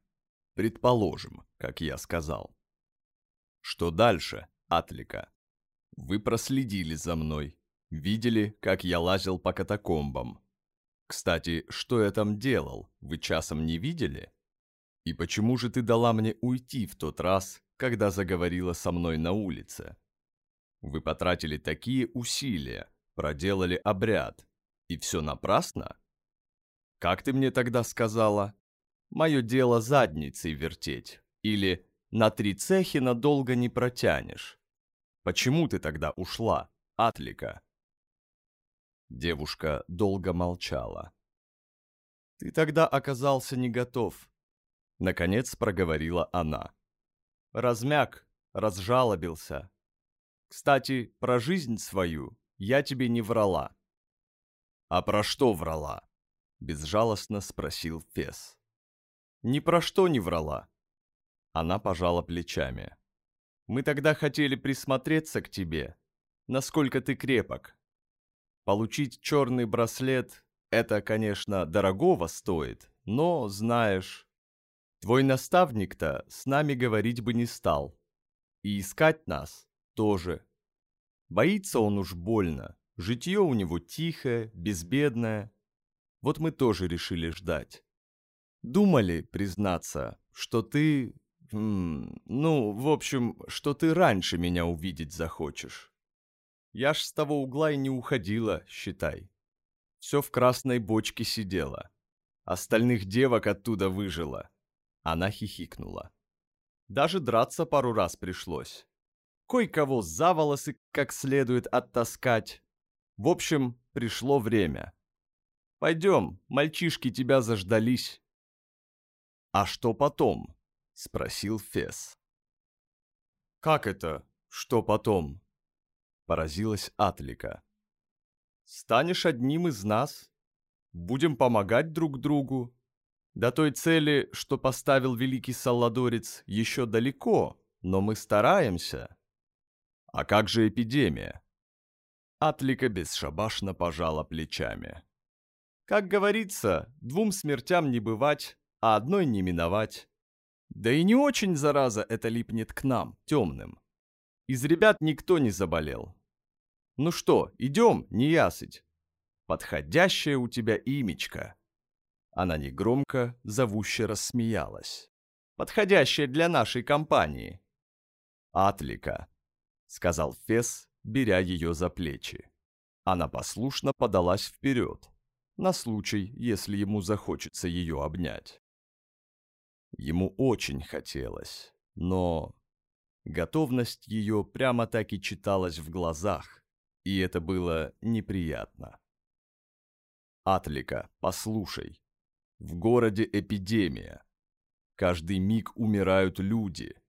Предположим, как я сказал. Что дальше, Атлика? Вы проследили за мной, видели, как я лазил по катакомбам. Кстати, что я там делал, вы часом не видели? И почему же ты дала мне уйти в тот раз, когда заговорила со мной на улице? Вы потратили такие усилия, проделали обряд. И все напрасно? Как ты мне тогда сказала? Мое дело задницей вертеть. Или на три цехи надолго не протянешь. Почему ты тогда ушла, Атлика? Девушка долго молчала. «Ты тогда оказался не готов», — наконец проговорила она. «Размяк, разжалобился. Кстати, про жизнь свою я тебе не врала». «А про что врала?» — безжалостно спросил Фес. «Ни про что не врала». Она пожала плечами. «Мы тогда хотели присмотреться к тебе, насколько ты крепок. Получить черный браслет — это, конечно, дорогого стоит, но, знаешь, твой наставник-то с нами говорить бы не стал. И искать нас тоже Боится он уж больно. Житье у него тихое, безбедное. Вот мы тоже решили ждать. Думали, признаться, что ты... ну, в общем, что ты раньше меня увидеть захочешь. Я ж с того угла и не уходила, считай. Все в красной бочке сидела. Остальных девок оттуда выжила. Она хихикнула. Даже драться пару раз пришлось кое-кого за волосы как следует оттаскать. В общем, пришло время. Пойдем, мальчишки тебя заждались. «А что потом?» — спросил Фес. «Как это? Что потом?» — поразилась Атлика. «Станешь одним из нас, будем помогать друг другу. До той цели, что поставил великий Салладорец, еще далеко, но мы стараемся». «А как же эпидемия?» Атлика бесшабашно пожала плечами. «Как говорится, двум смертям не бывать, а одной не миновать. Да и не очень, зараза, это липнет к нам, темным. Из ребят никто не заболел. Ну что, идем, неясыть? Подходящее у тебя имечко». Она негромко, зовуще рассмеялась. «Подходящее для нашей компании». «Атлика», — сказал Фес, беря ее за плечи. Она послушно подалась вперед, на случай, если ему захочется ее обнять. Ему очень хотелось, но готовность ее прямо так и читалась в глазах, и это было неприятно. «Атлика, послушай, в городе эпидемия. Каждый миг умирают люди.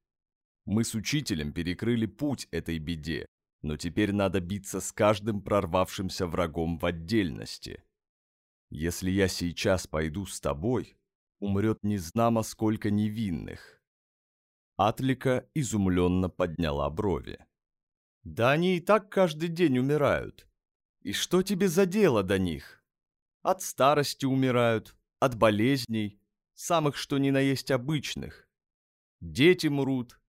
Мы с учителем перекрыли путь этой беде, но теперь надо биться с каждым прорвавшимся врагом в отдельности. Если я сейчас пойду с тобой, умрет незнамо сколько невинных. Атлика изумленно подняла брови. «Да они и так каждый день умирают. И что тебе за дело до них? От старости умирают, от болезней, самых что ни на есть обычных. Дети мрут,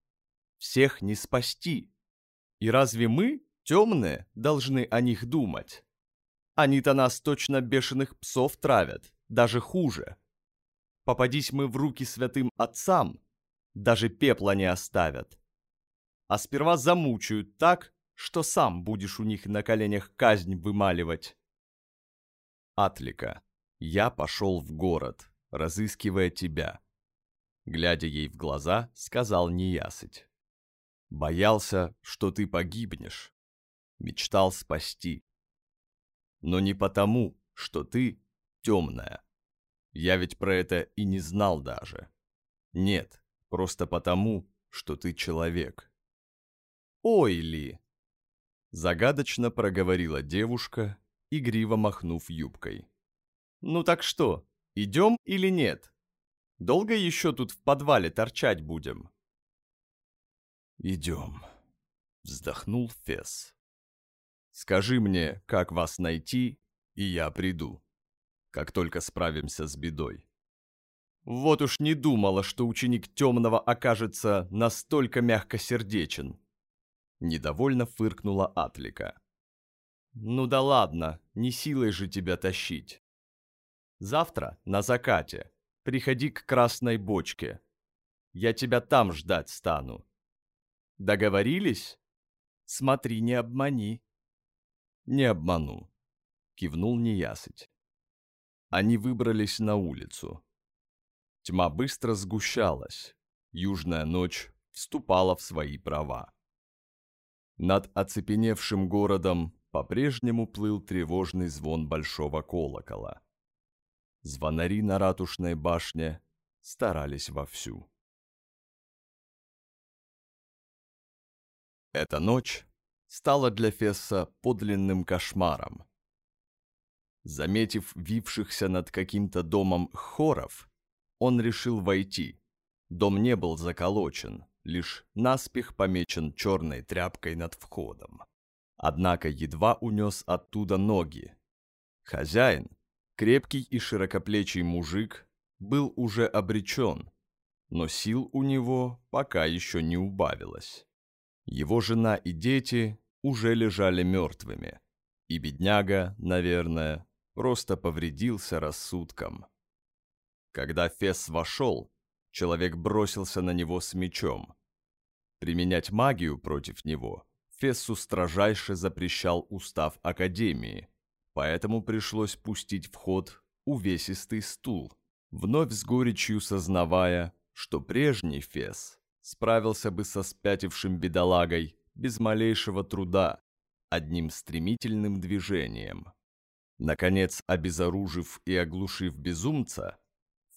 всех не спасти. И разве мы, темные, должны о них думать? Они-то нас точно бешеных псов травят, даже хуже. Попадись мы в руки святым отцам, даже пепла не оставят. А сперва замучают так, что сам будешь у них на коленях казнь вымаливать. Атлика, я пошел в город, разыскивая тебя. Глядя ей в глаза, сказал неясыть. Боялся, что ты погибнешь. Мечтал спасти. Но не потому, что ты темная. Я ведь про это и не знал даже. Нет, просто потому, что ты человек. Ой ли! Загадочно проговорила девушка, игриво махнув юбкой. Ну так что, идем или нет? Долго еще тут в подвале торчать будем? Идем, вздохнул Фес. Скажи мне, как вас найти, и я приду как только справимся с бедой. Вот уж не думала, что ученик темного окажется настолько мягкосердечен. Недовольно фыркнула Атлика. Ну да ладно, не силой же тебя тащить. Завтра, на закате, приходи к красной бочке. Я тебя там ждать стану. Договорились? Смотри, не обмани. Не обману, кивнул неясыть. Они выбрались на улицу. Тьма быстро сгущалась. Южная ночь вступала в свои права. Над оцепеневшим городом по-прежнему плыл тревожный звон большого колокола. Звонари на ратушной башне старались вовсю. Эта ночь стала для Фесса подлинным кошмаром. Заметив вившихся над каким-то домом хоров, он решил войти. Дом не был заколочен, лишь наспех помечен черной тряпкой над входом. Однако едва унес оттуда ноги. Хозяин, крепкий и широкоплечий мужик, был уже обречен, но сил у него пока еще не убавилось. Его жена и дети уже лежали мертвыми, и бедняга, наверное, просто повредился рассудком. Когда Фес вошел, человек бросился на него с мечом. Применять магию против него Фессу строжайше запрещал устав Академии, поэтому пришлось пустить в ход увесистый стул, вновь с горечью сознавая, что прежний Фес справился бы со спятившим бедолагой без малейшего труда, одним стремительным движением. Наконец, обезоружив и оглушив безумца,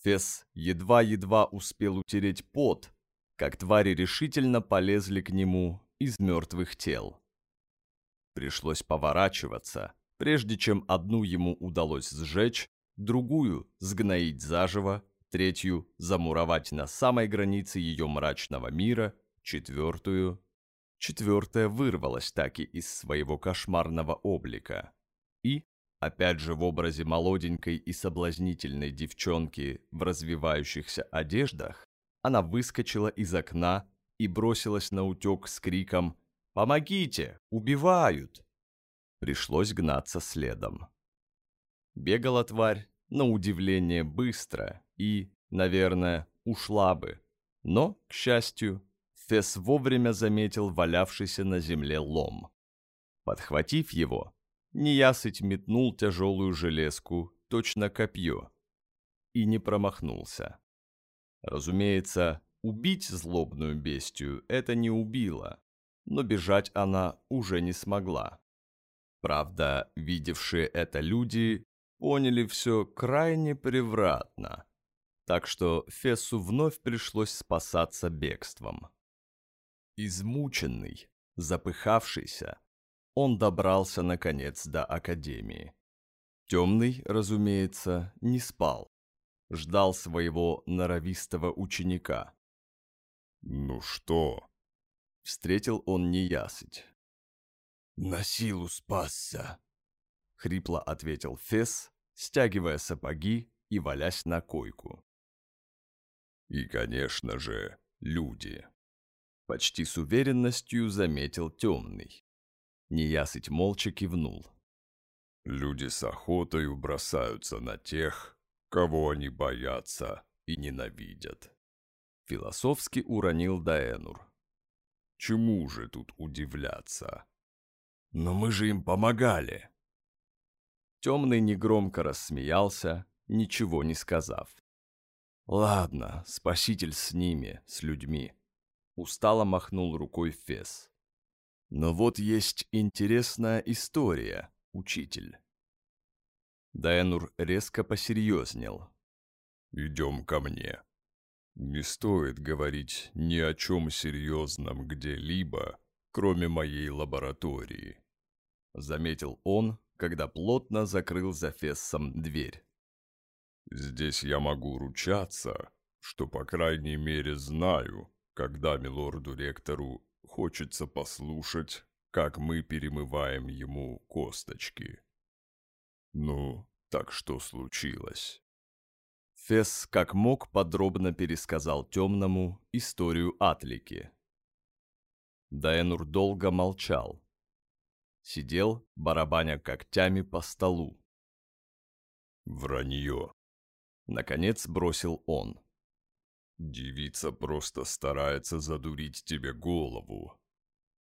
Фес едва-едва успел утереть пот, как твари решительно полезли к нему из мертвых тел. Пришлось поворачиваться, прежде чем одну ему удалось сжечь, другую сгноить заживо, третью замуровать на самой границе ее мрачного мира, четвертую... Четвертая вырвалась таки из своего кошмарного облика. И, опять же в образе молоденькой и соблазнительной девчонки в развивающихся одеждах, она выскочила из окна и бросилась на утек с криком «Помогите! Убивают!». Пришлось гнаться следом. Бегала тварь, на удивление, быстро и, наверное, ушла бы. Но, к счастью, Фес вовремя заметил валявшийся на земле лом. Подхватив его, неясыть метнул тяжелую железку, точно копье, и не промахнулся. Разумеется, убить злобную бестию это не убило, но бежать она уже не смогла. Правда, видевшие это люди поняли все крайне превратно, так что Фессу вновь пришлось спасаться бегством. Измученный, запыхавшийся, он добрался, наконец, до Академии. Темный, разумеется, не спал, ждал своего норовистого ученика. «Ну что?» — встретил он неясыть. «На силу спасся», — хрипло ответил Фес, стягивая сапоги и валясь на койку. «И, конечно же, люди», — почти с уверенностью заметил темный. Неясыть молча кивнул. «Люди с охотой бросаются на тех, кого они боятся и ненавидят», — философски уронил Даэнур. «Чему же тут удивляться?» «Но мы же им помогали!» Темный негромко рассмеялся, ничего не сказав. «Ладно, спаситель с ними, с людьми», — устало махнул рукой Фес. «Но вот есть интересная история, учитель». Дайнур резко посерьезнел. «Идем ко мне. Не стоит говорить ни о чем серьезном где-либо, кроме моей лаборатории», — заметил он, когда плотно закрыл за Фессом дверь. «Здесь я могу ручаться, что, по крайней мере, знаю, когда милорду-ректору хочется послушать, как мы перемываем ему косточки. Ну, так что случилось?» Фесс как мог подробно пересказал темному историю Атлики. Дайнур долго молчал, сидел, барабаня когтями по столу. «Вранье!» — наконец бросил он. «Девица просто старается задурить тебе голову.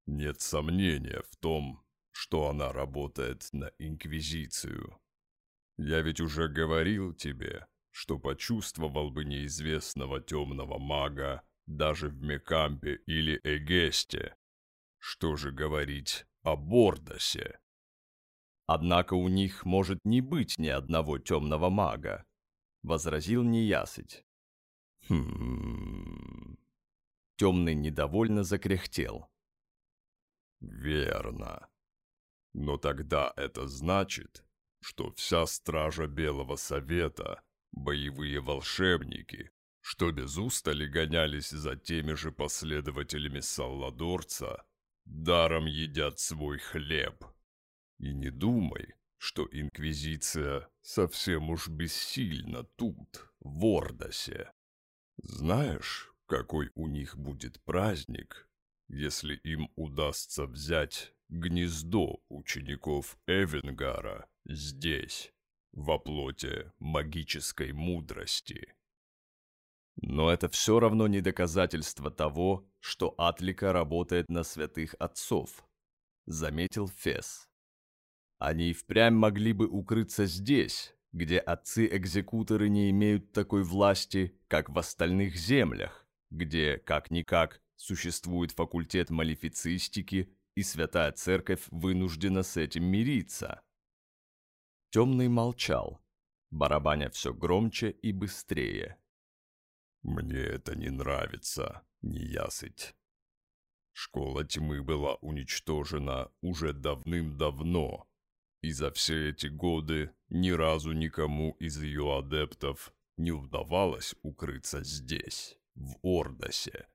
Нет сомнения в том, что она работает на Инквизицию. Я ведь уже говорил тебе, что почувствовал бы неизвестного темного мага даже в Мекампе или Эгесте. Что же говорить о Бордосе. Однако у них может не быть ни одного темного мага, возразил неясыть. Хм... Темный недовольно закряхтел. Верно. Но тогда это значит, что вся стража Белого Совета — боевые волшебники, что без устали гонялись за теми же последователями Салладорца даром едят свой хлеб. И не думай, что Инквизиция совсем уж бессильна тут, в Ордосе. Знаешь, какой у них будет праздник, если им удастся взять гнездо учеников Эвенгара здесь, во плоти магической мудрости? Но это все равно не доказательство того, что Атлика работает на святых отцов, заметил Фес. Они впрямь могли бы укрыться здесь, где отцы-экзекуторы не имеют такой власти, как в остальных землях, где, как-никак, существует факультет малифицистики, и Святая Церковь вынуждена с этим мириться. Темный молчал, барабаня все громче и быстрее. «Мне это не нравится, неясыть. Школа тьмы была уничтожена уже давным-давно, и за все эти годы ни разу никому из ее адептов не удавалось укрыться здесь, в Ордосе.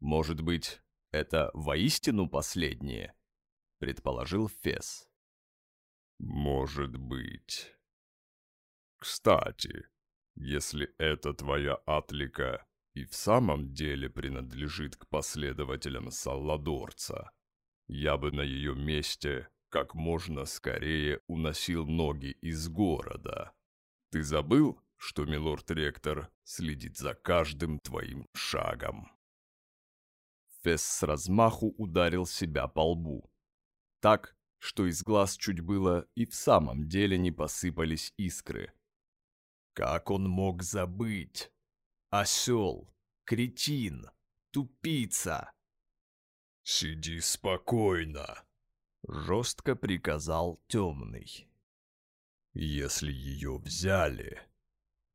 «Может быть, это воистину последнее?» — предположил Фес. «Может быть. Кстати, если это твоя атлика и в самом деле принадлежит к последователям Салладорца, я бы на ее месте как можно скорее уносил ноги из города. Ты забыл, что милорд-ректор следит за каждым твоим шагом?» Фесс с размаху ударил себя по лбу. Так, что из глаз чуть было и в самом деле не посыпались искры. Как он мог забыть? Осел, кретин, тупица. «Сиди спокойно», — жестко приказал темный. «Если ее взяли,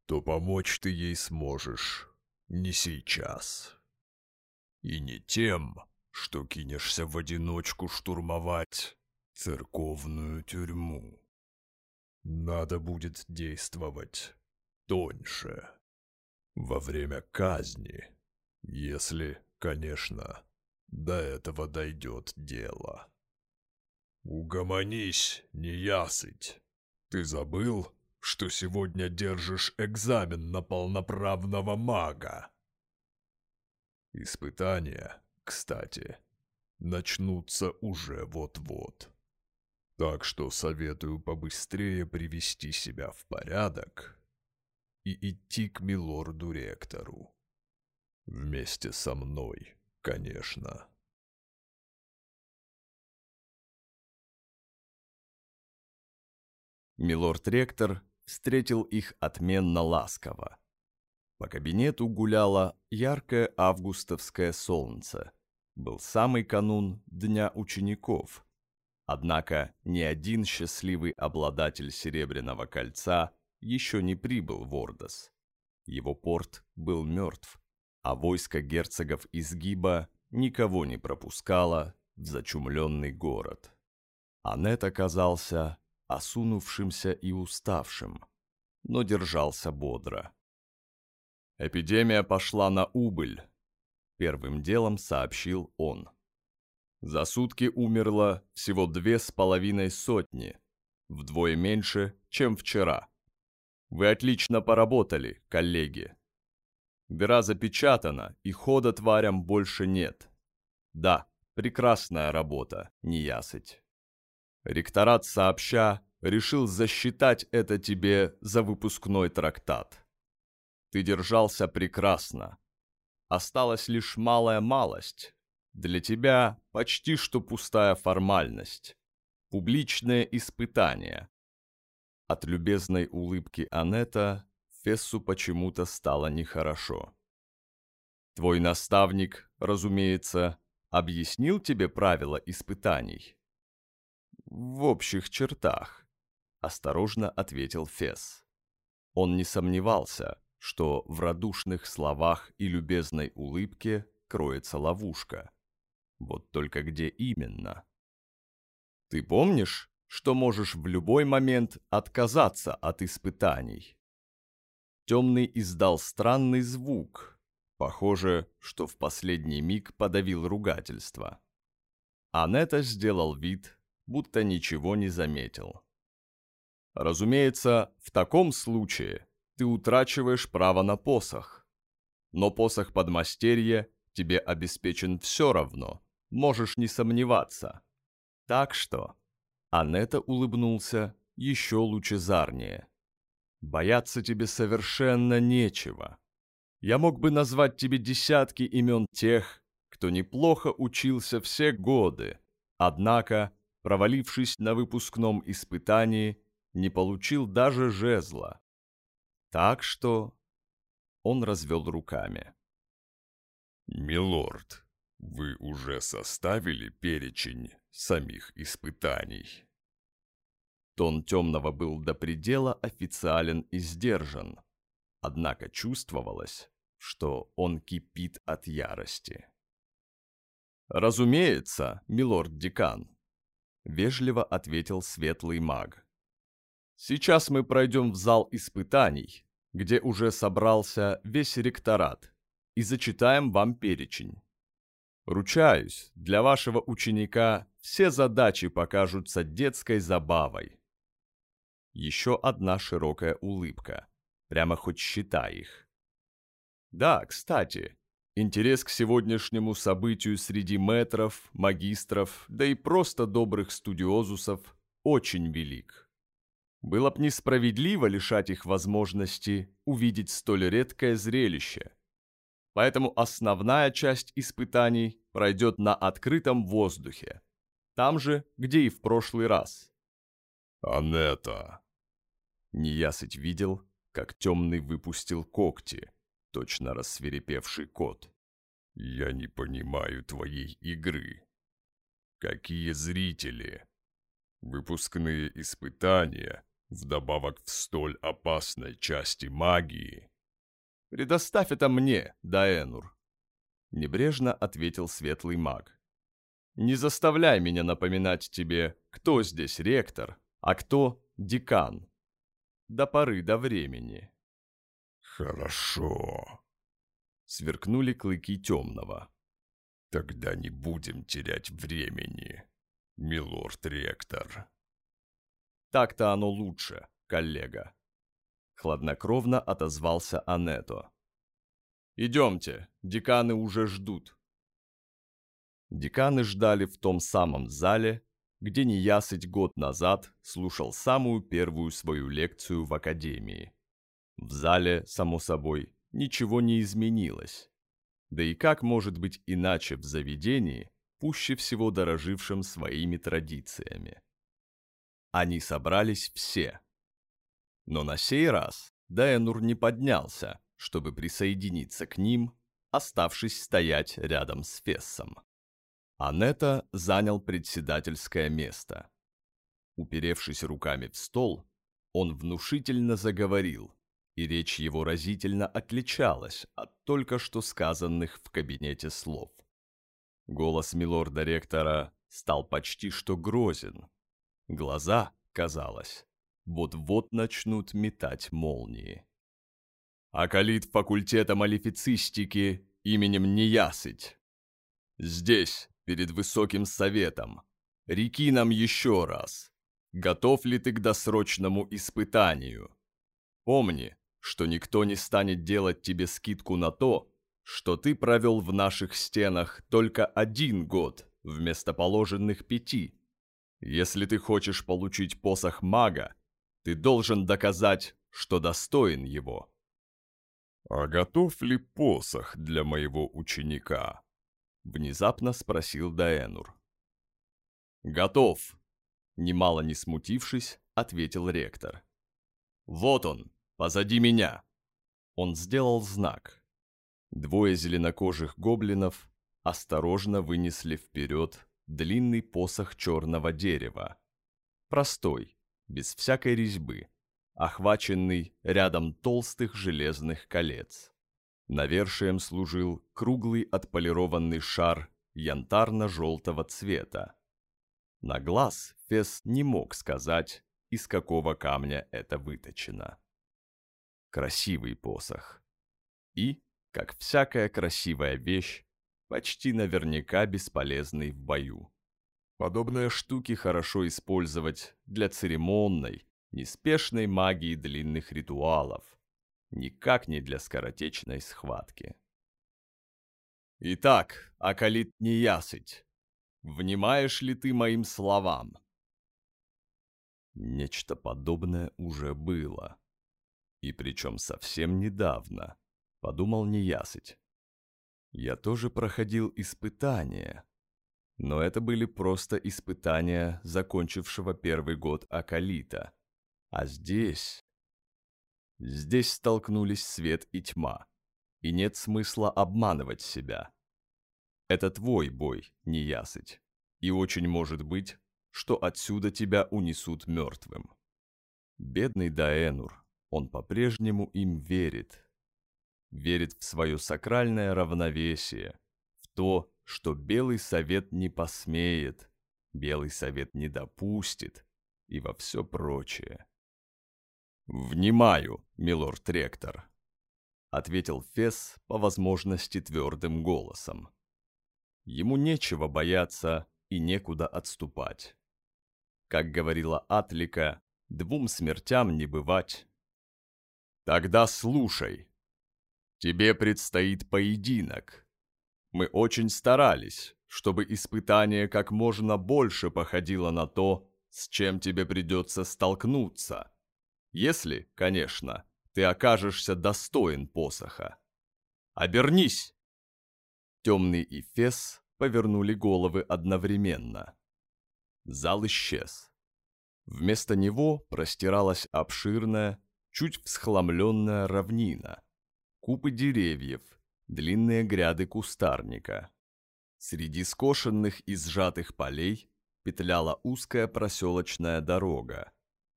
то помочь ты ей сможешь не сейчас. И не тем, что кинешься в одиночку штурмовать церковную тюрьму. Надо будет действовать тоньше. Во время казни, если, конечно, до этого дойдет дело. Угомонись, неясыть. Ты забыл, что сегодня держишь экзамен на полноправного мага? Испытания, кстати, начнутся уже вот-вот. Так что советую побыстрее привести себя в порядок и идти к милорду-ректору. Вместе со мной, конечно. Милорд-ректор встретил их отменно ласково. По кабинету гуляло яркое августовское солнце. Был самый канун Дня учеников. Однако ни один счастливый обладатель Серебряного кольца еще не прибыл в Ордос. Его порт был мертв, а войско герцогов изгиба никого не пропускало в зачумленный город. Аннет оказался осунувшимся и уставшим, но держался бодро. Эпидемия пошла на убыль, первым делом сообщил он. За сутки умерло всего две с половиной сотни, вдвое меньше, чем вчера. Вы отлично поработали, коллеги. Дыра запечатана, и хода тварям больше нет. Да, прекрасная работа, неясыть. Ректорат сообща решил засчитать это тебе за выпускной трактат. Ты держался прекрасно. Осталась лишь малая малость. Для тебя почти что пустая формальность. Публичное испытание. От любезной улыбки Анетта Фессу почему-то стало нехорошо. «Твой наставник, разумеется, объяснил тебе правила испытаний?» «В общих чертах», — осторожно ответил Фесс. Он не сомневался, что в радушных словах и любезной улыбке кроется ловушка. Вот только где именно? «Ты помнишь, что можешь в любой момент отказаться от испытаний. Темный издал странный звук. Похоже, что в последний миг подавил ругательство. Анетта сделал вид, будто ничего не заметил. Разумеется, в таком случае ты утрачиваешь право на посох. Но посох подмастерья тебе обеспечен все равно, можешь не сомневаться. Так что Анетта улыбнулся еще лучезарнее. «Бояться тебе совершенно нечего. Я мог бы назвать тебе десятки имен тех, кто неплохо учился все годы, однако, провалившись на выпускном испытании, не получил даже жезла. Так что...» Он развел руками. «Милорд, вы уже составили перечень самих испытаний. Тон темного был до предела официален и сдержан, однако чувствовалось, что он кипит от ярости. «Разумеется, милорд-декан», — вежливо ответил светлый маг. «Сейчас мы пройдем в зал испытаний, где уже собрался весь ректорат, и зачитаем вам перечень. Ручаюсь, для вашего ученика все задачи покажутся детской забавой. Еще одна широкая улыбка. Прямо хоть считай их. Да, кстати, интерес к сегодняшнему событию среди метров, магистров, да и просто добрых студиозусов очень велик. Было б несправедливо лишать их возможности увидеть столь редкое зрелище. Поэтому основная часть испытаний пройдет на открытом воздухе. Там же, где и в прошлый раз. «Анетта!» Неясыть видел, как темный выпустил когти, точно рассверепевший кот. «Я не понимаю твоей игры. Какие зрители? Выпускные испытания, вдобавок в столь опасной части магии». «Предоставь это мне, Даэнур», — небрежно ответил светлый маг. «Не заставляй меня напоминать тебе, кто здесь ректор, а кто декан» до поры до времени. Хорошо. Сверкнули клыки темного. Тогда не будем терять времени, милорд-ректор. Так-то оно лучше, коллега. Хладнокровно отозвался Ането. «Идемте, деканы уже ждут». Деканы ждали в том самом зале, где неясыть год назад слушал самую первую свою лекцию в академии. В зале, само собой, ничего не изменилось. Да и как может быть иначе в заведении, пуще всего дорожившем своими традициями? Они собрались все. Но на сей раз Дайанур не поднялся, чтобы присоединиться к ним, оставшись стоять рядом с Фессом. Анетта занял председательское место. Уперевшись руками в стол, он внушительно заговорил, и речь его разительно отличалась от только что сказанных в кабинете слов. Голос милорда-ректора стал почти что грозен. Глаза, казалось, вот-вот начнут метать молнии. Акалит факультета малифицистики именем Неясыть. Здесь, перед высоким советом. Реки нам еще раз. Готов ли ты к досрочному испытанию? Помни, что никто не станет делать тебе скидку на то, что ты провел в наших стенах только один год вместо положенных пяти. Если ты хочешь получить посох мага, ты должен доказать, что достоин его. А готов ли посох для моего ученика? Внезапно спросил Даэнур. «Готов!» Немало не смутившись, ответил ректор. «Вот он, позади меня!» Он сделал знак. Двое зеленокожих гоблинов осторожно вынесли вперед длинный посох черного дерева. Простой, без всякой резьбы, охваченный рядом толстых железных колец. Навершием служил круглый отполированный шар янтарно-желтого цвета. На глаз Фес не мог сказать, из какого камня это выточено. Красивый посох. И, как всякая красивая вещь, почти наверняка бесполезный в бою. Подобные штуки хорошо использовать для церемонной, неспешной магии длинных ритуалов, никак не для скоротечной схватки. Итак, Акалит неясыть, внимаешь ли ты моим словам? Нечто подобное уже было. И причем совсем недавно, подумал неясыть. Я тоже проходил испытания, но это были просто испытания закончившего первый год Акалита. А здесь Здесь столкнулись свет и тьма, и нет смысла обманывать себя. Это твой бой, неясыть, и очень может быть, что отсюда тебя унесут мертвым. Бедный Даэнур, он по-прежнему им верит. Верит в свое сакральное равновесие, в то, что Белый Совет не посмеет, Белый Совет не допустит и во все прочее. «Внимаю, милорд-ректор», — ответил Фес по возможности твердым голосом. Ему нечего бояться и некуда отступать. Как говорила Атлика, двум смертям не бывать. Тогда слушай. Тебе предстоит поединок. Мы очень старались, чтобы испытание как можно больше походило на то, с чем тебе придется столкнуться. Если, конечно, ты окажешься достоин посоха. Обернись! Темный и Фес повернули головы одновременно. Зал исчез. Вместо него простиралась обширная, чуть всхламленная равнина. Купы деревьев, длинные гряды кустарника. Среди скошенных и сжатых полей петляла узкая проселочная дорога.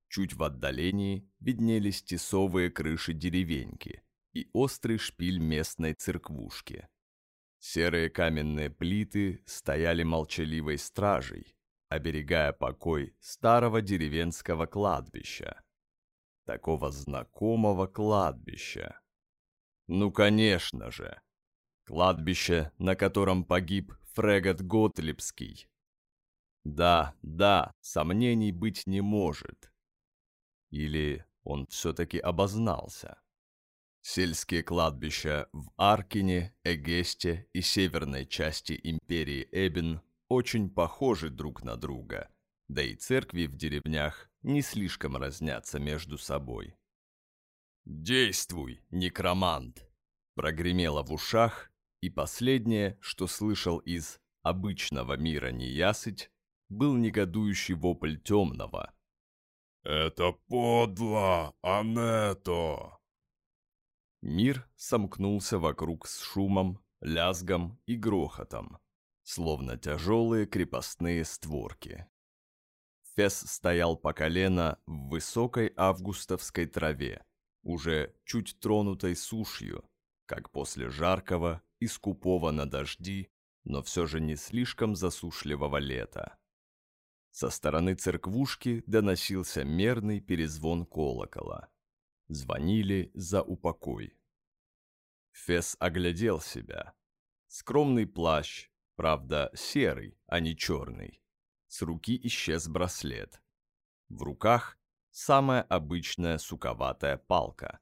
Чуть в отдалении виднелись тесовые крыши деревеньки и острый шпиль местной церквушки. Серые каменные плиты стояли молчаливой стражей, оберегая покой старого деревенского кладбища. Такого знакомого кладбища. Ну, конечно же. Кладбище, на котором погиб фрегат Готлибский. Да, да, сомнений быть не может. Или он все-таки обознался. Сельские кладбища в Аркине, Эгесте и северной части империи Эбен очень похожи друг на друга, да и церкви в деревнях не слишком разнятся между собой. «Действуй, некромант!» прогремело в ушах, и последнее, что слышал из обычного мира неясыть, был негодующий вопль темного. «Это подло, Анетто!» Мир сомкнулся вокруг с шумом, лязгом и грохотом, словно тяжелые крепостные створки. Фес стоял по колено в высокой августовской траве, уже чуть тронутой сушью, как после жаркого и скупого на дожди, но все же не слишком засушливого лета. Со стороны церквушки доносился мерный перезвон колокола звонили за упокой. Фес оглядел себя. Скромный плащ, правда серый, а не черный. С руки исчез браслет. В руках самая обычная суковатая палка.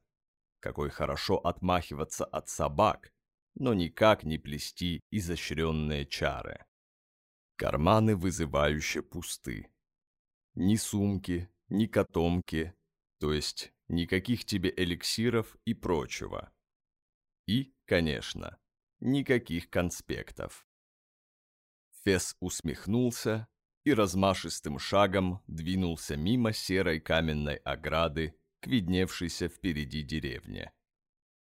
Какой хорошо отмахиваться от собак, но никак не плести изощренные чары. Карманы вызывающе пусты. Ни сумки, ни котомки, то есть никаких тебе эликсиров и прочего. И, конечно, никаких конспектов. Фес усмехнулся и размашистым шагом двинулся мимо серой каменной ограды к видневшейся впереди деревне.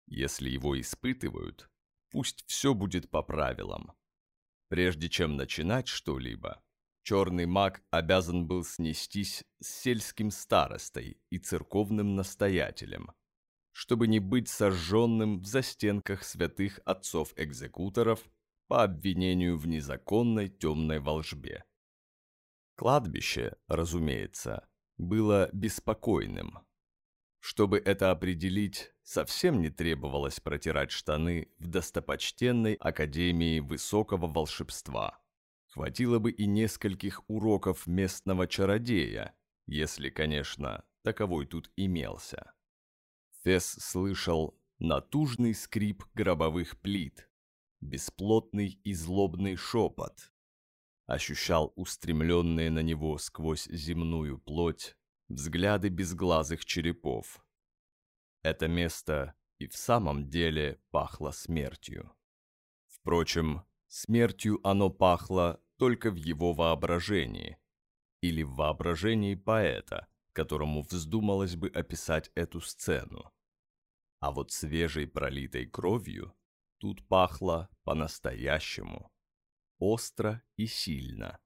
Если его испытывают, пусть все будет по правилам. Прежде чем начинать что-либо, черный маг обязан был снестись с сельским старостой и церковным настоятелем, чтобы не быть сожженным в застенках святых отцов-экзекуторов по обвинению в незаконной темной волжбе. Кладбище, разумеется, было беспокойным. Чтобы это определить, совсем не требовалось протирать штаны в достопочтенной Академии Высокого Волшебства – Хватило бы и нескольких уроков местного чародея, если, конечно, таковой тут имелся. Фес слышал натужный скрип гробовых плит, бесплотный и злобный шепот. Ощущал устремленные на него сквозь земную плоть взгляды безглазых черепов. Это место и в самом деле пахло смертью. Впрочем, смертью оно пахло только в его воображении, или в воображении поэта, которому вздумалось бы описать эту сцену. А вот свежей пролитой кровью тут пахло по-настоящему, остро и сильно.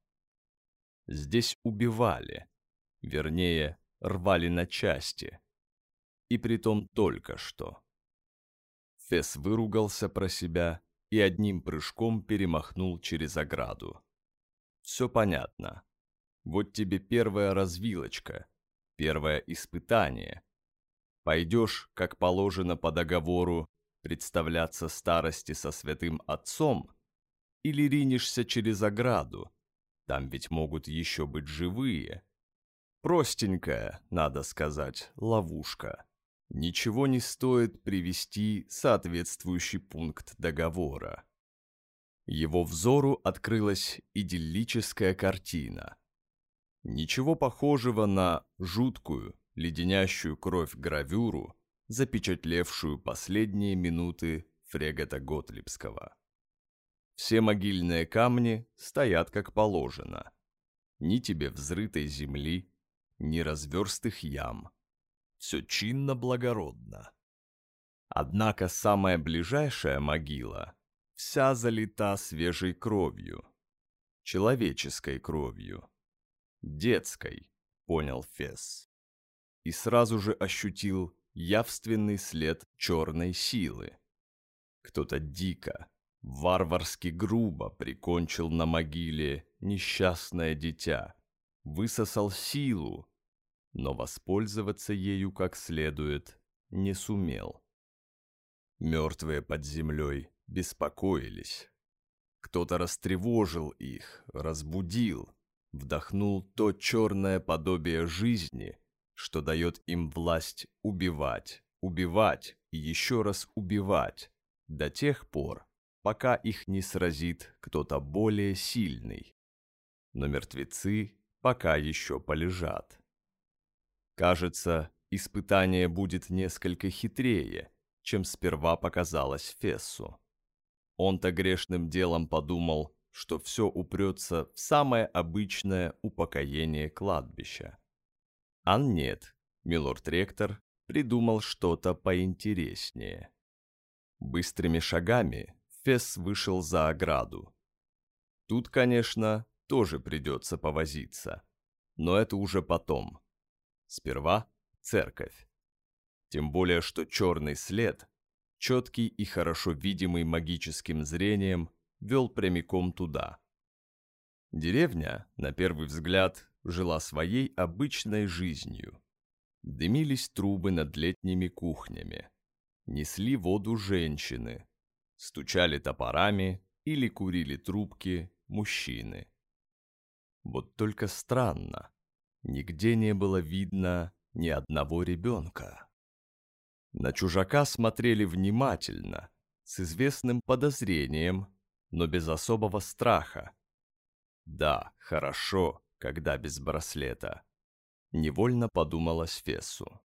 Здесь убивали, вернее, рвали на части. И притом только что. Фес выругался про себя и одним прыжком перемахнул через ограду. Все понятно. Вот тебе первая развилочка, первое испытание. Пойдешь, как положено по договору, представляться старости со святым отцом, или ринешься через ограду, там ведь могут еще быть живые. Простенькая, надо сказать, ловушка. Ничего не стоит привести соответствующий пункт договора. Его взору открылась идиллическая картина. Ничего похожего на жуткую, леденящую кровь гравюру, запечатлевшую последние минуты фрегата Готлибского. Все могильные камни стоят как положено. Ни тебе взрытой земли, ни разверстых ям. Все чинно-благородно. Однако самая ближайшая могила вся залита свежей кровью. Человеческой кровью. Детской, понял Фес. И сразу же ощутил явственный след черной силы. Кто-то дико, варварски грубо прикончил на могиле несчастное дитя, высосал силу, но воспользоваться ею как следует не сумел. Мертвые под землей беспокоились. Кто-то растревожил их, разбудил, вдохнул то черное подобие жизни, что дает им власть убивать, убивать и еще раз убивать до тех пор, пока их не сразит кто-то более сильный. Но мертвецы пока еще полежат. Кажется, испытание будет несколько хитрее, чем сперва показалось Фессу. Он-то грешным делом подумал, что все упрется в самое обычное упокоение кладбища. А нет, милорд-ректор придумал что-то поинтереснее. Быстрыми шагами Фесс вышел за ограду. Тут, конечно, тоже придется повозиться, но это уже потом. Сперва церковь. Тем более, что черный след, четкий и хорошо видимый магическим зрением, вел прямиком туда. Деревня, на первый взгляд, жила своей обычной жизнью. Дымились трубы над летними кухнями. Несли воду женщины, стучали топорами или курили трубки мужчины. Вот только странно, нигде не было видно ни одного ребенка. На чужака смотрели внимательно, с известным подозрением, но без особого страха. Да, хорошо, когда без браслета. Невольно подумалось Фессу.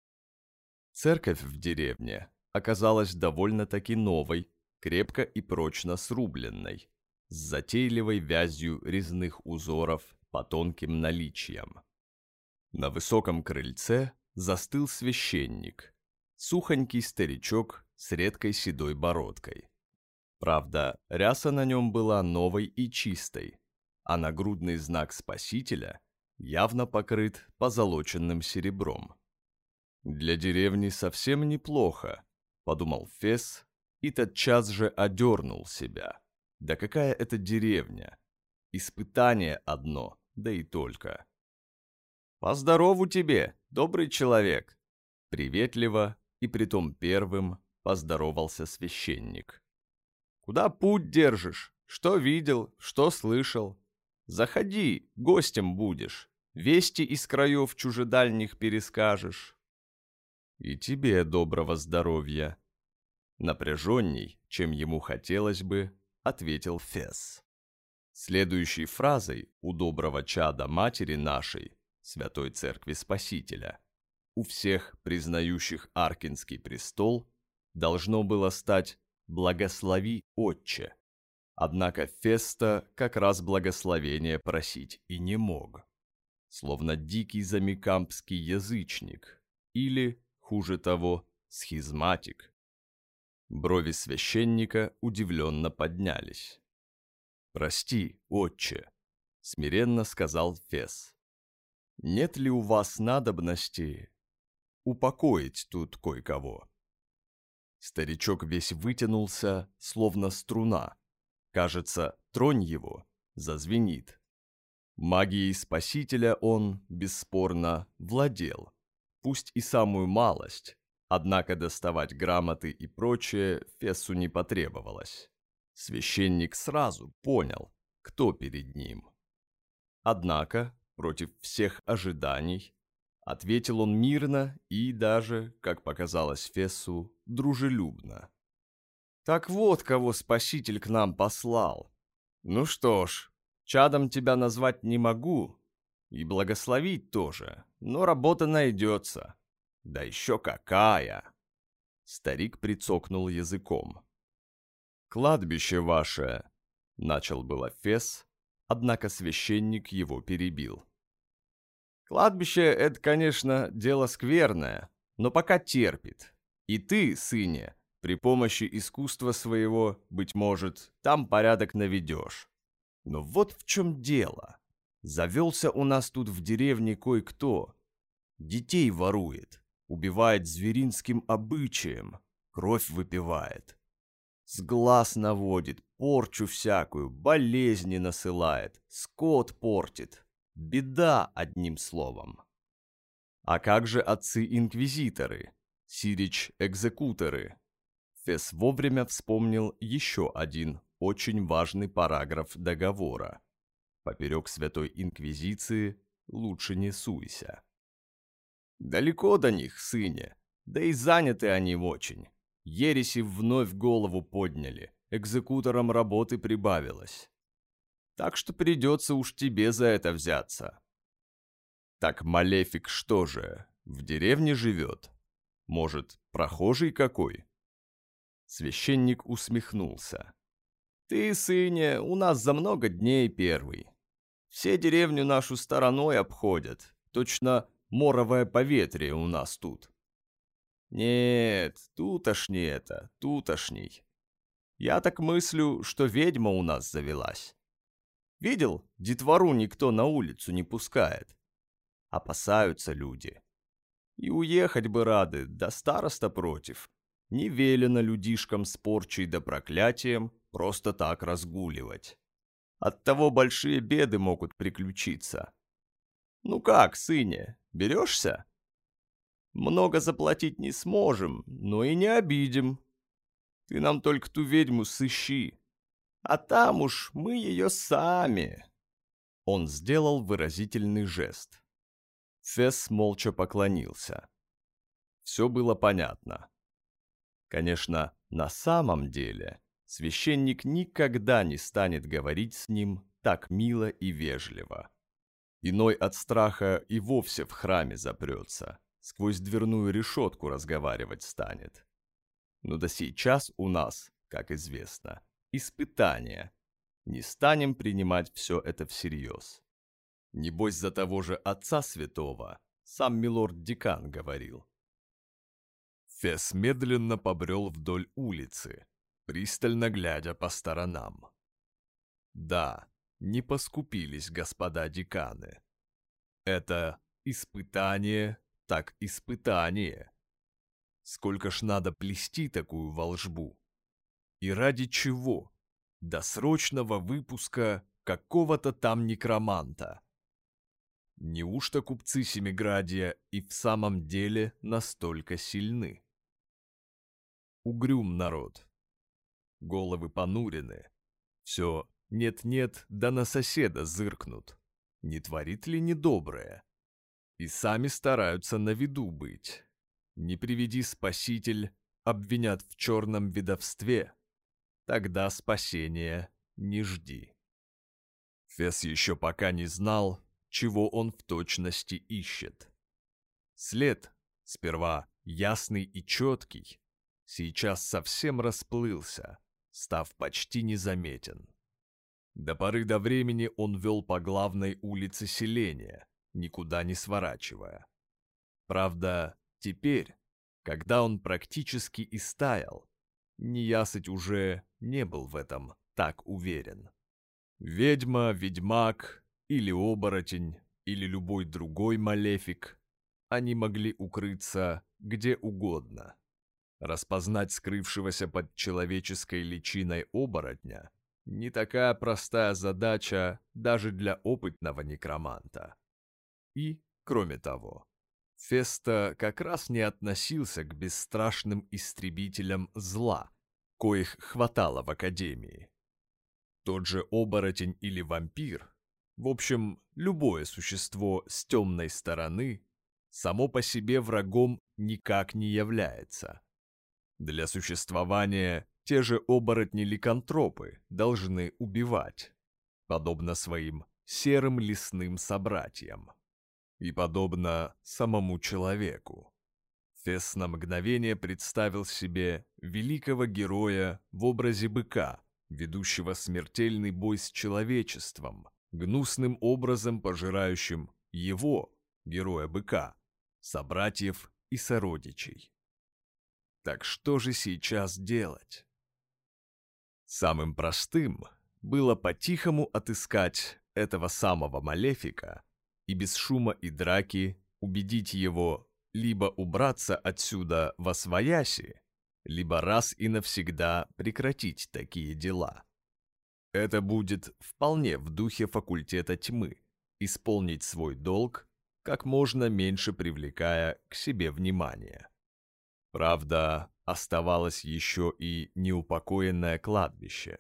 Церковь в деревне оказалась довольно-таки новой крепко и прочно срубленной, с затейливой вязью резных узоров по тонким наличиям. На высоком крыльце застыл священник, сухонький старичок с редкой седой бородкой. Правда, ряса на нем была новой и чистой, а нагрудный знак Спасителя явно покрыт позолоченным серебром. «Для деревни совсем неплохо», — подумал Фес, и тотчас же одернул себя. Да какая это деревня? Испытание одно, да и только. «Поздорову тебе, добрый человек!» Приветливо и притом первым поздоровался священник. «Куда путь держишь? Что видел, что слышал? Заходи, гостем будешь, вести из краев чужедальних перескажешь». «И тебе доброго здоровья!» Напряженней, чем ему хотелось бы, ответил Фес. Следующей фразой у доброго чада матери нашей, Святой Церкви Спасителя, у всех признающих Аркинский престол, должно было стать «Благослови, Отче». Однако Феста как раз благословения просить и не мог. Словно дикий замикампский язычник или, хуже того, схизматик, Брови священника удивленно поднялись. «Прости, отче», — смиренно сказал Фес. «Нет ли у вас надобности упокоить тут кое-кого?» Старичок весь вытянулся, словно струна. Кажется, тронь его, зазвенит. Магией Спасителя он, бесспорно, владел, пусть и самую малость, однако доставать грамоты и прочее Фессу не потребовалось. Священник сразу понял, кто перед ним. Однако, против всех ожиданий, ответил он мирно и даже, как показалось Фессу, дружелюбно. «Так вот, кого Спаситель к нам послал. Ну что ж, чадом тебя назвать не могу, и благословить тоже, но работа найдется. Да еще какая!» Старик прицокнул языком. «Кладбище ваше!» — начал было Фес, однако священник его перебил. «Кладбище — это, конечно, дело скверное, но пока терпит. И ты, сыне, при помощи искусства своего, быть может, там порядок наведешь. Но вот в чем дело. Завелся у нас тут в деревне кое-кто. Детей ворует, убивает зверинским обычаем, кровь выпивает. С глаз наводит, порчу всякую, болезни насылает, скот портит. Беда, одним словом. А как же отцы-инквизиторы, Сирич-экзекуторы? Фес вовремя вспомнил еще один очень важный параграф договора. Поперек Святой Инквизиции лучше не суйся. Далеко до них, сыне, да и заняты они очень. Ереси вновь голову подняли, экзекуторам работы прибавилось. Так что придется уж тебе за это взяться. Так Малефик что же, в деревне живет? Может, прохожий какой? Священник усмехнулся. Ты, сыне, у нас за много дней первый. Все деревню нашу стороной обходят. Точно моровое поветрие у нас тут. Нет, тутошний это, тутошний. Я так мыслю, что ведьма у нас завелась. Видел, детвору никто на улицу не пускает. Опасаются люди. И уехать бы рады, да староста против. Не велено людишкам с порчей да проклятием просто так разгуливать. Оттого большие беды могут приключиться. Ну как, сыне, берешься? Много заплатить не сможем, но и не обидим. Ты нам только ту ведьму сыщи. А там уж мы ее сами. Он сделал выразительный жест. Фесс молча поклонился. Все было понятно. Конечно, на самом деле священник никогда не станет говорить с ним так мило и вежливо. Иной от страха и вовсе в храме запрется сквозь дверную решетку разговаривать станет. Но да сейчас у нас, как известно, испытание. Не станем принимать все это всерьез. Небось за того же Отца Святого сам милорд-декан говорил. Фес медленно побрел вдоль улицы, пристально глядя по сторонам. Да, не поскупились господа деканы. Это испытание так испытание. Сколько ж надо плести такую волжбу? И ради чего? Досрочного выпуска какого-то там некроманта. Неужто купцы Семиградия и в самом деле настолько сильны? Угрюм народ. Головы понурены. Все нет-нет, да на соседа зыркнут. Не творит ли недоброе? И сами стараются на виду быть. Не приведи спаситель, обвинят в черном ведовстве. Тогда спасения не жди. Фес еще пока не знал, чего он в точности ищет. След, сперва ясный и четкий, сейчас совсем расплылся, став почти незаметен. До поры до времени он вел по главной улице селения, никуда не сворачивая. Правда, теперь, когда он практически истаял, неясыть уже не был в этом так уверен. Ведьма, ведьмак, или оборотень, или любой другой малефик, они могли укрыться где угодно. Распознать скрывшегося под человеческой личиной оборотня не такая простая задача даже для опытного некроманта. И, кроме того, Феста как раз не относился к бесстрашным истребителям зла, коих хватало в Академии. Тот же оборотень или вампир, в общем, любое существо с темной стороны, само по себе врагом никак не является. Для существования те же оборотни-ликантропы должны убивать, подобно своим серым лесным собратьям. И подобно самому человеку. Фесс на мгновение представил себе великого героя в образе быка, ведущего смертельный бой с человечеством, гнусным образом пожирающим его, героя-быка, собратьев и сородичей. Так что же сейчас делать? Самым простым было по-тихому отыскать этого самого Малефика и без шума и драки убедить его либо убраться отсюда во свояси, либо раз и навсегда прекратить такие дела. Это будет вполне в духе факультета тьмы, исполнить свой долг, как можно меньше привлекая к себе внимание. Правда, оставалось еще и неупокоенное кладбище.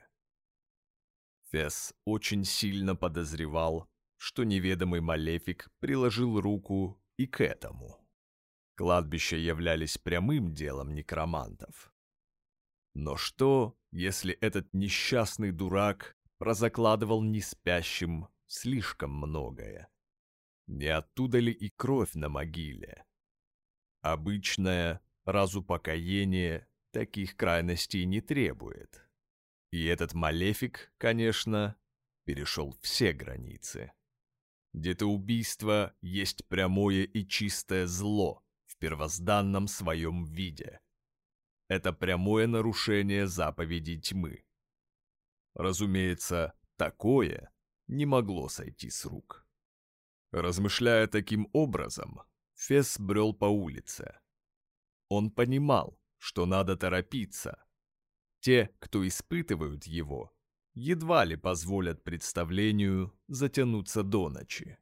Фесс очень сильно подозревал, что неведомый малефик приложил руку и к этому. Кладбища являлись прямым делом некромантов. Но что, если этот несчастный дурак прозакладывал неспящим слишком многое? Не оттуда ли и кровь на могиле? Обычная разупокоение таких крайностей не требует. И этот малефик, конечно, перешел все границы. Детоубийство есть прямое и чистое зло в первозданном своем виде. Это прямое нарушение заповедей тьмы. Разумеется, такое не могло сойти с рук. Размышляя таким образом, Фес брел по улице. Он понимал, что надо торопиться. Те, кто испытывают его, едва ли позволят представлению затянуться до ночи.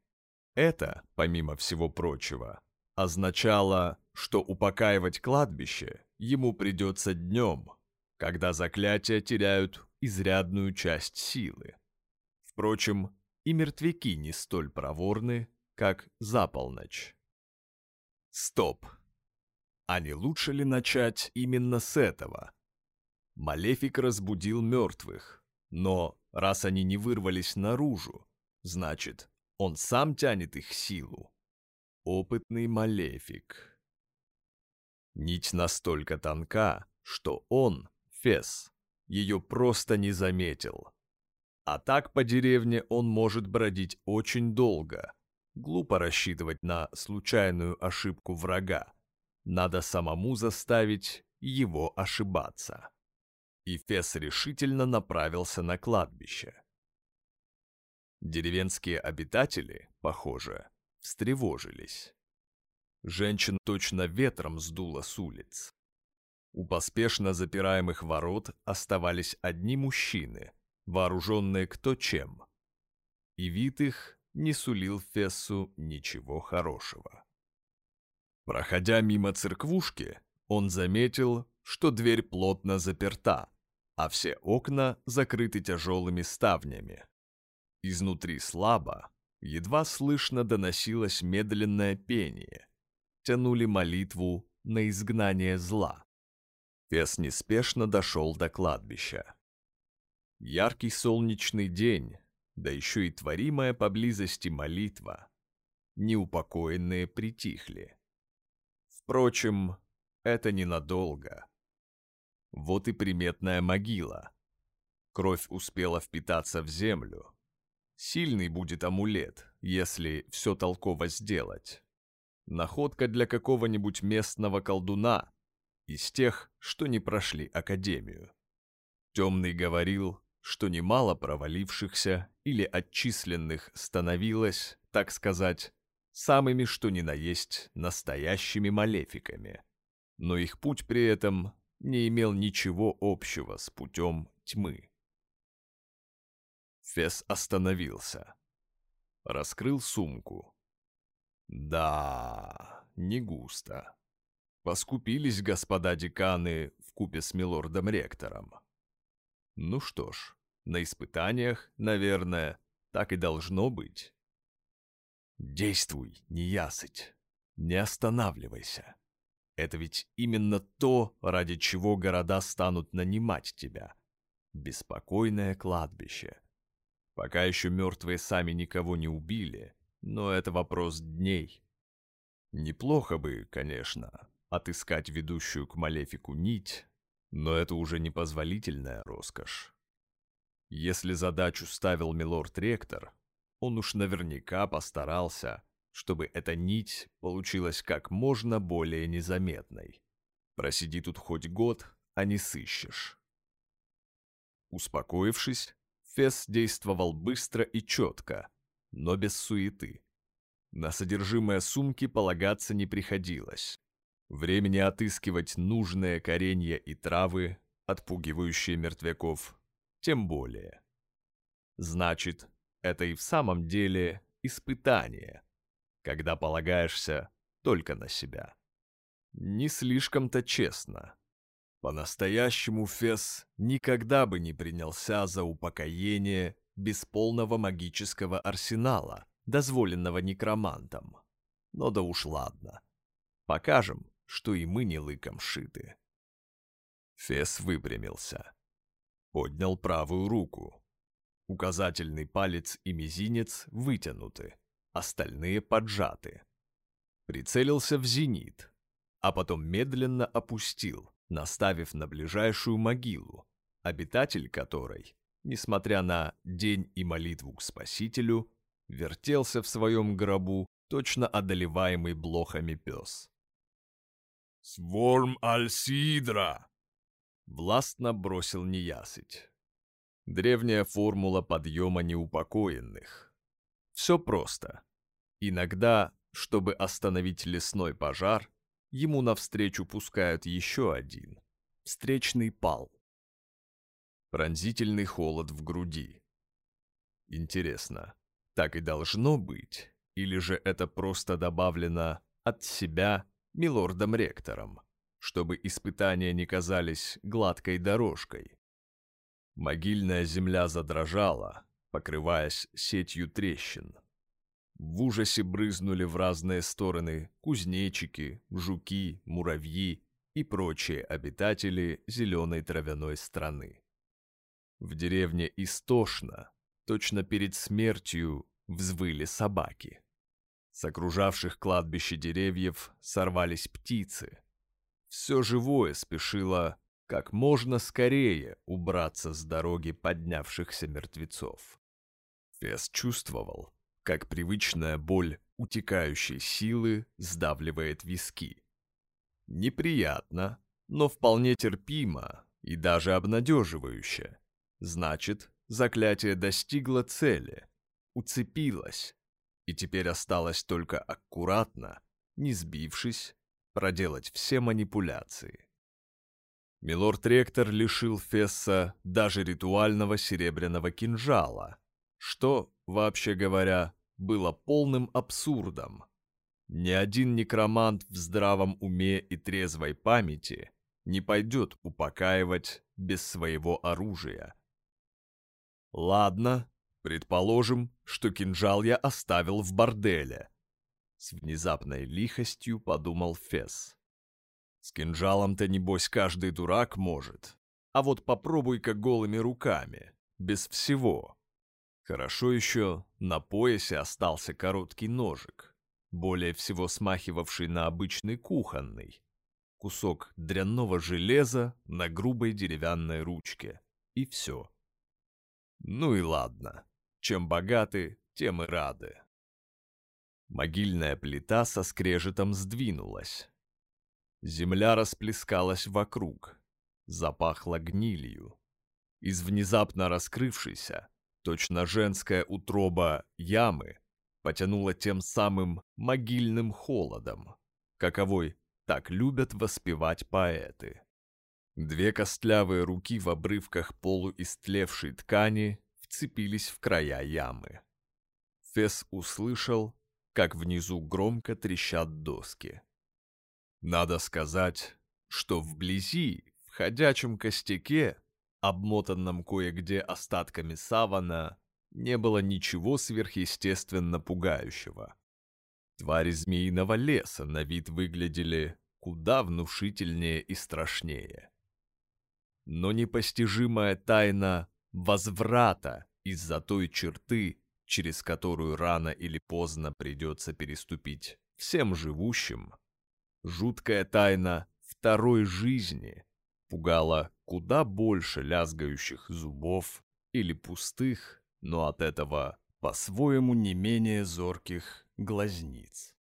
Это, помимо всего прочего, означало, что упокаивать кладбище ему придется днем, когда заклятия теряют изрядную часть силы. Впрочем, и мертвяки не столь проворны, как за полночь. Стоп! А не лучше ли начать именно с этого? Малефик разбудил мертвых, но раз они не вырвались наружу, значит, он сам тянет их силу. Опытный Малефик. Нить настолько тонка, что он, Фес, ее просто не заметил. А так по деревне он может бродить очень долго. Глупо рассчитывать на случайную ошибку врага. Надо самому заставить его ошибаться. И Фес решительно направился на кладбище. Деревенские обитатели, похоже, встревожились. Женщин точно ветром сдуло с улиц. У поспешно запираемых ворот оставались одни мужчины, вооруженные кто чем. И вид их не сулил Фессу ничего хорошего. Проходя мимо церквушки, он заметил, что дверь плотно заперта, а все окна закрыты тяжелыми ставнями. Изнутри слабо, едва слышно доносилось медленное пение. Тянули молитву на изгнание зла. Фес неспешно дошел до кладбища. Яркий солнечный день, да еще и творимая поблизости молитва. Неупокоенные притихли. Впрочем, это ненадолго. Вот и приметная могила. Кровь успела впитаться в землю. Сильный будет амулет, если все толково сделать. Находка для какого-нибудь местного колдуна, из тех, что не прошли академию. Темный говорил, что немало провалившихся или отчисленных становилось, так сказать, самыми что ни на есть настоящими малефиками. Но их путь при этом не имел ничего общего с путем тьмы. Фес остановился. Раскрыл сумку. Да, не густо. Поскупились господа деканы в купе с милордом-ректором. Ну что ж, на испытаниях, наверное, так и должно быть. Действуй, неясыть, не останавливайся. Это ведь именно то, ради чего города станут нанимать тебя. Беспокойное кладбище. Пока еще мертвые сами никого не убили, но это вопрос дней. Неплохо бы, конечно, отыскать ведущую к Малефику нить, но это уже непозволительная роскошь. Если задачу ставил милорд-ректор, он уж наверняка постарался, чтобы эта нить получилась как можно более незаметной. Просиди тут хоть год, а не сыщешь. Успокоившись, Фес действовал быстро и четко, но без суеты. На содержимое сумки полагаться не приходилось. Времени отыскивать нужные коренья и травы, отпугивающие мертвяков, тем более. Значит, это и в самом деле испытание, когда полагаешься только на себя. Не слишком-то честно. По-настоящему Фес никогда бы не принялся за упокоение без полного магического арсенала, дозволенного некромантом. Но да уж ладно. Покажем, что и мы не лыком шиты. Фес выпрямился. Поднял правую руку. Указательный палец и мизинец вытянуты, остальные поджаты. Прицелился в зенит, а потом медленно опустил, наставив на ближайшую могилу, обитатель которой, несмотря на день и молитву к Спасителю, вертелся в своем гробу, точно одолеваемый блохами пес. «Сворм Альсидра!» Властно бросил неясыть. Древняя формула подъема неупокоенных. Все просто. Иногда, чтобы остановить лесной пожар, ему навстречу пускают еще один. Встречный пал. Пронзительный холод в груди. Интересно, так и должно быть? Или же это просто добавлено от себя милордом-ректором, чтобы испытания не казались гладкой дорожкой. Могильная земля задрожала, покрываясь сетью трещин. В ужасе брызнули в разные стороны кузнечики, жуки, муравьи и прочие обитатели зеленой травяной страны. В деревне истошно, точно перед смертью, взвыли собаки. С окружавших кладбище деревьев сорвались птицы. Все живое спешило как можно скорее убраться с дороги поднявшихся мертвецов. Фес чувствовал, как привычная боль утекающей силы сдавливает виски. Неприятно, но вполне терпимо и даже обнадеживающе. Значит, заклятие достигло цели, уцепилось, и теперь осталось только аккуратно, не сбившись, проделать все манипуляции. Милорд-ректор лишил Фесса даже ритуального серебряного кинжала, что, вообще говоря, было полным абсурдом. Ни один некромант в здравом уме и трезвой памяти не пойдет упокаивать без своего оружия. Ладно, Предположим, что кинжал я оставил в борделе. С внезапной лихостью подумал Фес. С кинжалом-то, небось, каждый дурак может. А вот попробуй-ка голыми руками, без всего. Хорошо еще на поясе остался короткий ножик, более всего смахивавший на обычный кухонный. Кусок дрянного железа на грубой деревянной ручке. И все. Ну и ладно. Чем богаты, тем и рады. Могильная плита со скрежетом сдвинулась. Земля расплескалась вокруг, запахла гнилью. Из внезапно раскрывшейся, точно женская утроба ямы, потянула тем самым могильным холодом, каковой так любят воспевать поэты. Две костлявые руки в обрывках полуистлевшей ткани вцепились в края ямы. Фес услышал, как внизу громко трещат доски. Надо сказать, что вблизи, в ходячем костяке, обмотанном кое-где остатками савана, не было ничего сверхъестественно пугающего. Твари змеиного леса на вид выглядели куда внушительнее и страшнее. Но непостижимая тайна возврата из-за той черты, через которую рано или поздно придется переступить всем живущим, жуткая тайна второй жизни пугала куда больше лязгающих зубов или пустых, но от этого по-своему не менее зорких глазниц.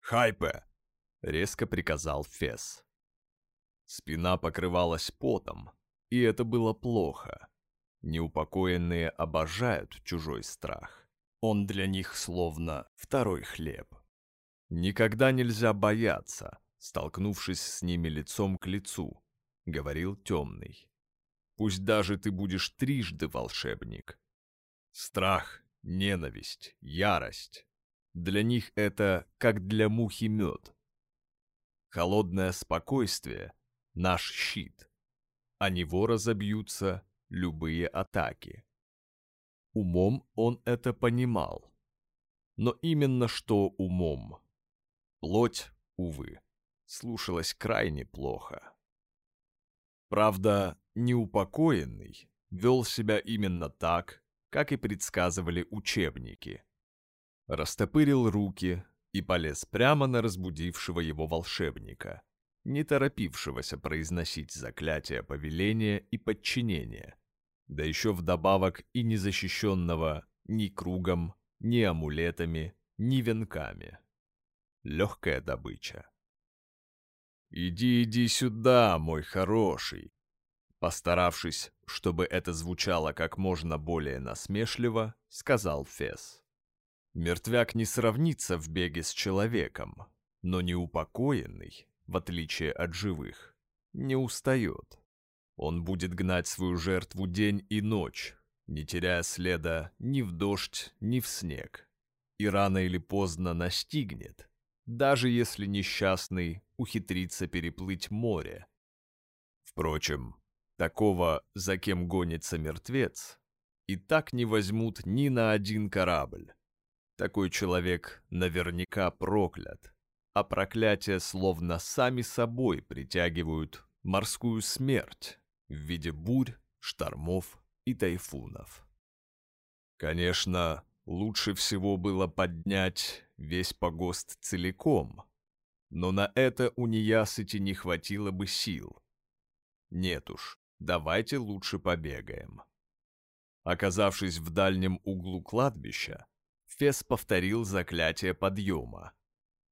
«Хайпе!» — резко приказал Фес. Спина покрывалась потом, и это было плохо. Неупокоенные обожают чужой страх. Он для них словно второй хлеб. Никогда нельзя бояться, столкнувшись с ними лицом к лицу, говорил темный. Пусть даже ты будешь трижды волшебник. Страх, ненависть, ярость. Для них это как для мухи мед. Холодное спокойствие — наш щит. О него разобьются любые атаки. Умом он это понимал. Но именно что умом. Плоть, увы, слушалась крайне плохо. Правда, неупокоенный вел себя именно так, как и предсказывали учебники. Растопырил руки и полез прямо на разбудившего его волшебника, не торопившегося произносить заклятия повеления и подчинения, да еще вдобавок и незащищенного ни кругом, ни амулетами, ни венками легкая добыча. «Иди, иди сюда, мой хороший!» Постаравшись, чтобы это звучало как можно более насмешливо, сказал Фес. Мертвяк не сравнится в беге с человеком, но неупокоенный, в отличие от живых, не устает. Он будет гнать свою жертву день и ночь, не теряя следа ни в дождь, ни в снег. И рано или поздно настигнет, даже если несчастный ухитрится переплыть море. Впрочем, такого, за кем гонится мертвец, и так не возьмут ни на один корабль. Такой человек наверняка проклят, а проклятия словно сами собой притягивают морскую смерть в виде бурь, штормов и тайфунов. Конечно, Лучше всего было поднять весь погост целиком, но на это у неясыти не хватило бы сил. Нет уж, давайте лучше побегаем. Оказавшись в дальнем углу кладбища, Фес повторил заклятие подъема.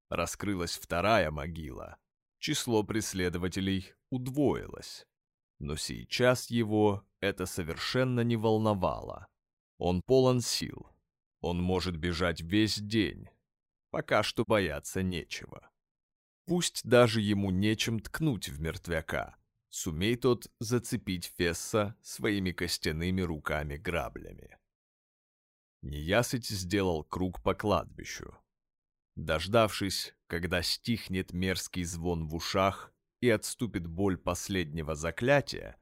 Раскрылась вторая могила. Число преследователей удвоилось. Но сейчас его это совершенно не волновало. Он полон сил, он может бежать весь день. Пока что бояться нечего. Пусть даже ему нечем ткнуть в мертвяка. Сумей тот зацепить Фесса своими костяными руками-граблями. Неясыть сделал круг по кладбищу. Дождавшись, когда стихнет мерзкий звон в ушах и отступит боль последнего заклятия,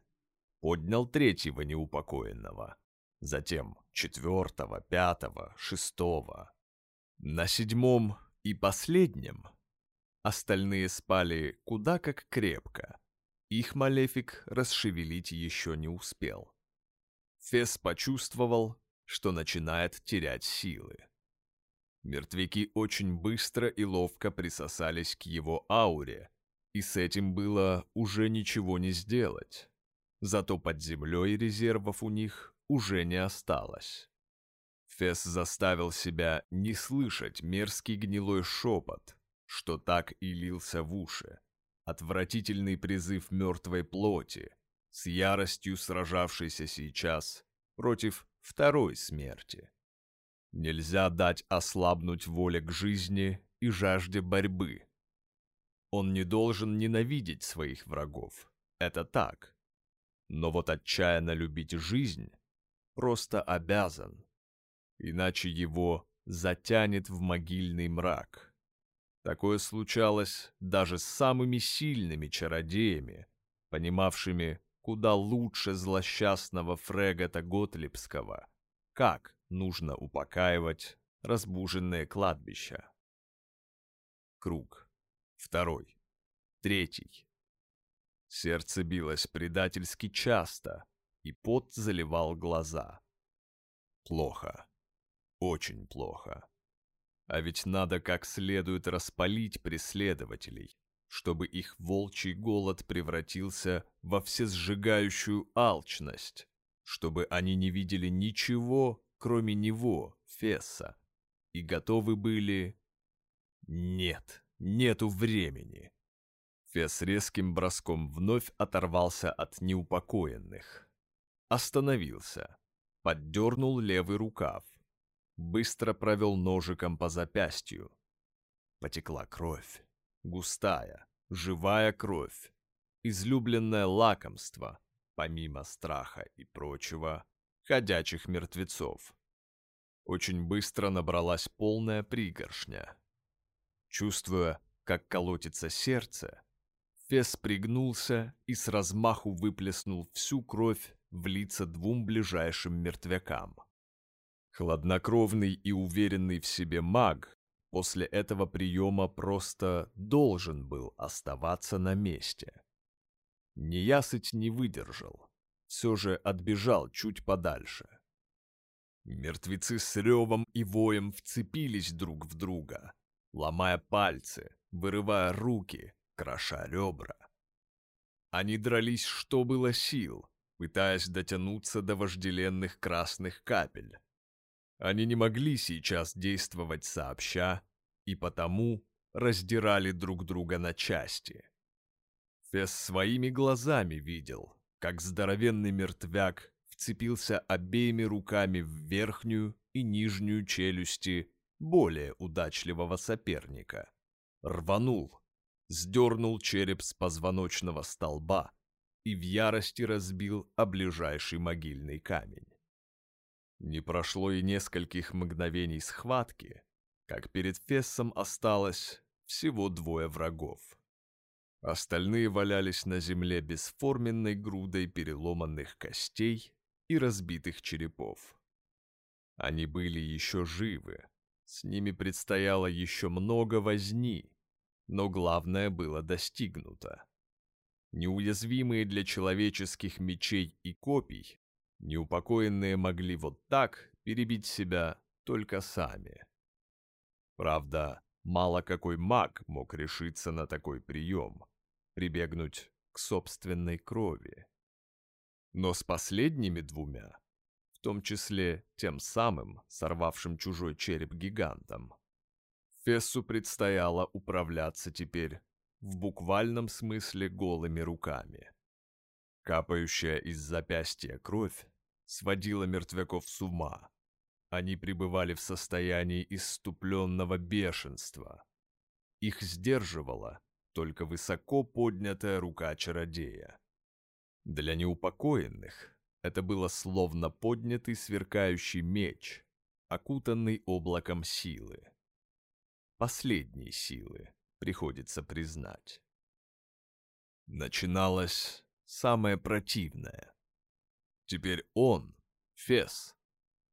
поднял третьего неупокоенного затем четвертого, пятого, шестого. На седьмом и последнем остальные спали куда как крепко. Их малефик расшевелить еще не успел. Фес почувствовал, что начинает терять силы. Мертвяки очень быстро и ловко присосались к его ауре, и с этим было уже ничего не сделать. Зато под землей резервов у них уже не осталось. Фес заставил себя не слышать мерзкий гнилой шепот, что так и лился в уши. Отвратительный призыв мертвой плоти, с яростью сражавшийся сейчас против второй смерти. Нельзя дать ослабнуть воле к жизни и жажде борьбы. Он не должен ненавидеть своих врагов, это так. Но вот отчаянно любить жизнь просто обязан, иначе его затянет в могильный мрак. Такое случалось даже с самыми сильными чародеями, понимавшими куда лучше злосчастного Фрегата Готлибского, как нужно упокаивать разбуженное кладбище. Круг. Второй. Третий. Сердце билось предательски часто, и пот заливал глаза. Плохо. Очень плохо. А ведь надо как следует распалить преследователей, чтобы их волчий голод превратился во всесжигающую алчность, чтобы они не видели ничего, кроме него, Фесса, и готовы были... Нет, нету времени. Фесс резким броском вновь оторвался от неупокоенных. Остановился, поддернул левый рукав, быстро провел ножиком по запястью. Потекла кровь, густая, живая кровь, излюбленное лакомство, помимо страха и прочего, ходячих мертвецов. Очень быстро набралась полная пригоршня. Чувствуя, как колотится сердце, Фес пригнулся и с размаху выплеснул всю кровь в лица двум ближайшим мертвякам. Хладнокровный и уверенный в себе маг после этого приема просто должен был оставаться на месте. Неясыть не выдержал, все же отбежал чуть подальше. Мертвецы с ревом и воем вцепились друг в друга, ломая пальцы, вырывая руки, кроша ребра. Они дрались, что было сил, пытаясь дотянуться до вожделенных красных капель. Они не могли сейчас действовать сообща, и потому раздирали друг друга на части. Фес своими глазами видел, как здоровенный мертвяк вцепился обеими руками в верхнюю и нижнюю челюсти более удачливого соперника. Рванул, сдернул череп с позвоночного столба и в ярости разбил о ближайший могильный камень. Не прошло и нескольких мгновений схватки, как перед Фессом осталось всего двое врагов. Остальные валялись на земле бесформенной грудой переломанных костей и разбитых черепов. Они были еще живы, с ними предстояло еще много возни, но главное было достигнуто. Неуязвимые для человеческих мечей и копий, неупокоенные могли вот так перебить себя только сами. Правда, мало какой маг мог решиться на такой прием, прибегнуть к собственной крови. Но с последними двумя, в том числе тем самым, сорвавшим чужой череп гигантом, Фессу предстояло управляться теперь в буквальном смысле голыми руками. Капающая из запястья кровь сводила мертвяков с ума. Они пребывали в состоянии иступленного бешенства. Их сдерживала только высоко поднятая рука чародея. Для неупокоенных это было словно поднятый сверкающий меч, окутанный облаком силы последней силы, приходится признать. Начиналось самое противное. Теперь он, Фес,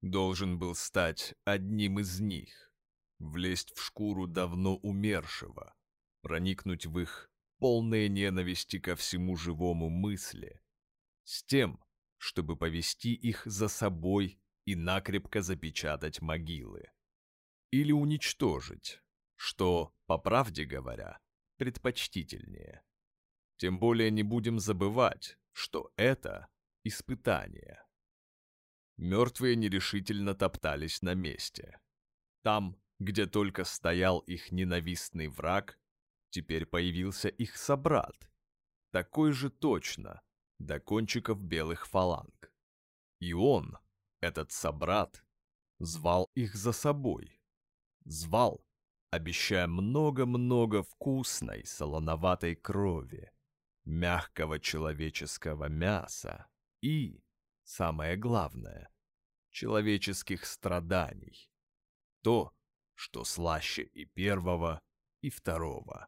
должен был стать одним из них, влезть в шкуру давно умершего, проникнуть в их полные ненависти ко всему живому мысли, с тем, чтобы повести их за собой и накрепко запечатать могилы. Или уничтожить, что, по правде говоря, предпочтительнее. Тем более не будем забывать, что это испытание. Мертвые нерешительно топтались на месте. Там, где только стоял их ненавистный враг, теперь появился их собрат, такой же точно, до кончиков белых фаланг. И он, этот собрат, звал их за собой. Звал, обещая много-много вкусной солоноватой крови, мягкого человеческого мяса и, самое главное, человеческих страданий. То, что слаще и первого, и второго.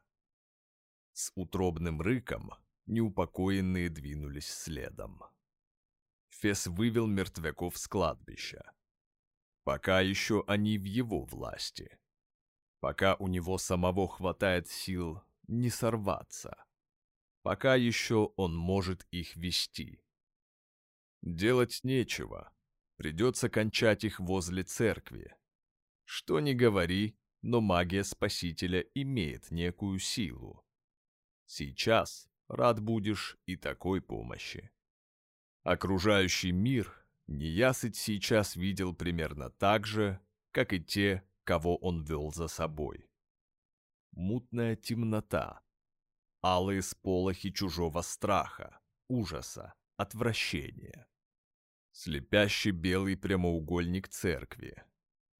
С утробным рыком неупокоенные двинулись следом. Фес вывел мертвяков с кладбища. Пока еще они в его власти. Пока у него самого хватает сил не сорваться. Пока еще он может их вести. Делать нечего. Придется кончать их возле церкви. Что ни говори, но магия Спасителя имеет некую силу. Сейчас рад будешь и такой помощи. Окружающий мир Неясыть сейчас видел примерно так же, как и те, кого он вел за собой. Мутная темнота, алые сполохи чужого страха, ужаса, отвращения. Слепящий белый прямоугольник церкви.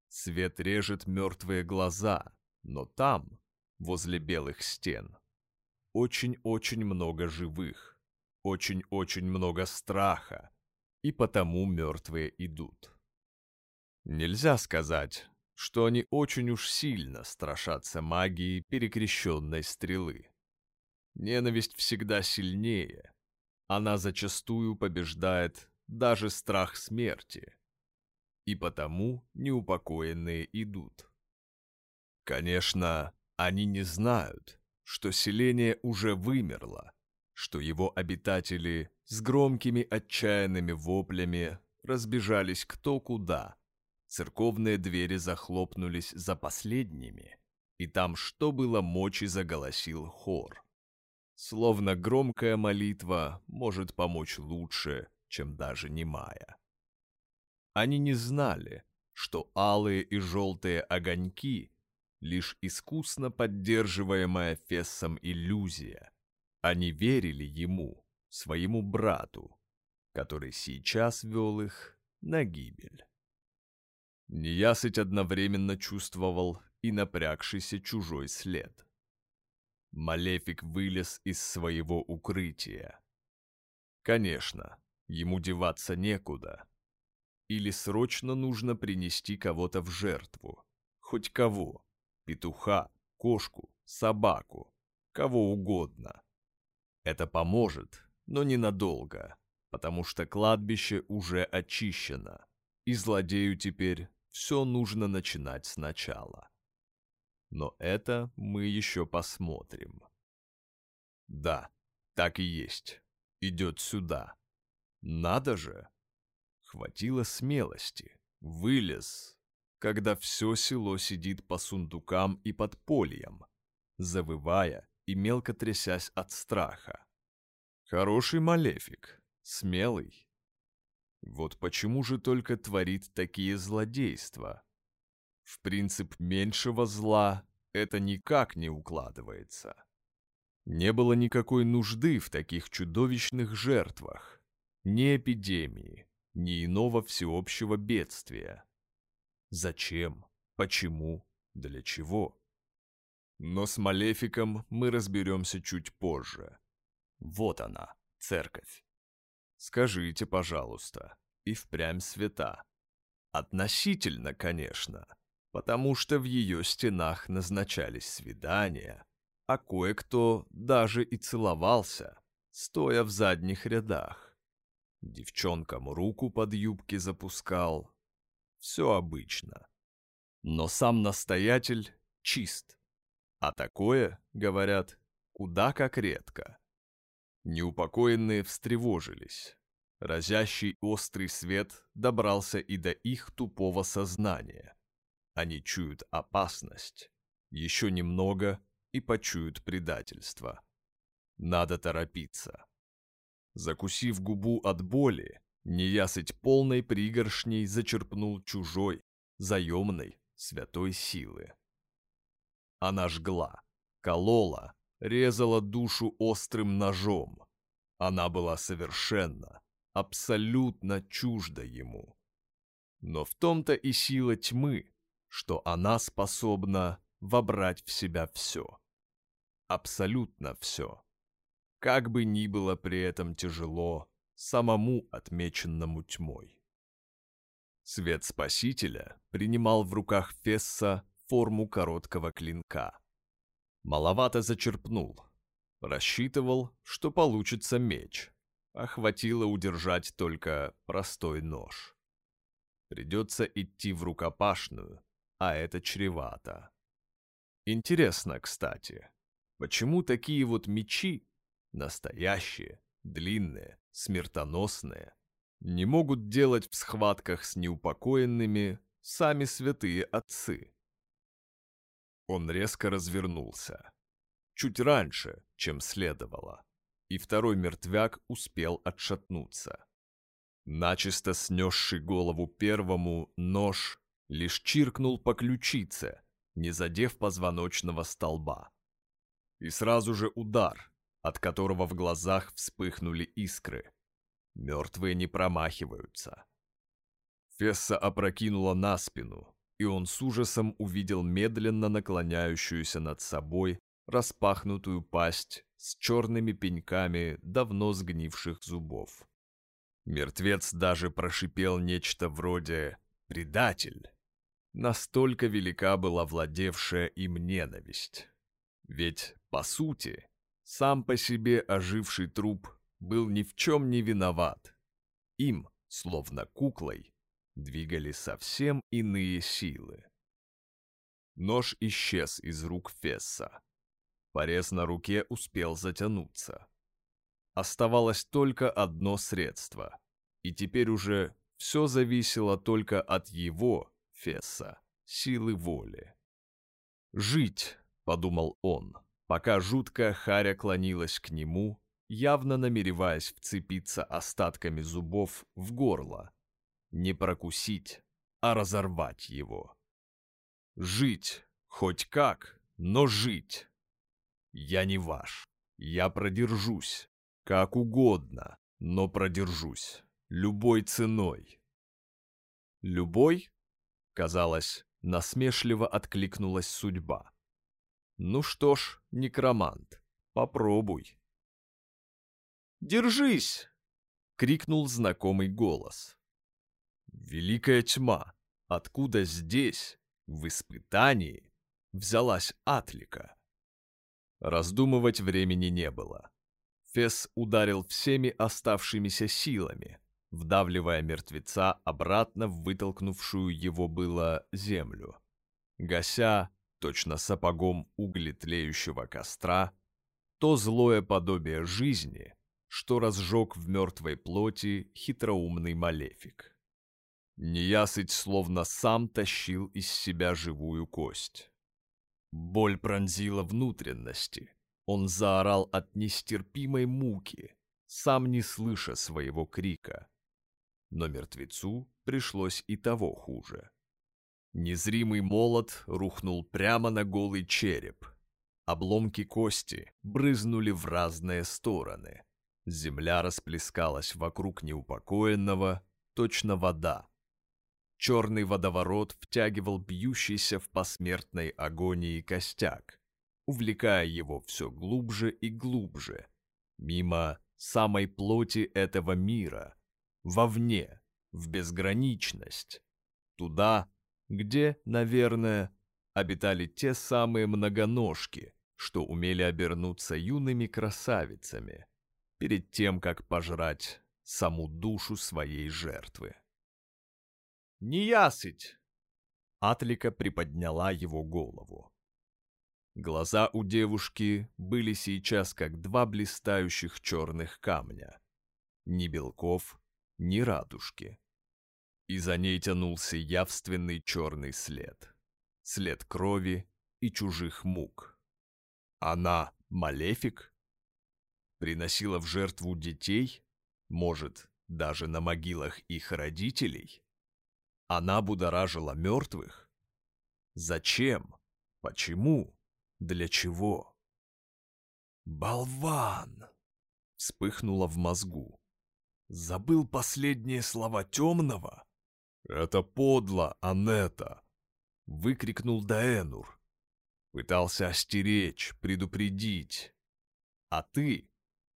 Свет режет мертвые глаза, но там, возле белых стен, очень-очень много живых, очень-очень много страха, и потому мертвые идут. Нельзя сказать, что они очень уж сильно страшатся магии перекрещенной стрелы. Ненависть всегда сильнее. Она зачастую побеждает даже страх смерти. И потому неупокоенные идут. Конечно, они не знают, что селение уже вымерло, что его обитатели с громкими отчаянными воплями разбежались кто куда. Церковные двери захлопнулись за последними, и там что было мочи заголосил хор. Словно громкая молитва может помочь лучше, чем даже немая. Они не знали, что алые и желтые огоньки — лишь искусно поддерживаемая Фессом иллюзия. Они верили ему, своему брату, который сейчас вел их на гибель. Неясыть одновременно чувствовал и напрягшийся чужой след. Малефик вылез из своего укрытия. Конечно, ему деваться некуда. Или срочно нужно принести кого-то в жертву. Хоть кого. Петуха, кошку, собаку. Кого угодно. Это поможет, но ненадолго, потому что кладбище уже очищено, и злодею теперь все нужно начинать сначала. Но это мы еще посмотрим. Да, так и есть. Идет сюда. Надо же! Хватило смелости. Вылез, когда все село сидит по сундукам и подпольям, завывая и мелко трясясь от страха. Хороший малефик, смелый. Вот почему же только творит такие злодейства? В принцип меньшего зла это никак не укладывается. Не было никакой нужды в таких чудовищных жертвах, ни эпидемии, ни иного всеобщего бедствия. Зачем? Почему? Для чего? Но с Малефиком мы разберемся чуть позже. Вот она, церковь. Скажите, пожалуйста, и впрямь свята. Относительно, конечно, потому что в ее стенах назначались свидания, а кое-кто даже и целовался, стоя в задних рядах. Девчонкам руку под юбки запускал. Все обычно. Но сам настоятель чист. А такое, говорят, куда как редко. Неупокоенные встревожились. Разящий острый свет добрался и до их тупого сознания. Они чуют опасность. Еще немного и почуют предательство. Надо торопиться. Закусив губу от боли, неясыть полной пригоршней зачерпнул чужой, заемной, святой силы. Она жгла, колола, резала душу острым ножом. Она была совершенно, абсолютно чужда ему. Но в том-то и сила тьмы, что она способна вобрать в себя все. Абсолютно все. Как бы ни было при этом тяжело самому отмеченному тьмой. Свет Спасителя принимал в руках Фесса форму короткого клинка. Маловато зачерпнул. Рассчитывал, что получится меч. Охватило удержать только простой нож. Придется идти в рукопашную, а это чревато. Интересно, кстати, почему такие вот мечи, настоящие, длинные, смертоносные, не могут делать в схватках с неупокоенными сами святые отцы? Он резко развернулся. Чуть раньше, чем следовало, и второй мертвяк успел отшатнуться. Начисто снесший голову первому нож лишь чиркнул по ключице, не задев позвоночного столба. И сразу же удар, от которого в глазах вспыхнули искры. Мертвые не промахиваются. Фесса опрокинула на спину, и он с ужасом увидел медленно наклоняющуюся над собой распахнутую пасть с черными пеньками давно сгнивших зубов. Мертвец даже прошипел нечто вроде «предатель». Настолько велика была владевшая им ненависть. Ведь, по сути, сам по себе оживший труп был ни в чем не виноват. Им, словно куклой, двигали совсем иные силы. Нож исчез из рук Фесса. Порез на руке успел затянуться. Оставалось только одно средство, и теперь уже все зависело только от его, Фесса, силы воли. «Жить», — подумал он, пока жуткая харя клонилась к нему, явно намереваясь вцепиться остатками зубов в горло, не прокусить, а разорвать его. Жить, хоть как, но жить. Я не ваш, я продержусь, как угодно, но продержусь, любой ценой. Любой? Казалось, насмешливо откликнулась судьба. Ну что ж, некромант, попробуй. «Держись!» — крикнул знакомый голос. Великая тьма, откуда здесь, в испытании, взялась Атлика? Раздумывать времени не было. Фес ударил всеми оставшимися силами, вдавливая мертвеца обратно в вытолкнувшую его было землю. Гася, точно сапогом угли тлеющего костра, то злое подобие жизни, что разжег в мертвой плоти хитроумный малефик. Неясыть словно сам тащил из себя живую кость. Боль пронзила внутренности. Он заорал от нестерпимой муки, сам не слыша своего крика. Но мертвецу пришлось и того хуже. Незримый молот рухнул прямо на голый череп. Обломки кости брызнули в разные стороны. Земля расплескалась вокруг неупокоенного, точно вода. Черный водоворот втягивал бьющийся в посмертной агонии костяк, увлекая его все глубже и глубже, мимо самой плоти этого мира, вовне, в безграничность, туда, где, наверное, обитали те самые многоножки, что умели обернуться юными красавицами перед тем, как пожрать саму душу своей жертвы. «Неясыть!» Атлика приподняла его голову. Глаза у девушки были сейчас как два блистающих черных камня. Ни белков, ни радужки. И за ней тянулся явственный черный след. След крови и чужих мук. Она малефик? приносила в жертву детей, может, даже на могилах их родителей? Она будоражила мертвых? Зачем? Почему? Для чего? «Болван!» — вспыхнуло в мозгу. Забыл последние слова темного? «Это подло, Анетта!» — выкрикнул Даэнур. Пытался остеречь, предупредить. А ты?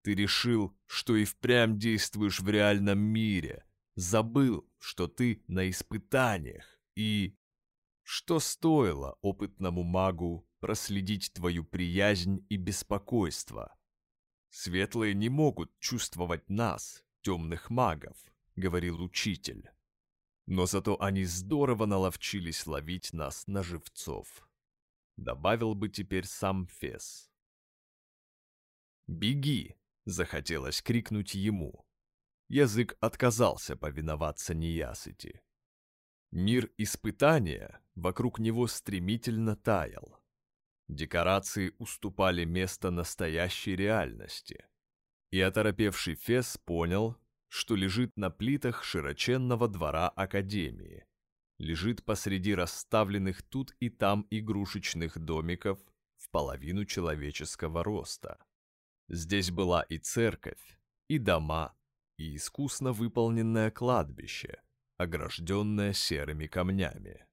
Ты решил, что и впрямь действуешь в реальном мире. Забыл, что ты на испытаниях. И что стоило опытному магу проследить твою приязнь и беспокойство? Светлые не могут чувствовать нас, темных магов, говорил учитель. Но зато они здорово наловчились ловить нас на живцов. Добавил бы теперь сам Фес. «Беги!» — захотелось крикнуть ему. Язык отказался повиноваться неясыти. Мир испытания вокруг него стремительно таял. Декорации уступали место настоящей реальности. И оторопевший Фес понял, что лежит на плитах широченного двора Академии. Лежит посреди расставленных тут и там игрушечных домиков в половину человеческого роста. Здесь была и церковь, и дома, и искусно выполненное кладбище, огражденное серыми камнями.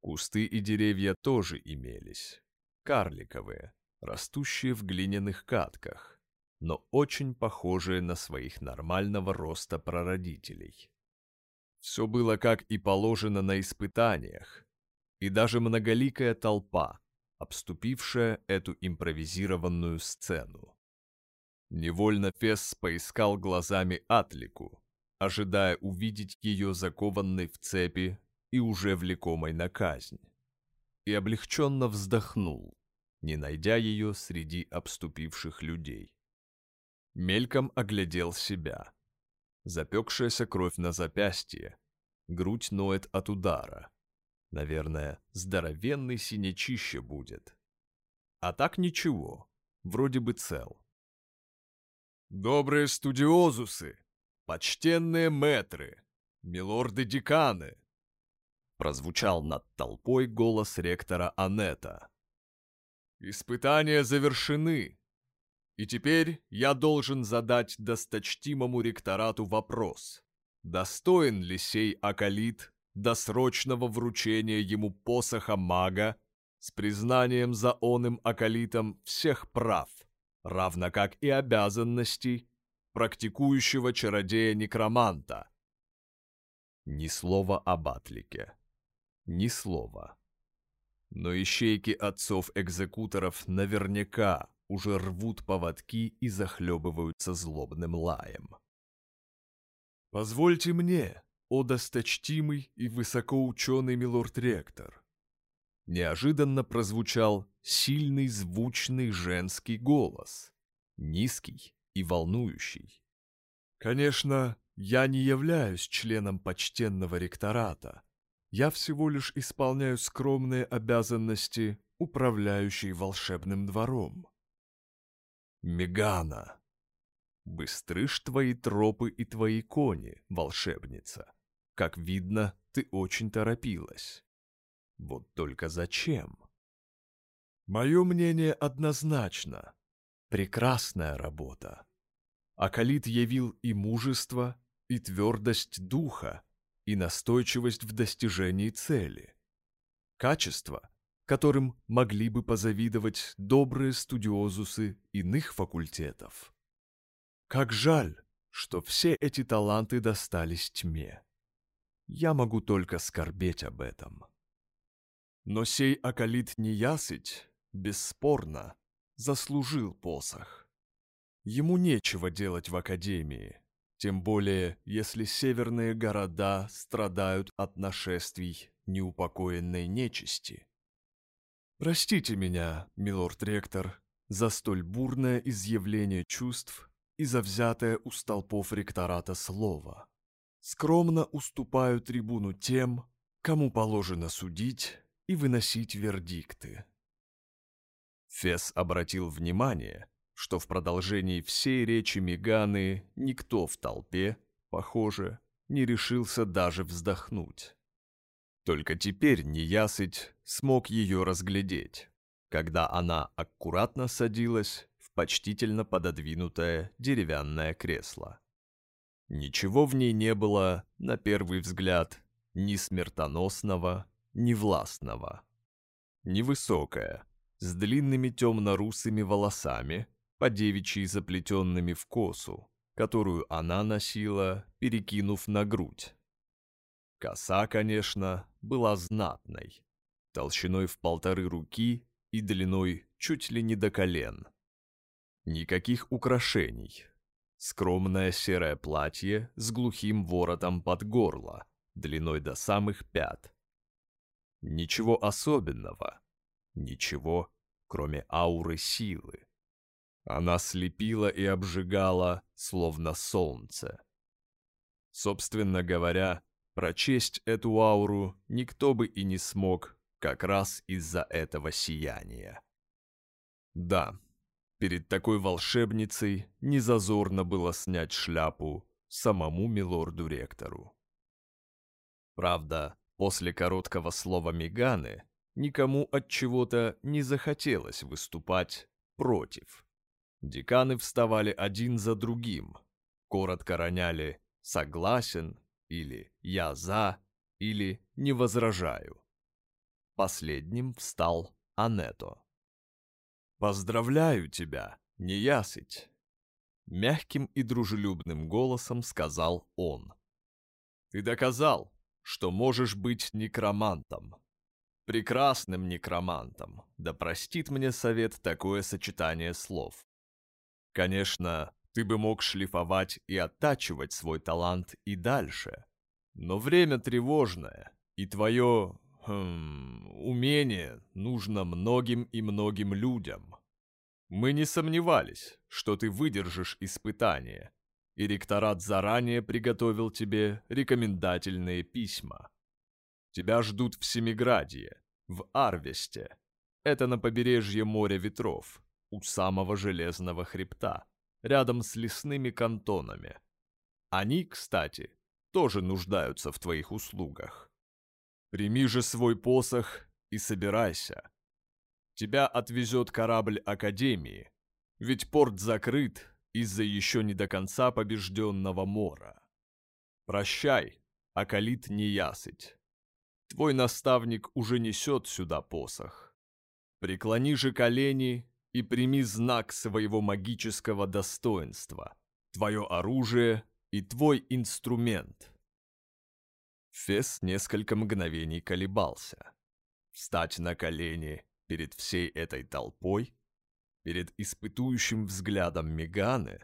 Кусты и деревья тоже имелись, карликовые, растущие в глиняных катках, но очень похожие на своих нормального роста прародителей. Все было как и положено на испытаниях, и даже многоликая толпа, обступившая эту импровизированную сцену. Невольно Фесс поискал глазами Атлику, ожидая увидеть ее закованной в цепи и уже влекомой на казнь. И облегченно вздохнул, не найдя ее среди обступивших людей. Мельком оглядел себя. Запекшаяся кровь на запястье. Грудь ноет от удара. Наверное, здоровенный синячище будет. А так ничего, вроде бы цел. «Добрые студиозусы! Почтенные мэтры! Милорды-деканы!» Прозвучал над толпой голос ректора Анета. «Испытания завершены, и теперь я должен задать досточтимому ректорату вопрос. Достоин ли сей Акалит досрочного вручения ему посоха мага с признанием за оным Акалитом всех прав, равно как и обязанностей практикующего чародея-некроманта? Ни слова об Атлике. Ни слова. Но ищейки отцов-экзекуторов наверняка уже рвут поводки и захлебываются злобным лаем. «Позвольте мне, о досточтимый и высокоученый милорд-ректор!» Неожиданно прозвучал сильный звучный женский голос, низкий и волнующий. «Конечно, я не являюсь членом почтенного ректората. Я всего лишь исполняю скромные обязанности управляющей волшебным двором. Мегана. Быстры ж твои тропы и твои кони, волшебница. Как видно, ты очень торопилась. Вот только зачем? Мое мнение однозначно. Прекрасная работа. Акалит явил и мужество, и твердость духа, и настойчивость в достижении цели. Качество, которым могли бы позавидовать добрые студиозусы иных факультетов. Как жаль, что все эти таланты достались тьме. Я могу только скорбеть об этом. Но сей Акалит Неясыть, бесспорно, заслужил посох. Ему нечего делать в Академии, тем более, если северные города страдают от нашествий неупокоенной нечисти. Простите меня, милорд-ректор, за столь бурное изъявление чувств и за взятое у столпов ректората слово. Скромно уступаю трибуну тем, кому положено судить и выносить вердикты. Фес обратил внимание, что в продолжении всей речи Меганы никто в толпе, похоже, не решился даже вздохнуть. Только теперь неясыть смог ее разглядеть, когда она аккуратно садилась в почтительно пододвинутое деревянное кресло. Ничего в ней не было, на первый взгляд, ни смертоносного, ни властного. Невысокая, с длинными темно-русыми волосами, по девичьи заплетенными в косу, которую она носила, перекинув на грудь. Коса, конечно, была знатной, толщиной в полторы руки и длиной чуть ли не до колен. Никаких украшений. Скромное серое платье с глухим воротом под горло, длиной до самых пят. Ничего особенного. Ничего, кроме ауры силы. Она слепила и обжигала, словно солнце. Собственно говоря, прочесть эту ауру никто бы и не смог, как раз из-за этого сияния. Да, перед такой волшебницей незазорно было снять шляпу самому милорду-ректору. Правда, после короткого слова Меганы никому от чего-то не захотелось выступать против. Деканы вставали один за другим, коротко роняли «согласен» или «я за» или «не возражаю». Последним встал Ането. «Поздравляю тебя, неясыть!» Мягким и дружелюбным голосом сказал он. «Ты доказал, что можешь быть некромантом. Прекрасным некромантом, да простит мне совет такое сочетание слов. Конечно, ты бы мог шлифовать и оттачивать свой талант и дальше, но время тревожное, и твое хм, умение нужно многим и многим людям. Мы не сомневались, что ты выдержишь испытание, и ректорат заранее приготовил тебе рекомендательные письма. Тебя ждут в Семиградье, в Арвесте. Это на побережье моря ветров, у самого железного хребта, рядом с лесными кантонами. Они, кстати, тоже нуждаются в твоих услугах. Прими же свой посох и собирайся. Тебя отвезет корабль Академии, ведь порт закрыт из-за еще не до конца побежденного Мора. Прощай, Акалит неясыть. Твой наставник уже несет сюда посох. Преклони же колени и прими знак своего магического достоинства, твое оружие и твой инструмент. Фес несколько мгновений колебался. Встать на колени перед всей этой толпой перед испытующим взглядом Меганы.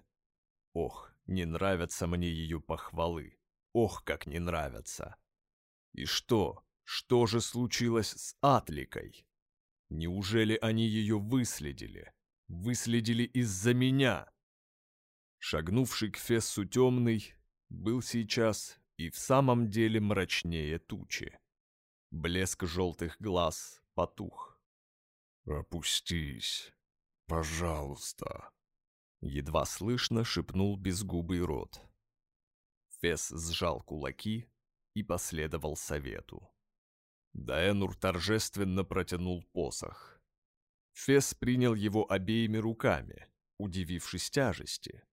Ох, не нравятся мне ее похвалы. Ох, как не нравятся. И что, что же случилось с Атликой? Неужели они ее выследили? Выследили из-за меня? Шагнувший к Фессу темный был сейчас и в самом деле мрачнее тучи. Блеск желтых глаз потух. «Опустись», «Пожалуйста!» Едва слышно шепнул безгубый рот. Фес сжал кулаки и последовал совету. Даэнур торжественно протянул посох. Фес принял его обеими руками, удивившись тяжести.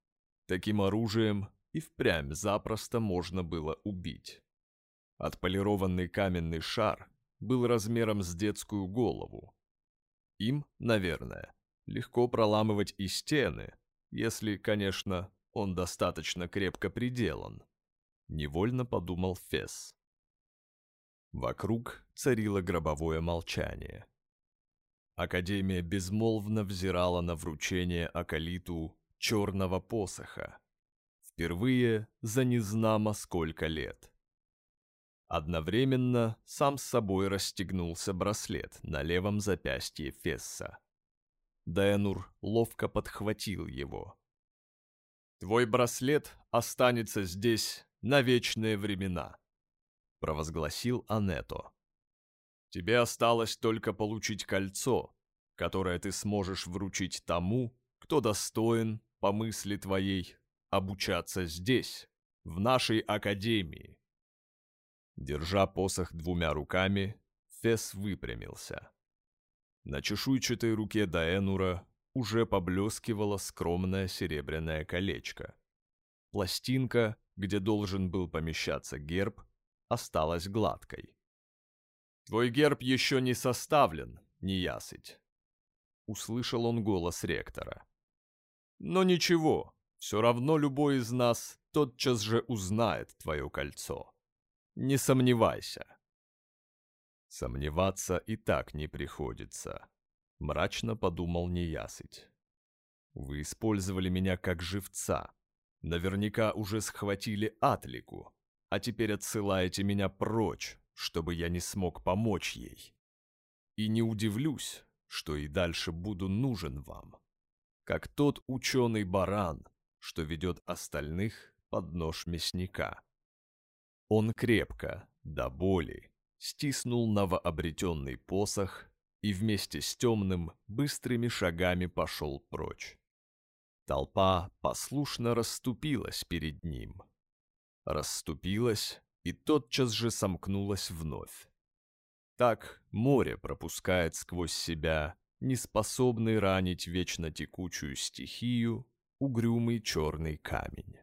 Таким оружием и впрямь запросто можно было убить. Отполированный каменный шар был размером с детскую голову. Им, наверное, легко проламывать и стены, если, конечно, он достаточно крепко приделан. Невольно подумал Фес. Вокруг царило гробовое молчание. Академия безмолвно взирала на вручение Акалиту черного посоха. Впервые за незнамо сколько лет. Одновременно сам с собой расстегнулся браслет на левом запястье Фесса. Дайанур ловко подхватил его. «Твой браслет останется здесь на вечные времена», — провозгласил Ането. «Тебе осталось только получить кольцо, которое ты сможешь вручить тому, кто достоин, по мысли твоей, обучаться здесь, в нашей академии». Держа посох двумя руками, Фес выпрямился. На чешуйчатой руке Даэнура уже поблескивало скромное серебряное колечко. Пластинка, где должен был помещаться герб, осталась гладкой. «Твой герб еще не составлен, неясыть», — услышал он голос ректора. «Но ничего, все равно любой из нас тотчас же узнает твое кольцо. Не сомневайся». Сомневаться и так не приходится, мрачно подумал неясыть. Вы использовали меня как живца. Наверняка уже схватили Атлику, а теперь отсылаете меня прочь, чтобы я не смог помочь ей. И не удивлюсь, что и дальше буду нужен вам, как тот ученый-баран, что ведет остальных под нож мясника. Он крепко, до боли, стиснул новообретенный посох и вместе с темным быстрыми шагами пошел прочь. Толпа послушно расступилась перед ним. Расступилась и тотчас же сомкнулась вновь. Так море пропускает сквозь себя неспособный ранить вечно текучую стихию угрюмый черный камень.